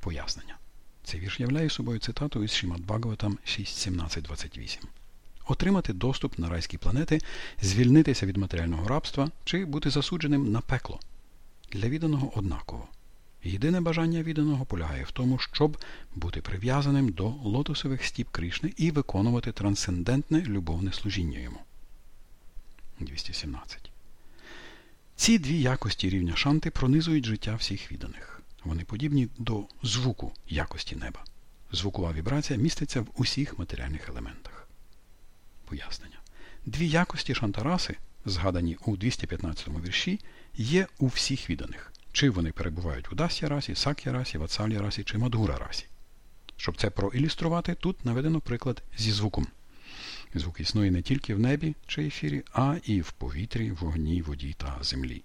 Пояснення. Цей вірш являє собою цитату із Шімат Бхагаватам 6.17.28. Отримати доступ на райські планети, звільнитися від матеріального рабства чи бути засудженим на пекло. Для відданого однаково. Єдине бажання відданого полягає в тому, щоб бути прив'язаним до лотосових стіп Кришни і виконувати трансцендентне любовне служіння йому. 217. Ці дві якості рівня шанти пронизують життя всіх відданих. Вони подібні до звуку якості неба. Звукова вібрація міститься в усіх матеріальних елементах. Пояснення. Дві якості шантараси, згадані у 215 вірші, є у всіх відданих, чи вони перебувають у Дасya расі, Сак'я расі, Вацалія расі чи Мадгура расі. Щоб це проілюструвати, тут наведено приклад зі звуком. Звук існує не тільки в небі чи ефірі, а і в повітрі, вогні, воді та землі.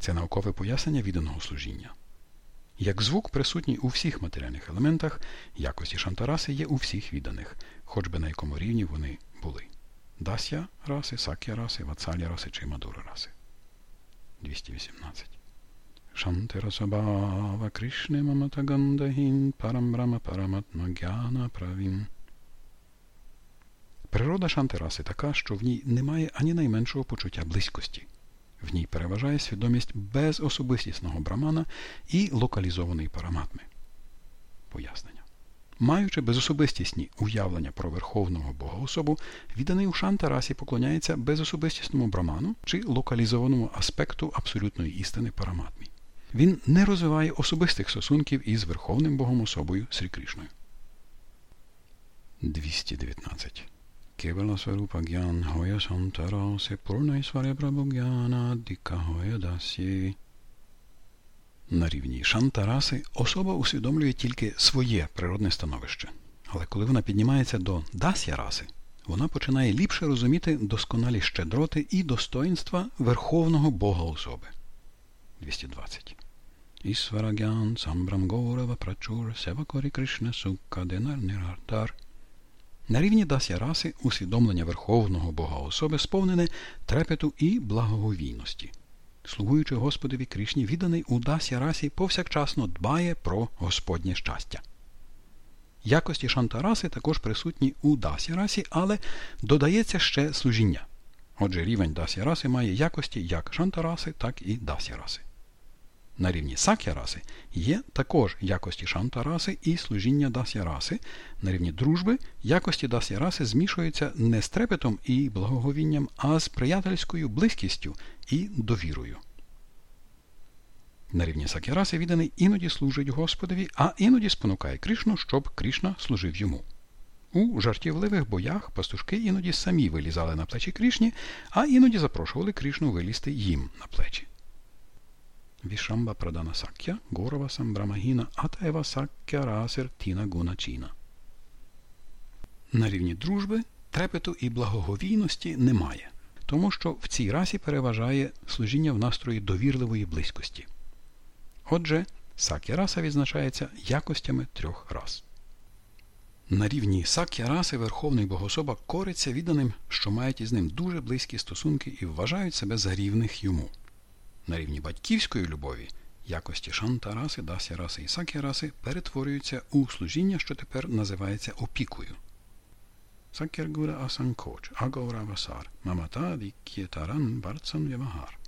Це наукове пояснення відданого служіння. Як звук присутній у всіх матеріальних елементах, якості шантараси є у всіх відданих, хоч би на якому рівні вони були. Дасya раси, Сак'я раси, Вацалія раси чи Мадура раси. 218. Шантирасабава Кришне Маматагандахін Парамбрама Параматма Гяна Правін. Природа шантираси така, що в ній немає ані найменшого почуття близькості. В ній переважає свідомість безособистісного брамана і локалізованої параматми. Пояснення. Маючи безособистісні уявлення про Верховного Бога особу, відданий у шантарасі поклоняється безособистісному браману чи локалізованому аспекту абсолютної істини параматмі. Він не розвиває особистих стосунків із Верховним Богом особою Срі Кришною. 219 Кевала Сварупа Гян Хоя Сантарасе Пурнайсваря Прабhuгяна Дика Хоя Дасі. На рівні шантараси особа усвідомлює тільки своє природне становище. Але коли вона піднімається до дасya раси, вона починає ліпше розуміти досконалі щедроти і достоїнства Верховного Бога особи. 220. Ісварагян Самбрам Гоурава Прачур Севакорі Кришна Сукка Денар Нирартар – на рівні дасya раси усвідомлення Верховного Бога особи сповнене трепету і благоговійності. Слугуючи Господові Кришні, відданий у дасya расі повсякчасно дбає про Господнє щастя. Якості шантараси також присутні у дасі расі, але додається ще служіння. Отже, рівень дасі раси має якості як шантараси, так і дасі раси на рівні сак'я-раси є також якості шанта-раси і служіння дасya-раси. На рівні дружби якості дасya-раси змішуються не з трепетом і благоговінням, а з приятельською близькістю і довірою. На рівні сак'я-раси відданий іноді служить Господові, а іноді спонукає Кришну, щоб Кришна служив йому. У жартівливих боях пастушки іноді самі вилізали на плечі Кришні, а іноді запрошували Кришну вилізти їм на плечі. Vishamba Pradana Sakya, Gorava Sambramahina, Атаева Сакя Расер Тіна Гуначіна. На рівні дружби, трепету і благоговійності немає, тому що в цій расі переважає служіння в настрої довірливої близькості. Отже, сакя раса відзначається якостями трьох рас. На рівні сакя раси Верховний Богособа кориться відданим, що мають із ним дуже близькі стосунки і вважають себе за рівних йому на рівні батьківської любові якості шантараси, дасі раси і сакі раси перетворюються у служіння, що тепер називається опікою. Сакергура асанкоч, агора васар, маматаді к'єтаран барцан вямагар.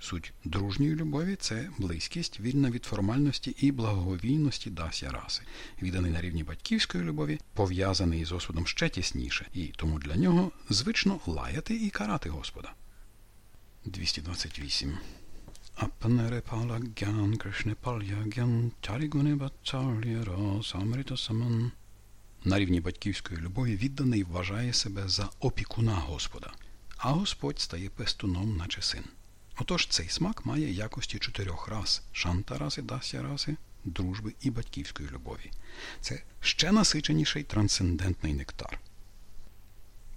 Суть дружньої любові це близькість, вільна від формальності і благовійності дасya раси, відданий на рівні батьківської любові, пов'язаний з Господом ще тісніше, і тому для нього звично лаяти і карати Господа. 228. Апанере пала гян Кришне палya гян Чарігуни Бачар'я Самрита Саман. На рівні батьківської любові відданий вважає себе за опікуна Господа, а Господь стає пестуном, наче син. Отож цей смак має якості чотирьох рас шанта раси, дася раси, дружби і батьківської любові. Це ще насиченіший трансцендентний нектар.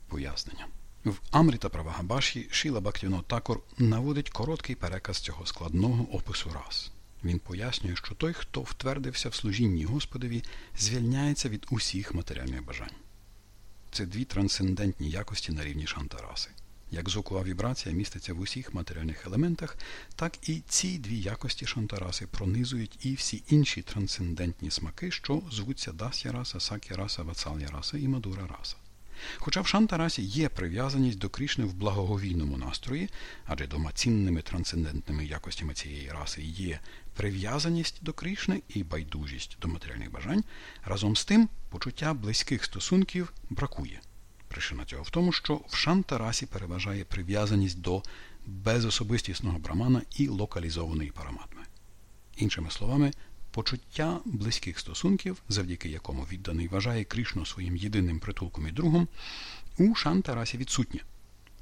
Пояснення. В Амріта Правагабаші Шіла Бактіно Такор наводить короткий переказ цього складного опису рас. Він пояснює, що той, хто втвердився в служінні Господові, звільняється від усіх матеріальних бажань. Це дві трансцендентні якості на рівні шантараси. Як звукова вібрація міститься в усіх матеріальних елементах, так і ці дві якості шантараси пронизують і всі інші трансцендентні смаки, що звуться дасya раса, сакі раса, вацалія раса і мадура раса. Хоча в шантарасі є прив'язаність до Крішни в благоговійному настрої, адже двома цінними трансцендентними якостями цієї раси є прив'язаність до Крішни і байдужість до матеріальних бажань, разом з тим почуття близьких стосунків бракує. Причина цього в тому, що в шантарасі переважає прив'язаність до безособистісного брамана і локалізованої параматми. Іншими словами, почуття близьких стосунків, завдяки якому відданий вважає Кришну своїм єдиним притулком і другом, у шантарасі відсутнє,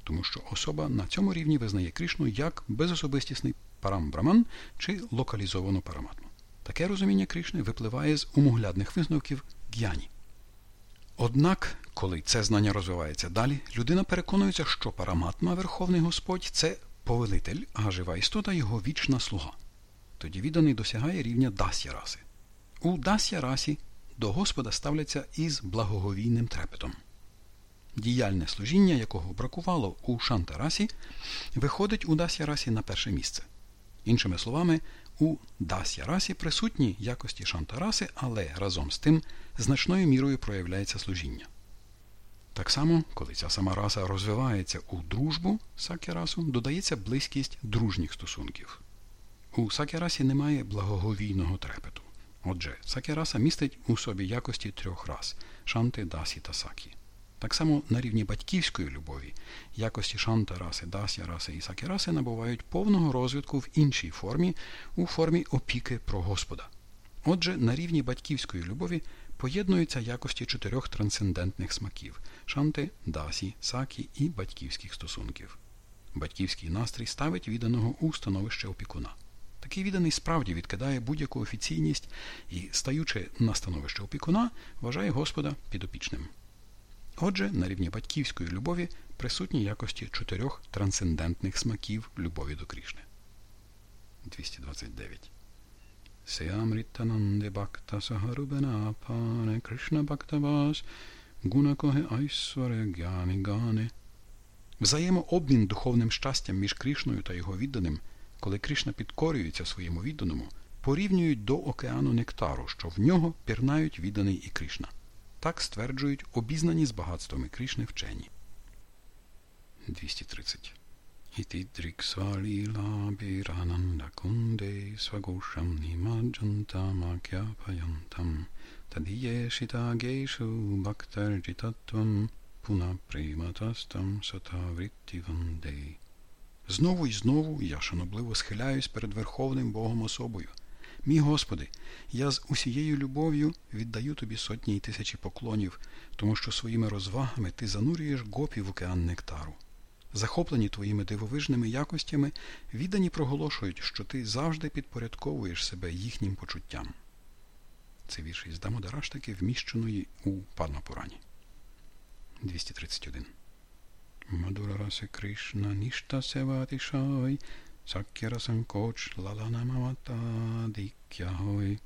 тому що особа на цьому рівні визнає Кришну як безособистісний парам-браман чи локалізовану параматму. Таке розуміння Кришни випливає з умоглядних висновків г'яні. Однак, коли це знання розвивається далі, людина переконується, що параматма Верховний Господь це повелитель, а жива істота його вічна слуга. Тоді відданий досягає рівня дасya раси. У дасya расі до Господа ставляться із благоговійним трепетом. Діяльне служіння, якого бракувало у шантарасі, виходить у дасya расі на перше місце. Іншими словами, у дасya расі присутні якості шантараси, але разом з тим значною мірою проявляється служіння. Так само, коли ця сама раса розвивається у дружбу сакерасу, додається близькість дружніх стосунків. У сакерасі немає благоговійного трепету. Отже, сакераса містить у собі якості трьох рас шанти, дасі та сакі. Так само на рівні батьківської любові якості шанта раси, дасya раси і сакіраси набувають повного розвитку в іншій формі, у формі опіки про Господа. Отже, на рівні батьківської любові поєднуються якості чотирьох трансцендентних смаків шанти, дасі, сакі і батьківських стосунків. Батьківський настрій ставить відданого у становище опікуна. Такий відданий справді відкидає будь-яку офіційність і, стаючи на становище опікуна, вважає Господа підопічним. Отже, на рівні батьківської любові присутні якості чотирьох трансцендентних смаків любові до Крішни. 229. Seamritanande Bhakta Saharubena Pane Krishna Bhaktavas Гунакоге Айсваре Гяни Гане. Взаємообмін духовним щастям між Крішною та його відданим, коли Кришна підкорюється своєму відданому, порівнюють до океану нектару, що в нього пірнають відданий і Кришна. Так стверджують обізнані з багатствами Кришни вчені. 230. Іти дріксваліла бірананда кунде свагошам Знову і знову я шанобливо схиляюсь перед Верховним Богом особою – Мій Господи, я з усією любов'ю віддаю тобі сотні й тисячі поклонів, тому що своїми розвагами ти занурюєш гопі в океан нектару. Захоплені твоїми дивовижними якостями, віддані проголошують, що ти завжди підпорядковуєш себе їхнім почуттям. Це вірш із Дамодараштаки, вміщеної у Падмапурані. 231. Мадура Кришна нішта севати шай Саккера Санкоч Лаланамавата Дикягой.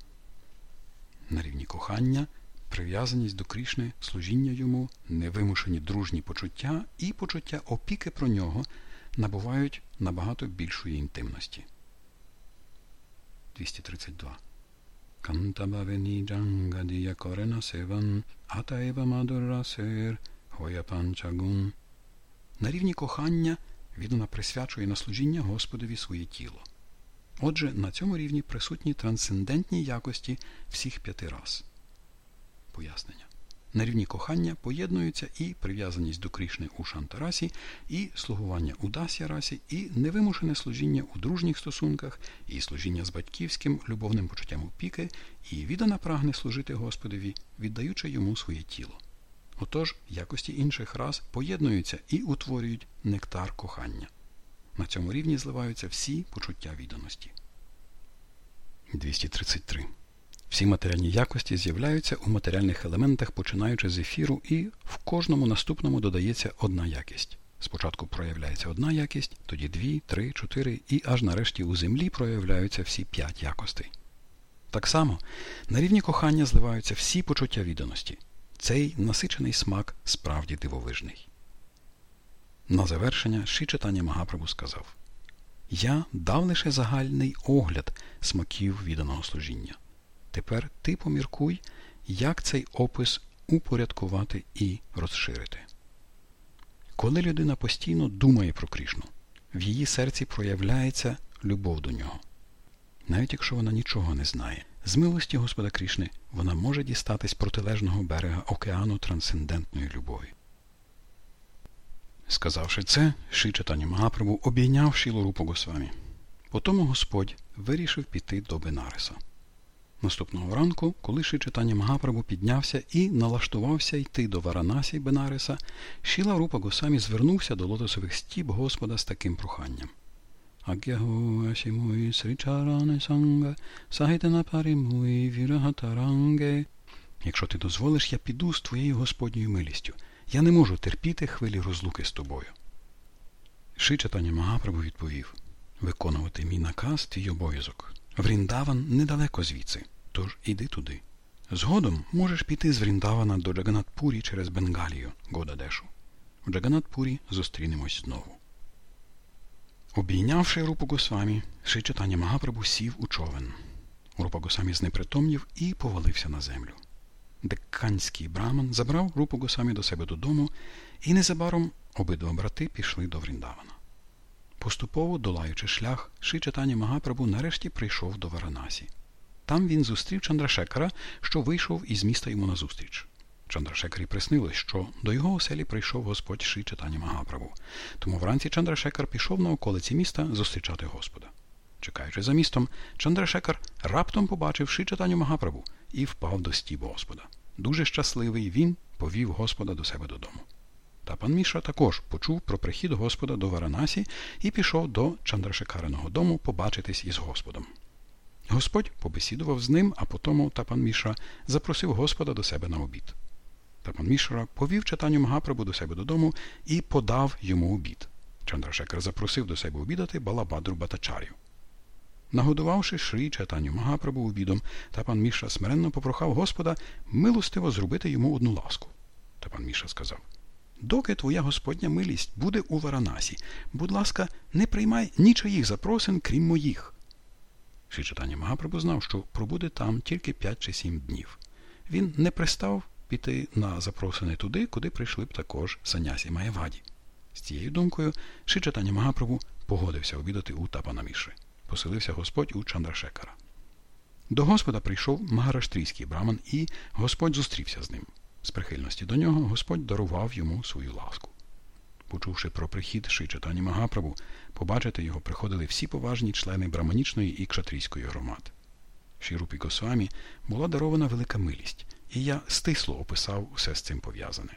На рівні кохання, прив'язаність до Крішни, служіння йому, невимушені дружні почуття і почуття опіки про нього набувають набагато більшої інтимності. 232. Кантабавені джангадія корена севан атаева мадурасер хоя панчагун. На рівні кохання віддана присвячує на служіння Господові своє тіло. Отже, на цьому рівні присутні трансцендентні якості всіх п'яти рас. Пояснення. На рівні кохання поєднуються і прив'язаність до Крішни у шантарасі, і слугування у дасі расі, і невимушене служіння у дружніх стосунках, і служіння з батьківським любовним почуттям опіки, і віддана прагне служити Господові, віддаючи йому своє тіло. Отож, якості інших рас поєднуються і утворюють нектар кохання. На цьому рівні зливаються всі почуття відданості. 233. Всі матеріальні якості з'являються у матеріальних елементах, починаючи з ефіру, і в кожному наступному додається одна якість. Спочатку проявляється одна якість, тоді дві, три, чотири, і аж нарешті у землі проявляються всі п'ять якостей. Так само на рівні кохання зливаються всі почуття відданості. Цей насичений смак справді дивовижний. На завершення Ші читання Магапрабу сказав Я дав лише загальний огляд смаків відданого служіння. Тепер ти поміркуй, як цей опис упорядкувати і розширити. Коли людина постійно думає про Крішну, в її серці проявляється любов до нього. Навіть якщо вона нічого не знає, з милості Господа Крішни вона може дістатись протилежного берега океану трансцендентної любові. Сказавши це, Ши Чатані Магапрабу обійняв Шілорупу Госвамі. Потому Господь вирішив піти до Бенариса. Наступного ранку, коли Ши Читання Магапрабу піднявся і налаштувався йти до Варанасі Бенариса, Шіла Рупа Госамі звернувся до лотосових стіп Господа з таким проханням. Агягу Ашімуї Срічаране Санга, Сагітана Парімуї Вірагатаранге. Якщо ти дозволиш, я піду з твоєю Господньою милістю. Я не можу терпіти хвилі розлуки з тобою. Ши Читання Магапрабу відповів Виконувати мій наказ твій обов'язок. Вріндаван недалеко звідси, тож іди туди. Згодом можеш піти з Вріндавана до Джаганатпурі через Бенгалію, Годадешу. В Джаганатпурі зустрінемось знову. Обійнявши Рупу Госвамі, Шичатання Магапрабу сів у човен. Рупа Госамі знепритомнів і повалився на землю. Декканський браман забрав Рупу Госамі до себе додому, і незабаром обидва брати пішли до Вріндавана. Поступово долаючи шлях, Ши Чатані Магапрабу нарешті прийшов до Варанасі. Там він зустрів Чандрашекара, що вийшов із міста йому назустріч. Чандрашекарі приснилось, що до його оселі прийшов Господь Ши Чатані Магапрабу. Тому вранці Чандрашекар пішов на околиці міста зустрічати Господа. Чекаючи за містом, Чандрашекар раптом побачив Ши Чатаню Магапрабу і впав до стіб Господа. Дуже щасливий він повів Господа до себе додому. Та пан Міша також почув про прихід Господа до Варанасі і пішов до Чандрашекариного дому побачитись із Господом. Господь побесідував з ним, а потому Тапан Міша запросив Господа до себе на обід. Тапан Мішра повів читанню Магапрабу до себе додому і подав йому обід. Чандрашекар запросив до себе обідати Балабадру Батачарю. Нагодувавши Шрі читанню Магапрабу обідом, Тапан Міша смиренно попрохав Господа милостиво зробити йому одну ласку. Тапан Міша сказав Доки твоя Господня милість буде у Варанасі, будь ласка, не приймай нічиїх запросин, крім моїх. Шичатання Магапрабу знав, що пробуде там тільки п'ять чи сім днів. Він не пристав піти на запросини туди, куди прийшли б також санясі Маєваді. З цією думкою Шичатання Магапрабу погодився обідати у Тапанаміши. Поселився Господь у Чандрашекара. До Господа прийшов Магараштрійський браман, і Господь зустрівся з ним. З прихильності до нього Господь дарував йому свою ласку. Почувши про прихід Шичатані Магапрабу, побачити його приходили всі поважні члени браманічної і кшатрійської громад. Шірупі Госвамі була дарована велика милість, і я стисло описав усе з цим пов'язане.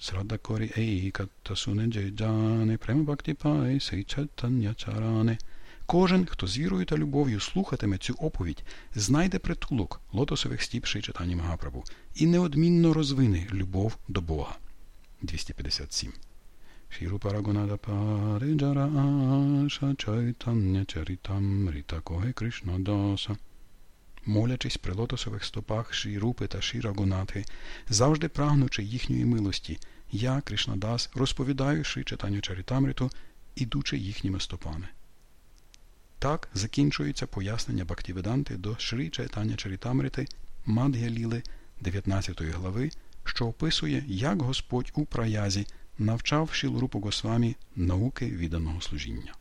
Срадакорі ейка тасуне джеджане премабактіпай сейчатанячаране. Кожен, хто з вірою та любов'ю слухатиме цю оповідь, знайде притулок лотосових стіп читання Магапрабу і неодмінно розвине любов до Бога. 257. Шірупа Рагунада Париджара Аша Чайтання Чарітам Ріта Кришна Даса. Молячись при лотосових стопах Шірупи та Шірагунати, завжди прагнучи їхньої милості, я, Кришнадас, розповідаю Шри читанню Чарітамриту, ідучи їхніми стопами. Так закінчується пояснення Бактіведанти до Шрі Чайтання Чарітамрити Мадгя Ліли 19 глави, що описує, як Господь у праязі навчав Шілрупу Госвамі науки відданого служіння.